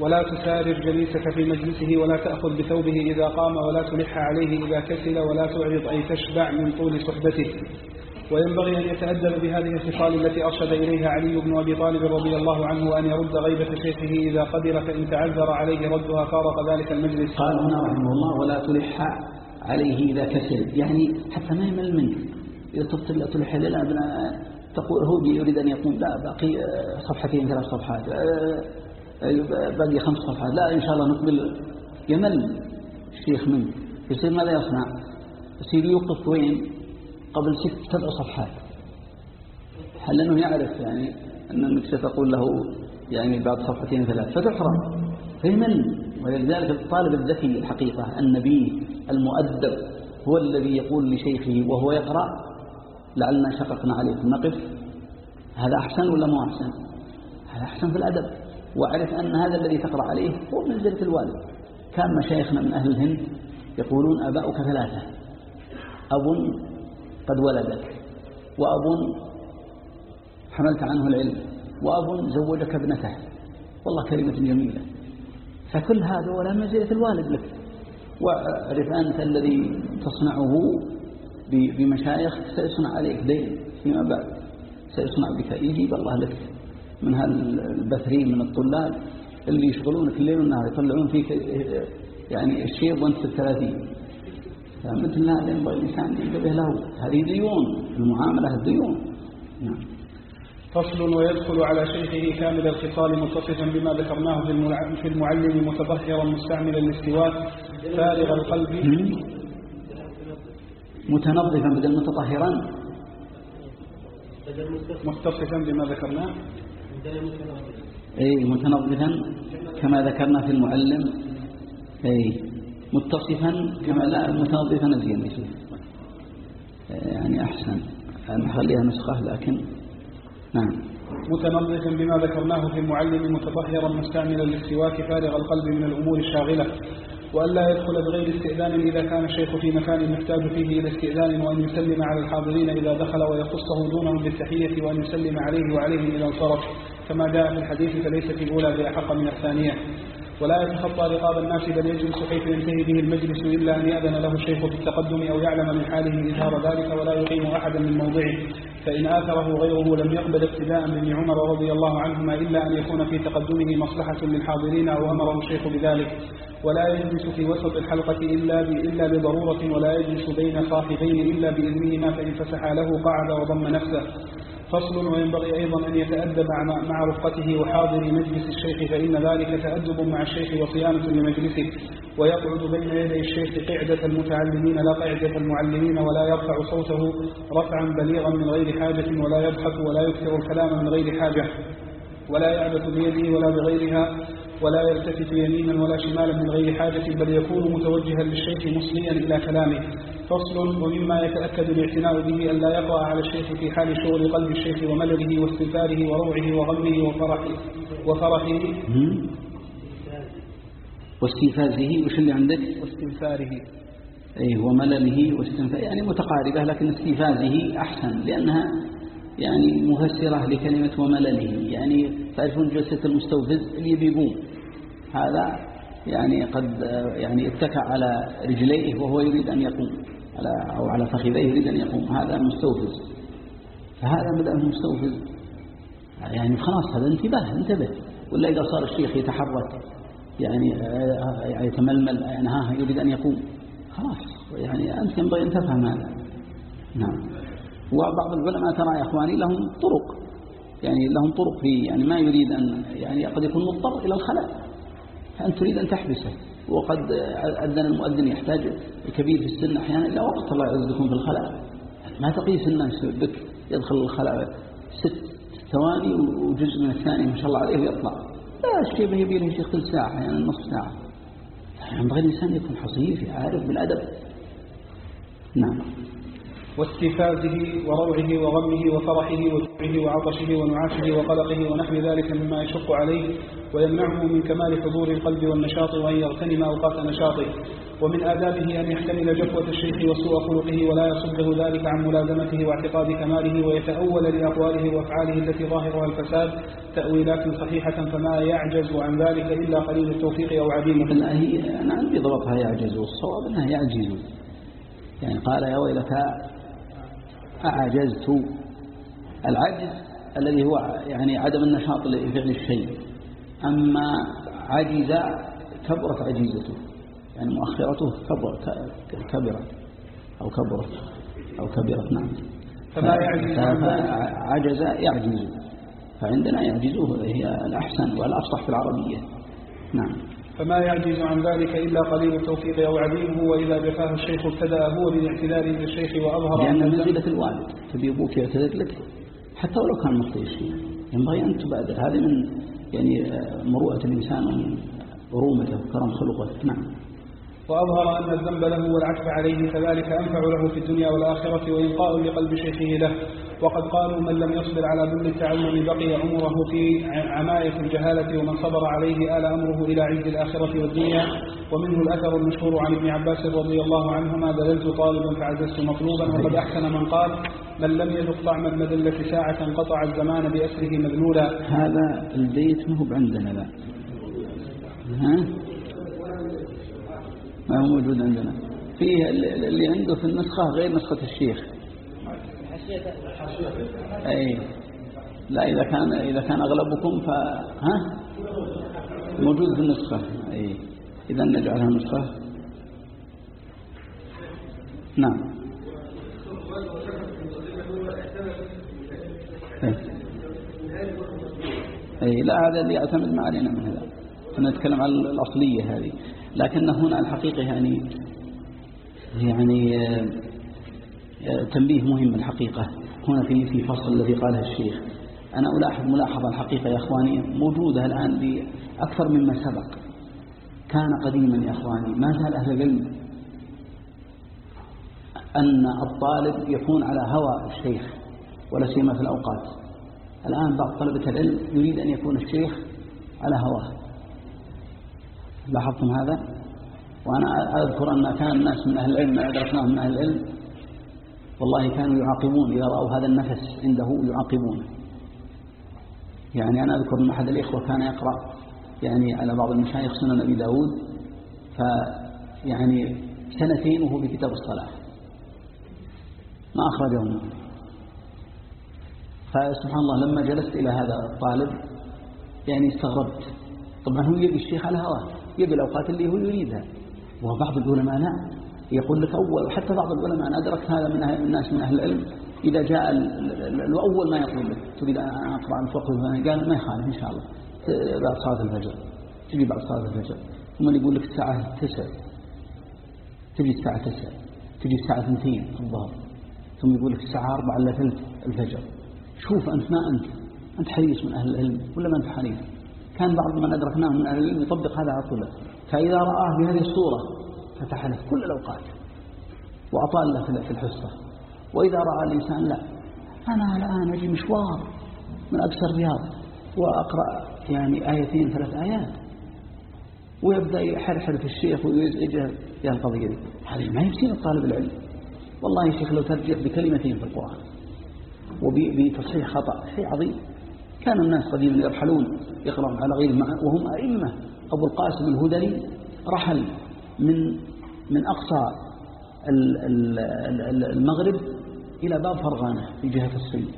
ولا تسارر جليسك في مجلسه ولا تأخذ بثوبه إذا قام ولا تلح عليه إذا كسل ولا تعرض أي تشبع من طول صحبته. وينبغي أن يتأدب بهذه الخصال التي أرشد إليها علي بن أبي طالب رضي الله عنه وأن يرد غيبة شيخه إذا قدر فإن تعذر عليه ردها فارق ذلك المجلس. قال هنا رحمه الله ولا تلح عليه إذا كسل يعني حتى ما يمل منك. إذا طبت لا تلح لا تقول هو يريد أن يقوم. لا باقي صفحتين ثلاث صفحات. باقي خمس صفحات. لا إن شاء الله نقبل. يمل الشيخ منك. يصير ماذا يصنع؟ يصير يوقف وين؟ قبل ست سبع صفحات. هل أنه يعرف يعني أنك ستقول له يعني بعد صفحتين ثلاث؟ فتحرم. فيمل. ولذلك الطالب الذكي الحقيقة النبي المؤدب هو الذي يقول لشيخه وهو يقرأ لعلنا شققنا عليكم نقف. هذا أحسن ولا مو أحسن؟ هذا أحسن في الأدب. واعرف أن هذا الذي تقرأ عليه هو منزلة الوالد. كان مشايخنا من أهل الهند يقولون أباؤك ثلاثة. أب قد ولدك وأب حملت عنه العلم وأب زوجك ابنته. والله كلمة جميلة. فكل هذا ولا منزلة الوالد لك. واعرف أنت الذي تصنعه بمشايخ سيصنع عليك دين فيما بعد سيصنع بك يجيب الله لك من هالبثرين من الطلاب اللي يشغلونك الليل والنهار يطلعون فيك يعني الشيء وانت في الثلاثين. فمثل هذا ينبغي الإنسان ينتبه له. هذه ديون المعاملة الديون نعم. فصل ويدخل على شيخه كامل الخصال متصفا بما ذكرناه في المعلم متطهرا مستعملا الاستواء فارغ القلب. متنظفا بدل متطهرا. متصفا. بما ذكرناه أي متنظفا كما ذكرنا في المعلم. أي متصفا كما لا متنظفا ازين يصير يعني أحسن. نخليها نسخة لكن نعم. متنظفا بما ذكرناه في المعلم متطهرا مستعملا للسواك فارغ القلب من الأمور الشاغلة وألا يدخل بغير استئذان إذا كان الشيخ في مكان يحتاج فيه إلى استئذان وأن يسلم على الحاضرين إذا دخل ويخصه دونهم بالتحية وأن يسلم عليه وعليهم إذا انصرف كما جاء في الحديث فليس في الأولى بأحق من الثانية. ولا يتخطى رقاب الناس بل يجلس حيث ينتهي به المجلس إلا أن يأذن له الشيخ في التقدم أو يعلم من حاله إظهار ذلك ولا يقيم أحدا من موضعه. فإن آثره غيره لم يقبل ابتداء من عمر رضي الله عنهما إلا أن يكون في تقدمه مصلحة للحاضرين أو أمره الشيخ بذلك. ولا يجلس في وسط الحلقة إلا إلا بضرورة ولا يجلس بين صاحبين إلا بإذنهما فإن فسح له قعد وضم نفسه. فصل وينبغي أيضا أن يتأدب مع رفقته وحاضر مجلس الشيخ فإن ذلك تأدب مع الشيخ وصيانة لمجلسه. ويقعد بين يدي الشيخ قعدة المتعلمين لا قعدة المعلمين ولا يرفع صوته رفعا بليغا من غير حاجة ولا يضحك ولا يكثر الكلام من غير حاجة. ولا يعبث بيده ولا بغيرها ولا يلتفت يمينا ولا شمالا من غير حاجة بل يكون متوجها للشيخ مصليا إلى كلامه. فصل ومما يتأكد الاعتناء به أن لا يقع على الشيخ في حال شغل قلب الشيخ وملله واستنفاره وروعه وغمه وفرحه وفرحه. واستنفاذه وش اللي عندك؟ واستنفاره. أي وملله واستنفاره يعني متقاربة لكن استنفاذه أحسن لأنها يعني مفسرة لكلمة وملله. يعني تعرفون جلسة المستوفز اللي بيقوم. هذا يعني قد يعني اتكى على رجليه وهو يريد أن يقوم. على أو على فخذيه يريد أن يقوم. هذا مستوفز. فهذا بدأ مستوفز يعني خلاص هذا انتباه انتبه. ولا إذا صار الشيخ يتحرك يعني يتململ يعني ها يريد أن يقوم. خلاص يعني أنت ينبغي أن تفهم هذا. نعم. وبعض العلماء ترى يا إخواني لهم طرق. يعني لهم طرق في يعني ما يريد أن يعني قد يكون مضطر إلى الخلاء. فأنت تريد أن تحبسه. وقد أذن المؤذن يحتاج الكبير في السن أحيانا إلى وقت الله يعزكم في الخلاء ما تقيس الناس بك يدخل الخلاء ست ثواني وجزء من الثاني ما شاء الله عليه ويطلع. لا الشيء يبي له شيخ ثلث ساعة يعني نصف ساعة. ينبغي الإنسان يكون حصيف عارف بالأدب. نعم. واستفازه وروعه وغمه وفرحه وجوعه وعطشه ونعاشه وقلقه ونحو ذلك مما يشق عليه ويمنعه من كمال حضور القلب والنشاط وأن يغتنم أوقات نشاطه. ومن آدابه أن يحتمل جفوة الشيخ وسوء خلقه ولا يصده ذلك عن ملازمته واعتقاد كماله ويتأول لأقواله وأفعاله التي ظاهرها الفساد تأويلات صحيحة فما يعجز عن ذلك إلا قليل التوفيق أو هي أنا عندي ضبطها يعجز والصواب أنها يعجز. يعني قال يا ويلك أعجزت. العجز الذي هو يعني عدم النشاط لفعل الشيء. أما عجز كبرت عجيزته. يعني مؤخرته كبر كبرت. أو كبرت. أو كبرت نعم. فما يعجز عجز يعجز. فعندنا يعجزه هي الأحسن والأفصح في العربية. نعم. فما يعجز عن ذلك إلا قليل التوفيق أو عديمه وإذا جفاه الشيخ ابتدأ هو بالاعتذار للشيخ وأظهر لأن منزلة الوالد تبي أبوك يعتذر لك؟ حتى ولو كان مخطئ الشيء ينبغي أن تبادر. هذه من يعني مروءة الإنسان ورومته وكرم خلقه. نعم. وأظهر أن الذنب له والعتب عليه كذلك أنفع له في الدنيا والآخرة وإنقاء لقلب شيخه له. وقد قالوا من لم يصبر على ذل التعلم بقي عمره في عماية الجهالة ومن صبر عليه آل أمره إلى عز الآخرة والدنيا. ومنه الأثر المشهور عن ابن عباس رضي الله عنهما دللت طالبا فعززت مطلوبا وقد أحسن من قال من لم يذق طعم المذلة ساعة قطع الزمان بأسره مذلولا هذا البيت ما هو عندنا لا. ها؟ ما هو موجود عندنا. فيه اللي عنده في النسخة غير نسخة الشيخ. أي. لا إذا كان إذا كان أغلبكم ف ها؟ موجود في النسخة. أي. إذا نجعلها نسخة. نعم. أي. لا هذا اللي يعتمد ما علينا من هذا. نتكلم عن الأصلية هذه. لكن هنا الحقيقة يعني يعني تنبيه مهم الحقيقة. هنا في في فصل الذي قاله الشيخ. أنا ألاحظ ملاحظة الحقيقة يا إخواني موجودة الآن بأكثر مما سبق. كان قديما يا إخواني ما زال أهل العلم أن الطالب يكون على هوى الشيخ ولا سيما في الأوقات. الآن بعض طلبة العلم يريد أن يكون الشيخ على هواه. لاحظتم هذا؟ وأنا أذكر أن كان الناس من أهل العلم ما أدركناهم من أهل العلم والله كانوا يعاقبون إذا رأوا هذا النفس عنده يعاقبون. يعني أنا أذكر أن أحد الإخوة كان يقرأ يعني على بعض المشايخ سنن أبي داود فيعني سنتين وهو بكتاب الصلاة. ما أخرجه منه فسبحان الله لما جلست إلى هذا الطالب يعني استغربت. طبعا هو يبي الشيخ على هواه؟ يبي الأوقات اللي هو يريدها. وبعض العلماء لا. يقول لك أول حتى بعض العلماء أنا أدركت هذا من الناس من أهل العلم إذا جاء الأول ما يقول لك. تريد أن أقرأ عن فقه قال ما يخالف إن شاء الله. بعد صلاة الفجر. تجي بعد صلاة الفجر. ثم يقول لك الساعة تسع. تجي الساعة تسع. تجي الساعة ثنتين الظهر. ثم يقول لك الساعة أربعة إلا ثلث الفجر. شوف أنت ما أنت. أنت حريص من أهل العلم ولا ما أنت حريص؟ كان بعض من أدركناه من أهل العلم يطبق هذا على طول. فإذا رآه بهذه الصورة فتح له كل الأوقات وأطال له في الحصة. وإذا رأى الإنسان لا أنا الآن أجي مشوار من أقصى الرياض وأقرأ يعني آيتين ثلاث آيات. ويبدأ يحرحر في الشيخ ويزعجه في القضية دي هذه ما يمسين الطالب العلم. والله يا شيخ لو ترجع بكلمتين في القرآن وبتصحيح خطأ شيء عظيم. كان الناس قديما يرحلون يقرأون على غير المعنى وهم أئمة. أبو القاسم الهدلي رحل من من أقصى المغرب إلى باب فرغانة في جهة الصين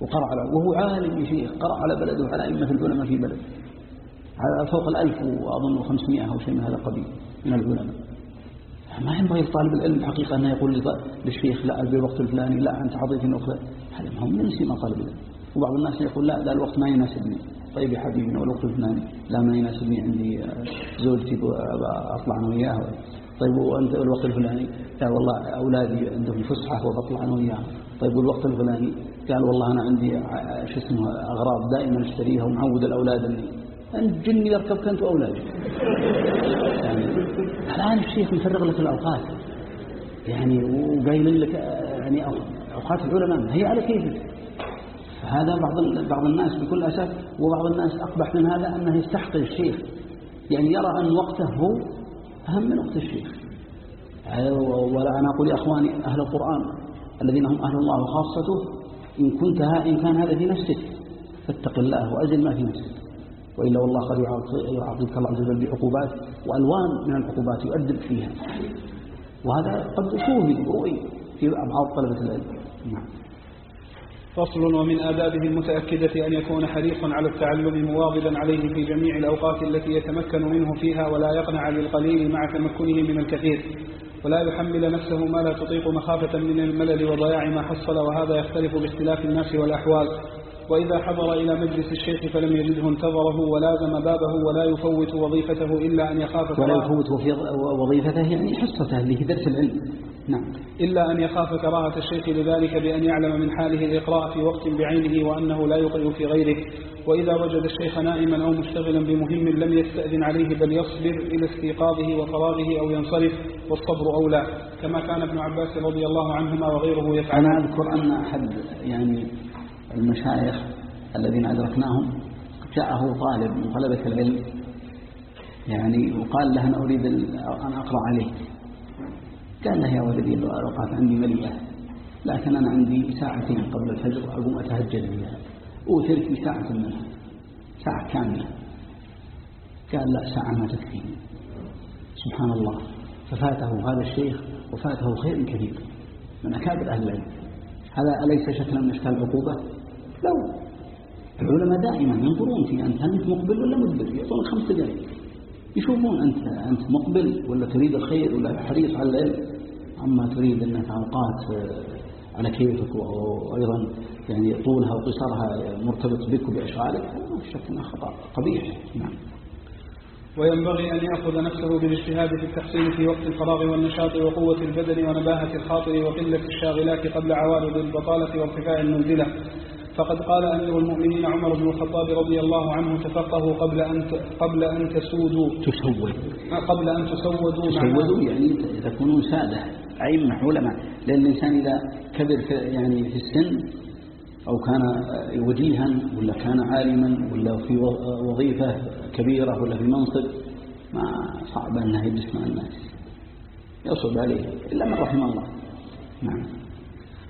وقرأ على وهو عالم شيخ قرأ على بلده وعلى أئمة العلماء في بلده. على فوق الألف وأظن خمسمائة أو شيء من هذا القبيل من العلماء. ما ينبغي لطالب العلم حقيقة أنه يقول للشيخ لا بالوقت الفلاني لا أنت عضيتني نقطة هذا ما هو من ما طالب العلم. وبعض الناس يقول لا ذا الوقت ما يناسبني. طيب يا حبيبي والوقت الفلاني لا ما يناسبني عندي زوجتي أطلع أنا وياها. طيب وأنت الوقت الفلاني؟ لا والله أولادي عندهم فسحة وبطلع أنا وياهم طيب والوقت الفلاني؟ قال والله أنا عندي شو اسمه أغراض دائما أشتريها ومعود الأولاد أني أنت جني يركبك أنت وأولادك يعني الآن الشيخ مفرغ لك الأوقات. يعني وقايل لك يعني أوقات العلماء هي على كيفك. فهذا بعض بعض الناس بكل أسف وبعض الناس أقبح من هذا أنه يستحقر الشيخ. يعني يرى أن وقته هو أهم من وقت الشيخ. ولا أنا أقول يا أخواني أهل القرآن الذين هم أهل الله وخاصته إن كنت إن كان هذا في نفسك فاتق الله وأزل ما في نفسك وإلا والله قد يعاقبك الله عز وجل بعقوبات وألوان من العقوبات يؤدب فيها. وهذا قد شوهد رؤي في بعض طلبة العلم. نعم. فصل ومن آدابه المتأكدة أن يكون حريصا على التعلم مواظبا عليه في جميع الأوقات التي يتمكن منه فيها ولا يقنع للقليل مع تمكنه من الكثير. ولا يحمل نفسه ما لا تطيق مخافة من الملل وضياع ما حصل وهذا يختلف باختلاف الناس والأحوال. وإذا حضر إلى مجلس الشيخ فلم يجده انتظره ولازم بابه ولا يفوت وظيفته إلا أن يخاف ولا يفوت وظيفته يعني حصته اللي هي درس العلم. نعم. إلا أن يخاف كراهة الشيخ لذلك بأن يعلم من حاله الإقراء في وقت بعينه وأنه لا يقرأ في غيره. وإذا وجد الشيخ نائما أو مشتغلا بمهم لم يستأذن عليه بل يصبر إلى استيقاظه وفراغه أو ينصرف والصبر أولى. كما كان ابن عباس رضي الله عنهما وغيره يفعل. أنا أذكر أن أحد يعني المشايخ الذين أدركناهم جاءه طالب من طلبة العلم يعني وقال له أنا أريد أن أقرأ عليك قال له يا ولدي الأوقات عندي مليئة لكن أنا عندي ساعتين قبل الفجر أقوم أتهجد بها. أوترك بساعة منها ساعة كاملة. قال لا ساعة ما تكفيني سبحان الله. ففاته هذا الشيخ وفاته خير كثير من أكابر أهل العلم. هذا أليس شكلا من أشكال العقوبة؟ لو العلماء دائما ينظرون في أنت أنت مقبل ولا مدبر. يعطونك خمس دقائق يشوفون أنت أنت مقبل ولا تريد الخير ولا حريص على العلم؟ أما تريد أنك أوقات على كيفك وأيضا يعني طولها وقصرها مرتبط بك وبأشغالك ما في شك أنها خطأ قبيح. نعم. وينبغي أن يأخذ نفسه بالاجتهاد في التحصيل في وقت الفراغ والنشاط وقوة البدن ونباهة الخاطر وقلة الشاغلات قبل عوارض البطالة وارتفاع المنزلة. فقد قال أمير المؤمنين عمر بن الخطاب رضي الله عنه تفقهوا قبل أن قبل أن تسودوا. تسود قبل أن تسودوا تسودوا يعني تكونون سادة أئمة علماء. لأن الإنسان إذا كبر في يعني في السن أو كان وجيها ولا كان عالما ولا في وظيفة كبيرة ولا في منصب ما صعب أنه يجلس مع الناس. يصعب عليه إلا من رحم الله نعم.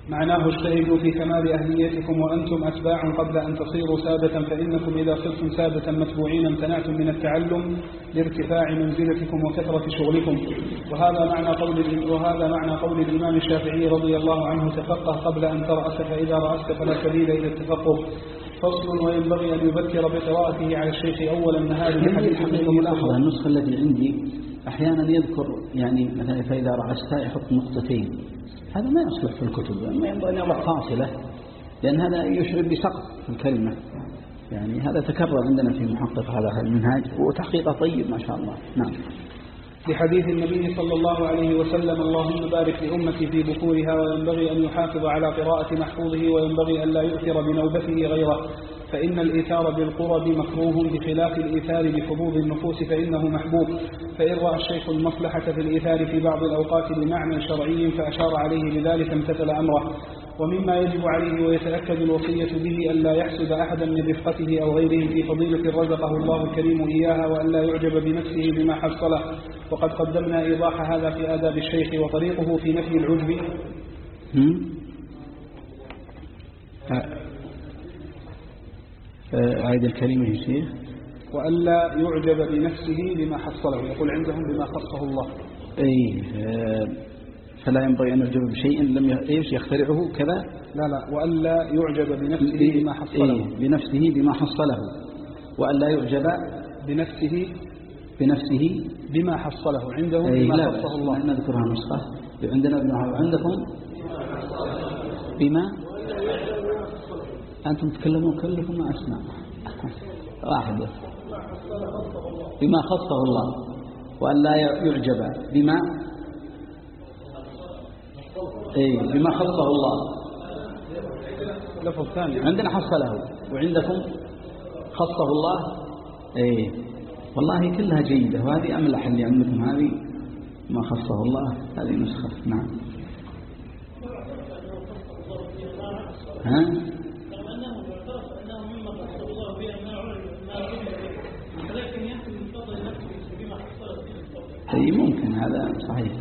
معناه اجتهدوا في كمال أهليتكم وأنتم أتباع قبل أن تصيروا سادة فإنكم إذا صرتم سادة متبوعين امتنعتم من التعلم لارتفاع منزلتكم وكثرة شغلكم. وهذا معنى قول وهذا معنى قول الإمام الشافعي رضي الله عنه تفقه قبل أن ترأس فإذا رأست فلا سبيل إلى التفقه. فصل وينبغي أن يبكر بقراءته على الشيخ أول النهار الحقيقة ملاحظة النسخة التي عندي أحيانا يذكر يعني مثلا فإذا رأست يحط نقطتين هذا ما يصلح في الكتب ما ينبغي أن يضع فاصلة لأن هذا يشعر بسقط في الكلمة يعني هذا تكرر عندنا في محقق هذا المنهاج وتحقيقه طيب ما شاء الله. نعم. لحديث النبي صلى الله عليه وسلم اللهم بارك لأمتي في بكورها وينبغي أن يحافظ على قراءة محفوظه وينبغي أن لا يؤثر بنوبته غيره. فإن الإيثار بالقرب مكروه بخلاف الإيثار بحظوظ النفوس فإنه محبوب. فإن رأى الشيخ المصلحة في الإيثار في بعض الأوقات بمعنى شرعي فأشار عليه بذلك امتثل أمره. ومما يجب عليه ويتأكد الوصية به ألا يحسد أحدا من رفقته أو غيره في فضيلة رزقه الله الكريم إياها وألا يعجب بنفسه بما حصله. وقد قدمنا إيضاح هذا في آداب الشيخ وطريقه في نفي العجب. عيد الكلمة يا شيخ وألا يعجب بنفسه بما حصله يقول عندهم بما خصه الله. أي فلا ينبغي أن يعجب بشيء لم إيش؟ يخترعه كذا؟ لا لا وألا يعجب بنفسه بما حصله. إيه بنفسه بما حصله. وألا يعجب بنفسه بنفسه بما حصله. عندهم بما خصه الله. نذكرها نسخة. عندنا عندكم؟ بما أنتم تتكلمون كلكم ما أسمع. واحد. بس بما خصه الله. وأن لا يعجب. بما أي بما خصه الله. لفظ ثاني. عندنا حصله وعندكم خصه الله. إيه. والله كلها جيدة. وهذه أملح اللي عندكم. هذه ما خصه الله. هذه نسخة. نعم. ها اي ممكن هذا صحيح.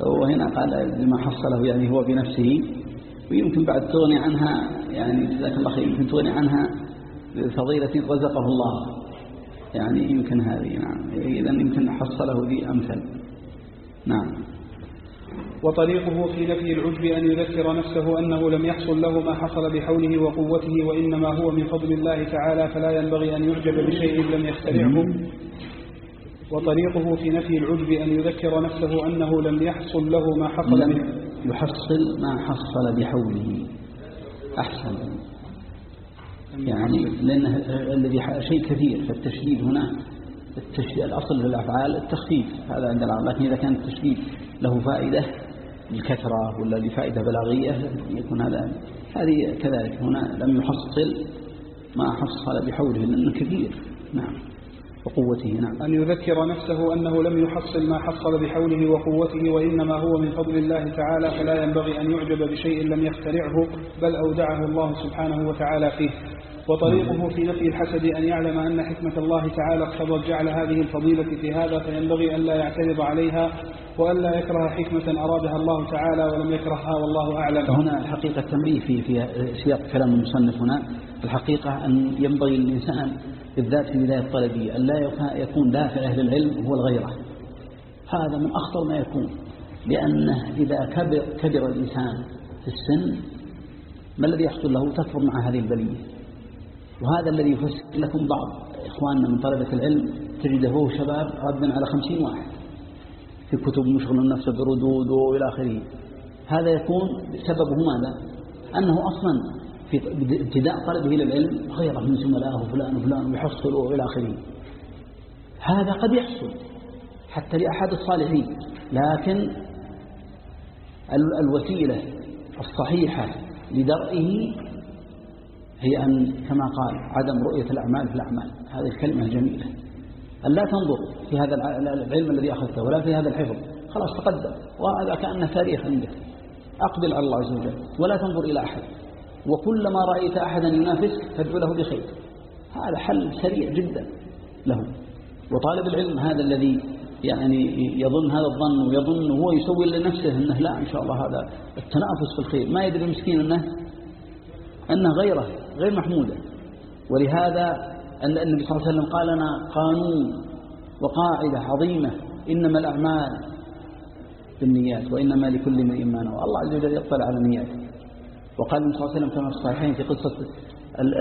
وهنا قال بما حصله يعني هو بنفسه ويمكن بعد تغني عنها يعني جزاك الله خير يمكن تغني عنها بفضيلة رزقه الله. يعني يمكن هذه نعم. إذا يمكن حصله ذي أمثل نعم. وطريقه في نفي العجب أن يذكر نفسه أنه لم يحصل له ما حصل بحوله وقوته وإنما هو من فضل الله تعالى فلا ينبغي أن يعجب بشيء لم يخترعه. وطريقه في نفي العجب أن يذكر نفسه أنه لم يحصل له ما حصل لم يحصل ما حصل بحوله. أحسن. يعني لأن الذي شيء كثير فالتشديد هنا التشديد الأصل في الأفعال التخفيف. هذا عند العرب. لكن إذا كان التشديد له فائدة للكثرة ولا لفائدة بلاغية يكون هذا هذه كذلك. هنا لم يحصل ما حصل بحوله لأنه كثير. نعم. وقوته نعم. أن يذكر نفسه أنه لم يحصل ما حصل بحوله وقوته وإنما هو من فضل الله تعالى فلا ينبغي أن يعجب بشيء لم يخترعه بل أودعه الله سبحانه وتعالى فيه. وطريقه في نفي الحسد أن يعلم أن حكمة الله تعالى اقتضت جعل هذه الفضيلة في هذا فينبغي أن لا يعترض عليها وأن لا يكره حكمة أرادها الله تعالى ولم يكرهها والله أعلم. هنا الحقيقة تنبيه في في سياق كلام المصنف هنا الحقيقة أن ينبغي للإنسان بالذات في بداية طلبه أن لا يكون دافع أهل العلم هو الغيرة. هذا من أخطر ما يكون لأنه إذا كبر, كبر الإنسان في السن ما الذي يحصل له؟ تكبر مع هذه البلية. وهذا الذي يفسر لكم بعض إخواننا من طلبة العلم تجده هو شباب ردا على خمسين واحد في كتب مشغل نفسه بردود وإلى آخره. هذا يكون سببه ماذا؟ أنه أصلا في ابتداء طلبه للعلم غيره من زملائه فلان وفلان ويحصل وإلى آخره. هذا قد يحصل حتى لأحد الصالحين لكن ال- الوسيلة الصحيحة لدرئه هي أن كما قال عدم رؤية الأعمال في الأعمال. هذه الكلمة الجميلة. أن لا تنظر في هذا الع- العلم الذي أخذته ولا في هذا الحفظ. خلاص تقدم. وهذا كأنه تاريخ عندك. أقبل على الله عز وجل ولا تنظر إلى أحد. وكلما رأيت أحدا ينافسك فادعو له بخير. هذا حل سريع جدا له. وطالب العلم هذا الذي يعني يظن هذا الظن ويظن هو يسوي لنفسه أنه لا إن شاء الله هذا التنافس في الخير. ما يدري المسكين أنه أنه غيره غير محمودة. ولهذا النبي صلى الله عليه وسلم قال لنا قانون وقاعدة عظيمة إنما الأعمال بالنيات وإنما لكل امرئ ما نوى. الله عز وجل يطلع على نياته. وقال النبي صلى الله عليه وسلم كما في الصحيحين في قصة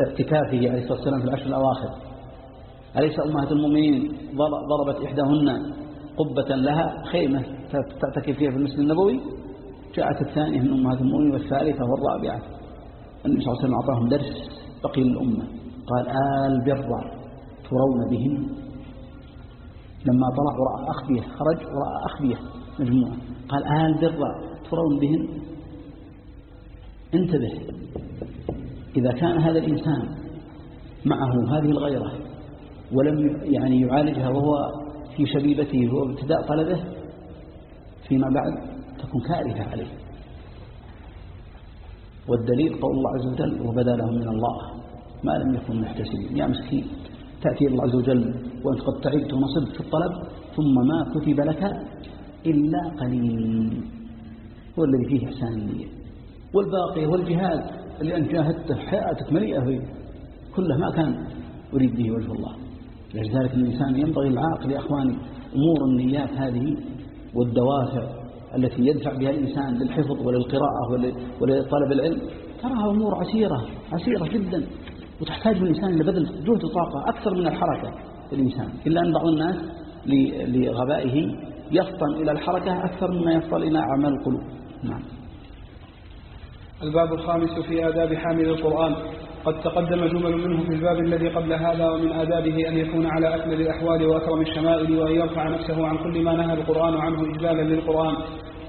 اعتكافه عليه الصلاة والسلام في العشر الأواخر. أليس أمهات المؤمنين ضر- ضربت إحداهن قبة لها؟ خيمة تعتكف فيها في المسجد النبوي. جاءت الثانية من أمهات المؤمنين والثالثة والرابعة. النبي صلى الله عليه وسلم أعطاهم درس بقي للأمة. قال آل بر ترون بهن. لما طلع ورأى أخبية خرج ورأى أخبية مجموعة. قال آل بر ترون بهن. انتبه. إذا كان هذا الإنسان معه هذه الغيرة ولم يعني يعالجها وهو في شبيبته وهو ابتداء طلبه فيما بعد تكون كارثة عليه. والدليل قول الله عز وجل وبدا لهم من الله ما لم يكونوا محتسبين. يا مسكين تأتي الله عز وجل وأنت قد تعبت ونصبت في الطلب ثم ما كتب لك إلا قليل. هو الذي فيه إحسان النية. والباقي هو الجهاد اللي أنت جاهدته حياتك مليئة به كله ما كان أريد به وجه الله. لذلك الإنسان ينبغي العاقل يا أخواني أمور النيات هذه والدوافع التي يدفع بها الإنسان للحفظ وللقراءة ول- ولطلب العلم تراها أمور عسيرة عسيرة جدا وتحتاج الإنسان إلى بذل جهد وطاقة أكثر من الحركة الإنسان. إلا أن بعض الناس لغبائه يفطن إلى الحركة أكثر مما يفطن إلى أعمال القلوب. نعم. الباب الخامس في آداب حامل القرآن. قد تقدم جمل منه في الباب الذي قبل هذا ومن آدابه أن يكون على أكمل الأحوال وأكرم الشمائل وأن يرفع نفسه عن كل ما نهى القرآن عنه إجلالا للقرآن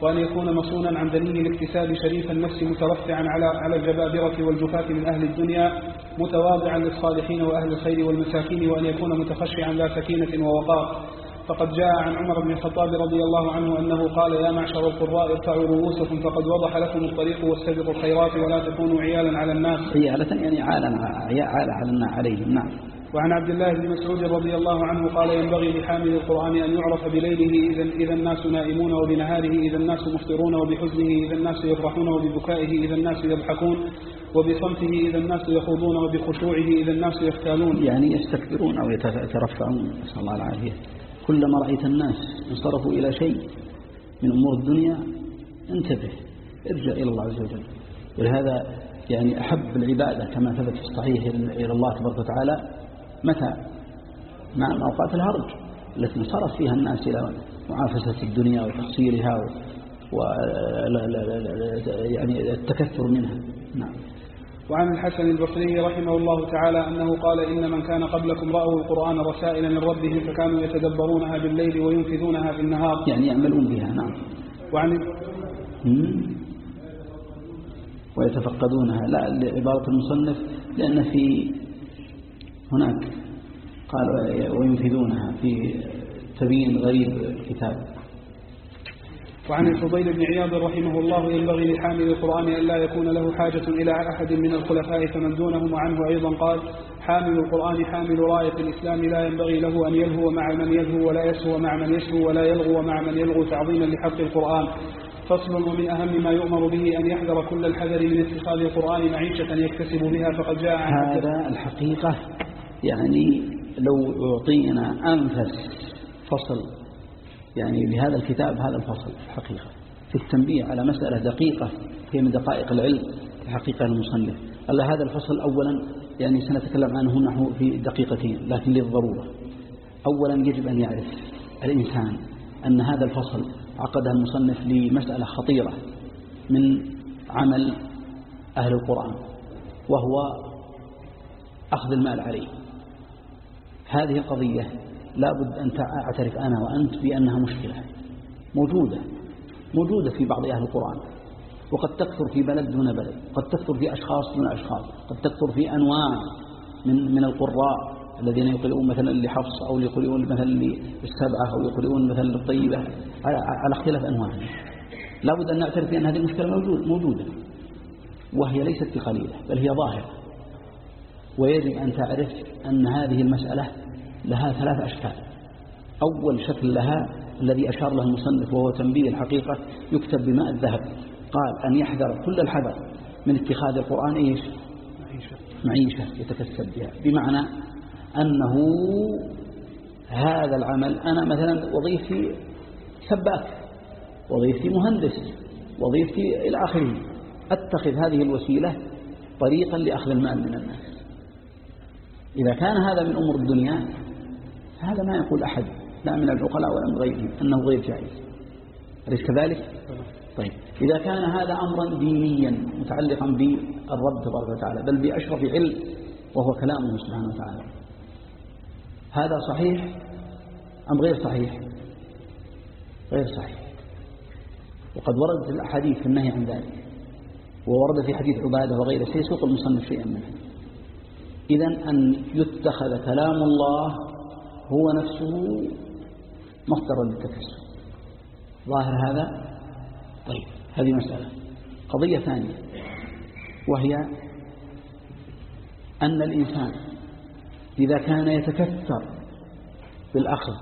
وأن يكون مصونا عن دليل الاكتساب شريف النفس مترفعا على على الجبابرة والجفاة من أهل الدنيا متواضعا للصالحين وأهل الخير والمساكين وأن يكون متخشعا ذا سكينة ووقار. فقد جاء عن عمر بن الخطاب رضي الله عنه أنه قال يا معشر القراء ارفعوا رؤوسكم فقد وضح لكم الطريق واستبقوا الخيرات ولا تكونوا عيالا على الناس. عيالة يعني عالا عالا على عليهم نعم. وعن عبد الله بن مسعود رضي الله عنه قال ينبغي لحامل القرآن أن يعرف بليله إذا, إذا الناس نائمون وبنهاره إذا الناس مفطرون وبحزنه إذا الناس يفرحون وببكائه إذا الناس يضحكون وبصمته إذا الناس يخوضون وبخشوعه إذا الناس يختالون يعني يستكبرون أو يترفعون نسأل الله العافية. كلما رأيت الناس انصرفوا إلى شيء من أمور الدنيا انتبه ارجع إلى الله عز وجل. ولهذا يعني أحب العبادة كما ثبت في الصحيح إلى الله تبارك وتعالى متى؟ مع أوقات الهرج التي انصرف فيها الناس إلى معافسة الدنيا وتحصيلها و يعني التكثر منها. نعم. وعن الحسن البصري رحمه الله تعالى أنه قال إن من كان قبلكم رأوا القرآن رسائل من ربهم فكانوا يتدبرونها بالليل وينفذونها في النهار. يعني يعملون بها نعم. وعن ويتفقدونها لا عبارة المصنف لأن في هناك قال وينفذونها في تبيين غريب الكتاب. وعن الفضيل بن عياض رحمه الله ينبغي لحامل القرآن أن لا يكون له حاجة إلى أحد من الخلفاء فمن دونهم وعنه أيضا قال حامل القرآن حامل راية الإسلام لا ينبغي له أن يلهو مع من يلهو ولا يسهو مع من يسهو ولا يلغو مع من يلغو تعظيما لحق القرآن. فصل ومن أهم ما يؤمر به أن يحذر كل الحذر من اتخاذ القرآن معيشة يكتسب بها فقد جاء هذا الحقيقة يعني لو أعطينا أنفس فصل يعني بهذا الكتاب هذا الفصل الحقيقة في التنبيه على مسألة دقيقة هي من دقائق العلم الحقيقة المصنف. قال هذا الفصل أولا يعني سنتكلم عنه نحو في دقيقتين لكن للضرورة. أولا يجب أن يعرف الإنسان أن هذا الفصل عقدها المصنف لمسألة خطيرة من عمل أهل القرآن وهو أخذ المال عليه. هذه القضية لابد أن أعترف أنا وأنت بأنها مشكلة. موجودة. موجودة في بعض أهل القرآن. وقد تكثر في بلد دون بلد. قد تكثر في أشخاص دون أشخاص. قد تكثر في أنواع من من القراء الذين يقرؤون مثلا لحفص أو يقرؤون مثلا للسبعة أو يقرؤون مثلا للطيبة. على, على اختلاف أنواعهم. لابد أن نعترف بأن هذه المشكلة موجود موجودة. وهي ليست بقليلة بل هي ظاهرة. ويجب أن تعرف أن هذه المسألة لها ثلاث أشكال. أول شكل لها الذي أشار له المصنف وهو تنبيه الحقيقة يكتب بماء الذهب. قال أن يحذر كل الحذر من اتخاذ القرآن إيش؟ معيشة. يتكسب بها. بمعنى أنه هذا العمل أنا مثلا وظيفتي سباك وظيفتي مهندس وظيفتي إلى آخره. أتخذ هذه الوسيلة طريقا لأخذ المال من الناس. إذا كان هذا من أمور الدنيا هذا ما يقول أحد لا من العقلاء ولا من غيرهم أنه غير جائز. أليس كذلك؟ طيب إذا كان هذا أمرا دينيا متعلقا بالرب تبارك وتعالى بل بأشرف علم وهو كلامه سبحانه وتعالى. هذا صحيح أم غير صحيح؟ غير صحيح. وقد وردت الأحاديث في النهي عن ذلك وورد في حديث عبادة وغيره سيسوق المصنف شيئا منه. إذا أن يتخذ كلام الله هو نفسه مصدر للتكسر. ظاهر هذا؟ طيب هذه مسألة. قضية ثانية وهي أن الإنسان إذا كان يتكثر بالأخذ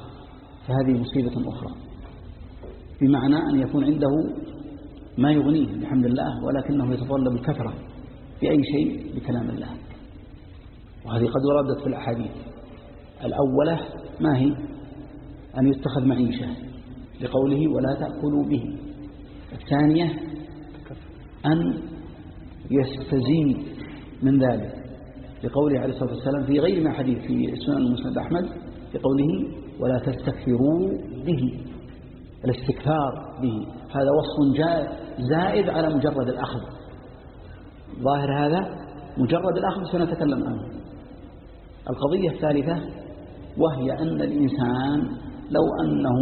فهذه مصيبة أخرى. بمعنى أن يكون عنده ما يغنيه بحمد الله ولكنه يتطلب الكثرة في أي شيء بكلام الله. وهذه قد وردت في الأحاديث. الأولى ما هي؟ أن يتخذ معيشة لقوله ولا تأكلوا به. الثانية أن يستزيد من ذلك. لقوله عليه الصلاة والسلام في غير ما حديث في سنن المسند أحمد لقوله ولا تستكثروا به. الاستكثار به. هذا وصف زائد على مجرد الأخذ. ظاهر هذا مجرد الأخذ سنتكلم عنه. القضية الثالثة وهي أن الإنسان لو أنه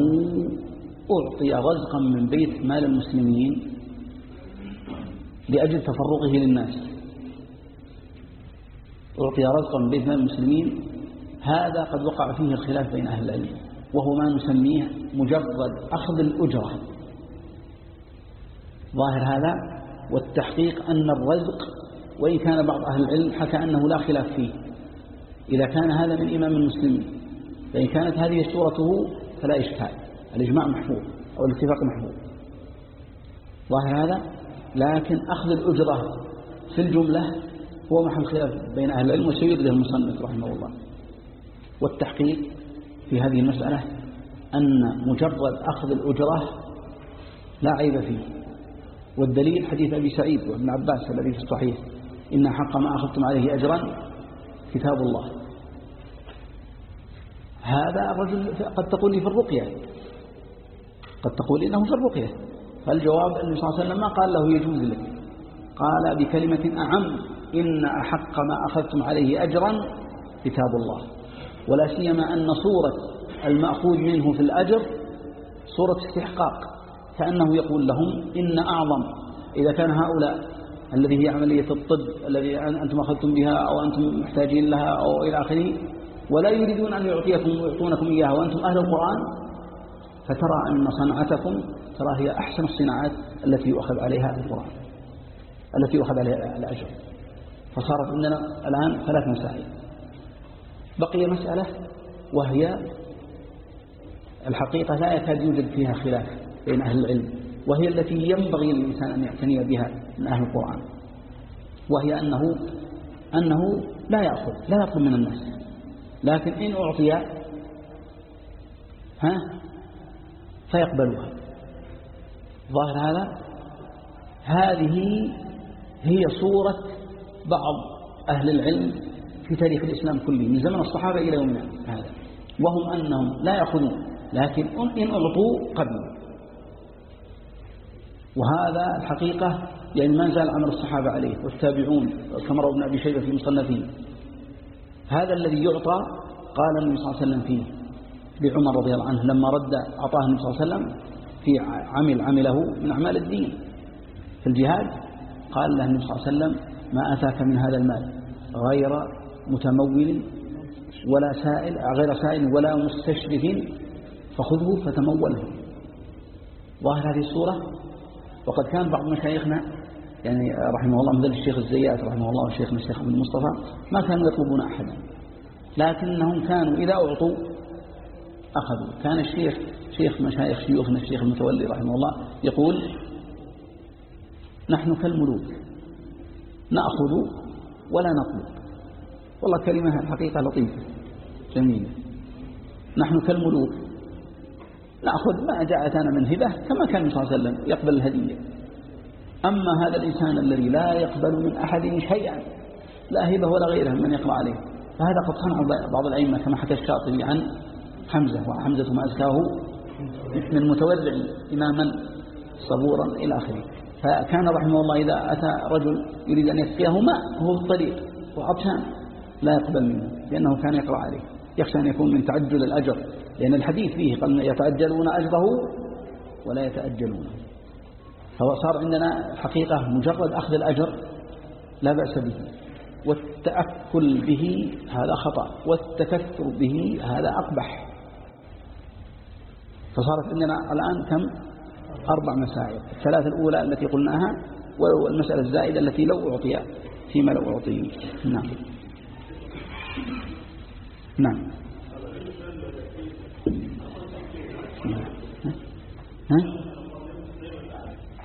أعطي رزقا من بيت مال المسلمين لأجل تفرغه للناس أعطي رزقا من بيت مال المسلمين هذا قد وقع فيه الخلاف بين أهل العلم وهو ما نسميه مجرد أخذ الأجرة. ظاهر هذا؟ والتحقيق أن الرزق وإن كان بعض أهل العلم حكى أنه لا خلاف فيه إذا كان هذا من إمام المسلمين. فإن كانت هذه صورته فلا إشكال الإجماع محفوظ أو الاتفاق محفوظ. ظاهر هذا؟ لكن أخذ الأجرة في الجملة هو محل خلاف بين أهل العلم وسيرده المصنف رحمه الله. والتحقيق في هذه المسألة أن مجرد أخذ الأجرة لا عيب فيه. والدليل حديث أبي سعيد وابن عباس الذي في الصحيح إن حق ما أخذتم عليه أجرا كتاب الله. هذا الرجل قد تقول لي في الرقية. قد تقول إنه في الرقية. فالجواب أن صلى الله عليه وسلم ما قال له يجوز لك. قال بكلمة أعم إن أحق ما أخذتم عليه أجرا كتاب الله. ولا سيما أن صورة المأخوذ منه في الأجر صورة استحقاق. كأنه يقول لهم إن أعظم. إذا كان هؤلاء الذي هي عملية الطب الذي أنتم أخذتم بها أو أنتم محتاجين لها أو إلى آخره ولا يريدون أن يعطيكم ويعطونكم إياها وأنتم أهل القرآن. فترى أن صنعتكم ترى هي أحسن الصناعات التي يؤخذ عليها القرآن التي يؤخذ عليها الأجر. فصارت عندنا الآن ثلاث مسائل. بقي مسألة وهي الحقيقة لا يكاد يوجد فيها خلاف بين أهل العلم وهي التي ينبغي للإنسان أن يعتني بها من أهل القرآن وهي أنه أنه لا يأخذ لا يطلب من الناس. لكن إن أعطي ها؟ فيقبلها. ظاهر هذا؟ هذه هي صورة بعض أهل العلم في تاريخ الإسلام كله من زمن الصحابة إلى يومنا هذا. وهم أنهم لا يأخذون لكن إن أعطوا قبلوا. وهذا الحقيقة يعني ما زال عمل الصحابة عليه والتابعون كما روى ابن أبي شيبة في مصنفه هذا الذي يعطى قال النبي صلى الله عليه وسلم فيه لعمر رضي الله عنه لما رد أعطاه النبي صلى الله عليه وسلم في عمل عمله من أعمال الدين في الجهاد قال له النبي صلى الله عليه وسلم ما أتاك من هذا المال غير متمول ولا سائل غير سائل ولا مستشرف فخذه فتموله. ظاهر هذه الصورة؟ وقد كان بعض مشايخنا يعني رحمه الله مثل الشيخ الزيات رحمه الله والشيخ الشيخ عبد المصطفى ما كانوا يطلبون أحدا. لكنهم كانوا إذا أعطوا أخذوا. كان الشيخ شيخ مشايخ شيوخنا الشيخ المتولي رحمه الله يقول نحن كالملوك نأخذ ولا نطلب. والله كلمة الحقيقة لطيفة جميلة. نحن كالملوك نأخذ ما جاءتنا من هبة كما كان صلى الله عليه وسلم يقبل الهدية. أما هذا الإنسان الذي لا يقبل من أحد شيئا لا هبة ولا غيره من يقرأ عليه. فهذا قد صنع بعض الأئمة كما حكى الشاطبي عن حمزة وحمزة ما أزكاه من متورع إماما صبورا إلى آخره. فكان رحمه الله إذا أتى رجل يريد أن يسقيه ماء هو في الطريق وعطشان لا يقبل منه لأنه كان يقرأ عليه. يخشى أن يكون من تعجل الأجر لأن الحديث فيه قال يتأجلون أجره ولا يتأجلونه فصار عندنا حقيقة مجرد أخذ الأجر لا بأس به. والتأكل به هذا خطأ والتكثر به هذا أقبح. فصارت عندنا الآن كم؟ أربع مسائل. الثلاثة الأولى التي قلناها والمسألة الزائدة التي لو أعطي فيما لو أعطي. نعم. نعم. ها؟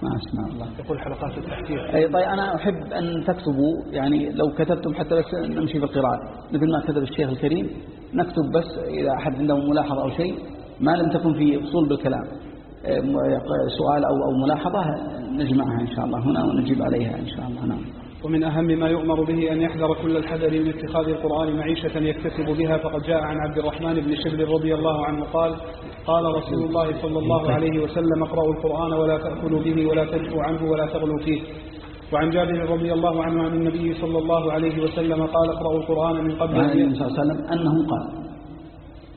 ما أسمع الله يقول حلقات التحكير أي طيب أنا أحب أن تكتبوا يعني لو كتبتم حتى بس نمشي في القراءة. مثل ما كتب الشيخ الكريم نكتب بس إذا أحد عنده ملاحظة أو شيء ما لم تكن في أصول بالكلام. سؤال أو أو ملاحظة نجمعها إن شاء الله هنا ونجيب عليها إن شاء الله. نعم. ومن أهم ما يؤمر به أن يحذر كل الحذر من اتخاذ القرآن معيشة يكتسب بها فقد جاء عن عبد الرحمن بن شبل رضي الله عنه قال قال رسول الله صلى الله عليه وسلم اقرأوا القرآن ولا تأكلوا به ولا تدفوا عنه ولا تغلوا فيه. وعن جابر رضي الله عنه عن النبي صلى الله عليه وسلم قال اقرأوا القرآن من قبل. عن النبي صلى الله عليه وسلم أنه قال.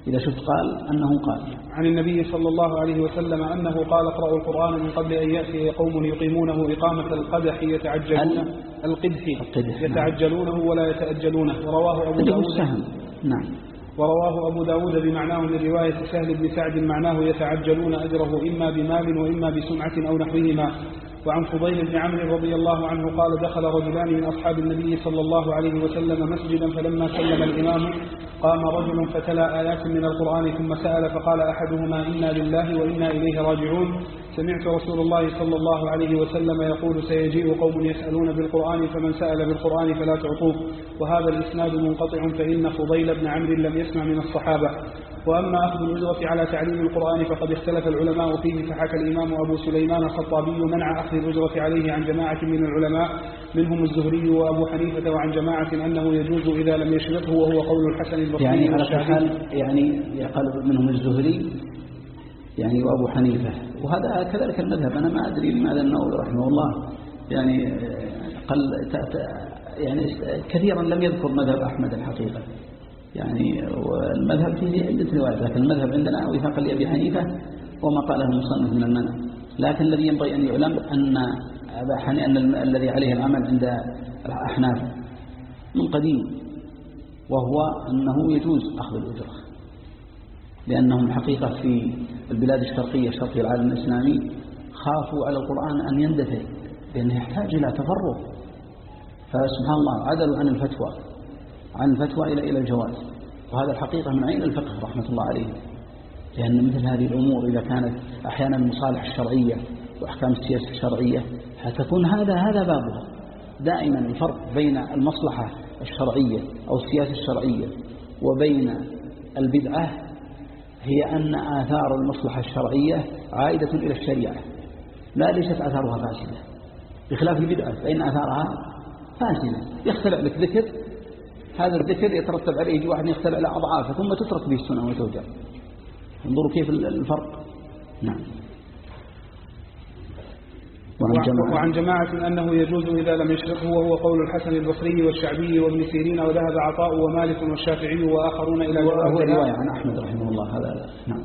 إذا شفت قال أنه قال. عن النبي صلى الله عليه وسلم أنه قال اقرأوا القرآن من قبل أن يأتي قوم يقيمونه إقامة القدح يتعجلون. ال- القدح القدح، نعم. يتعجلونه ولا يتأجلونه. ورواه أبو داود السهم نعم. ورواه أبو داود بمعناه من رواية سهل بن سعد معناه يتعجلون أجره إما بمال وإما بسمعة أو نحوهما. وعن فضيل بن عمرو رضي الله عنه قال دخل رجلان من أصحاب النبي صلى الله عليه وسلم مسجدا فلما سلم الإمام قام رجل فتلا آيات من القرآن ثم سأل فقال أحدهما إنا لله وإنا إليه راجعون. سمعت رسول الله صلى الله عليه وسلم يقول سيجيء قوم يسألون بالقرآن فمن سأل بالقرآن فلا تعطوه. وهذا الإسناد منقطع فإن فضيل بن عمرو لم يسمع من الصحابة. وأما أخذ الأجرة على تعليم القرآن فقد اختلف العلماء فيه فحكى الإمام أبو سليمان الخطابي منع أخذ الأجرة عليه عن جماعة من العلماء منهم الزهري وأبو حنيفة وعن جماعة أنه يجوز إذا لم يشرطه وهو قول الحسن البصري يعني على. حال يعني قال منهم الزهري يعني وأبو حنيفة. وهذا كذلك المذهب. أنا ما أدري لماذا النووي رحمه الله يعني قل يعني كثيرا لم يذكر مذهب أحمد الحقيقة. يعني والمذهب فيه عدة روايات لكن المذهب عندنا وفاق لأبي حنيفة وما قاله المصنف من المنع لكن الذي ينبغي أن يعلم أن أبا حنيفة أن الذي عليه العمل عند الأحناف من قديم وهو أنه يجوز أخذ الأجرة. لأنهم حقيقة في البلاد الشرقية شرقي العالم الإسلامي خافوا على القرآن أن يندثر لأنه يحتاج إلى تفرغ. فسبحان الله عدلوا عن الفتوى. عن الفتوى إلى إلى الجواز. وهذا الحقيقة من عين الفقه رحمة الله عليه. لأن مثل هذه الأمور إذا كانت أحيانا المصالح الشرعية وأحكام السياسة الشرعية حتكون هذا هذا بابها. دائما الفرق بين المصلحة الشرعية أو السياسة الشرعية وبين البدعة هي أن آثار المصلحة الشرعية عائدة إلى الشريعة. لا ليست آثارها فاسدة. بخلاف البدعة فإن آثارها فاسدة. يختلع لك ذكر هذا الذكر يترتب عليه يجي واحد يختلع له أضعافه ثم تترك به السنة وتوجع انظروا كيف الفرق. نعم. وعن جماعة. وعن جماعة أنه يجوز إذا لم يشرقه وهو قول الحسن البصري والشعبي وابن سيرين وذهب عطاء ومالك والشافعي وآخرون إلى هو جوازها. رواية عن أحمد رحمه الله هذا نعم.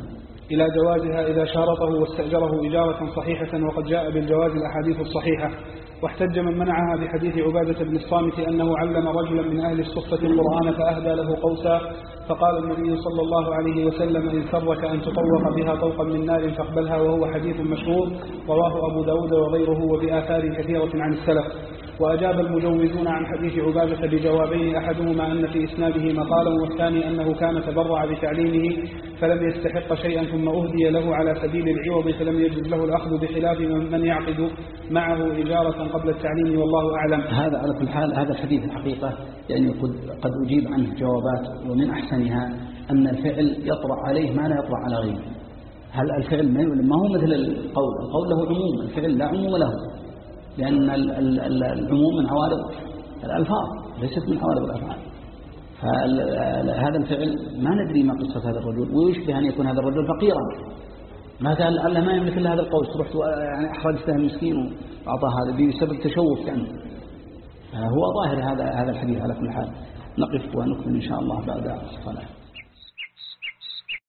إلى جوازها إذا شارطه واستأجره إجارة صحيحة وقد جاء بالجواز الأحاديث الصحيحة. واحتج من منعها بحديث عبادة بن الصامت أنه علم رجلا من أهل الصفة القرآن فأهدى له قوسا فقال النبي صلى الله عليه وسلم إن سرك أن تطوق بها طوقا من نار فاقبلها وهو حديث مشهور رواه أبو داود وغيره وبآثار كثيرة عن السلف. وأجاب المجوزون عن حديث عبادة بجوابين أحدهما أن في إسناده مقالا والثاني أنه كان تبرع بتعليمه فلم يستحق شيئا ثم أهدي له على سبيل العوض فلم يجوز له الأخذ بخلاف من يعقد معه إجارة قبل التعليم والله أعلم. هذا على كل حال هذا الحديث الحقيقة يعني قد أجيب عنه جوابات ومن أحسنها أن الفعل يطرأ عليه ما لا يطرأ على غيره. هل الفعل ما هو مثل القول؟ القول له عموم الفعل لا عموم له. لأن ال- ال- ال- العموم من عوارض الألفاظ ليست من عوارض الأفعال. فهذا الفعل ما ندري ما قصة هذا الرجل ويشبه أن يكون هذا الرجل فقيرا. ما قال لعله ما يملك إلا هذا القوس رحت يعني أحرجته المسكين وأعطاه هذا بسبب تشوف كأنه هو ظاهر هذا هذا الحديث على كل حال. نقف ونكمل إن شاء الله بعد الصلاة.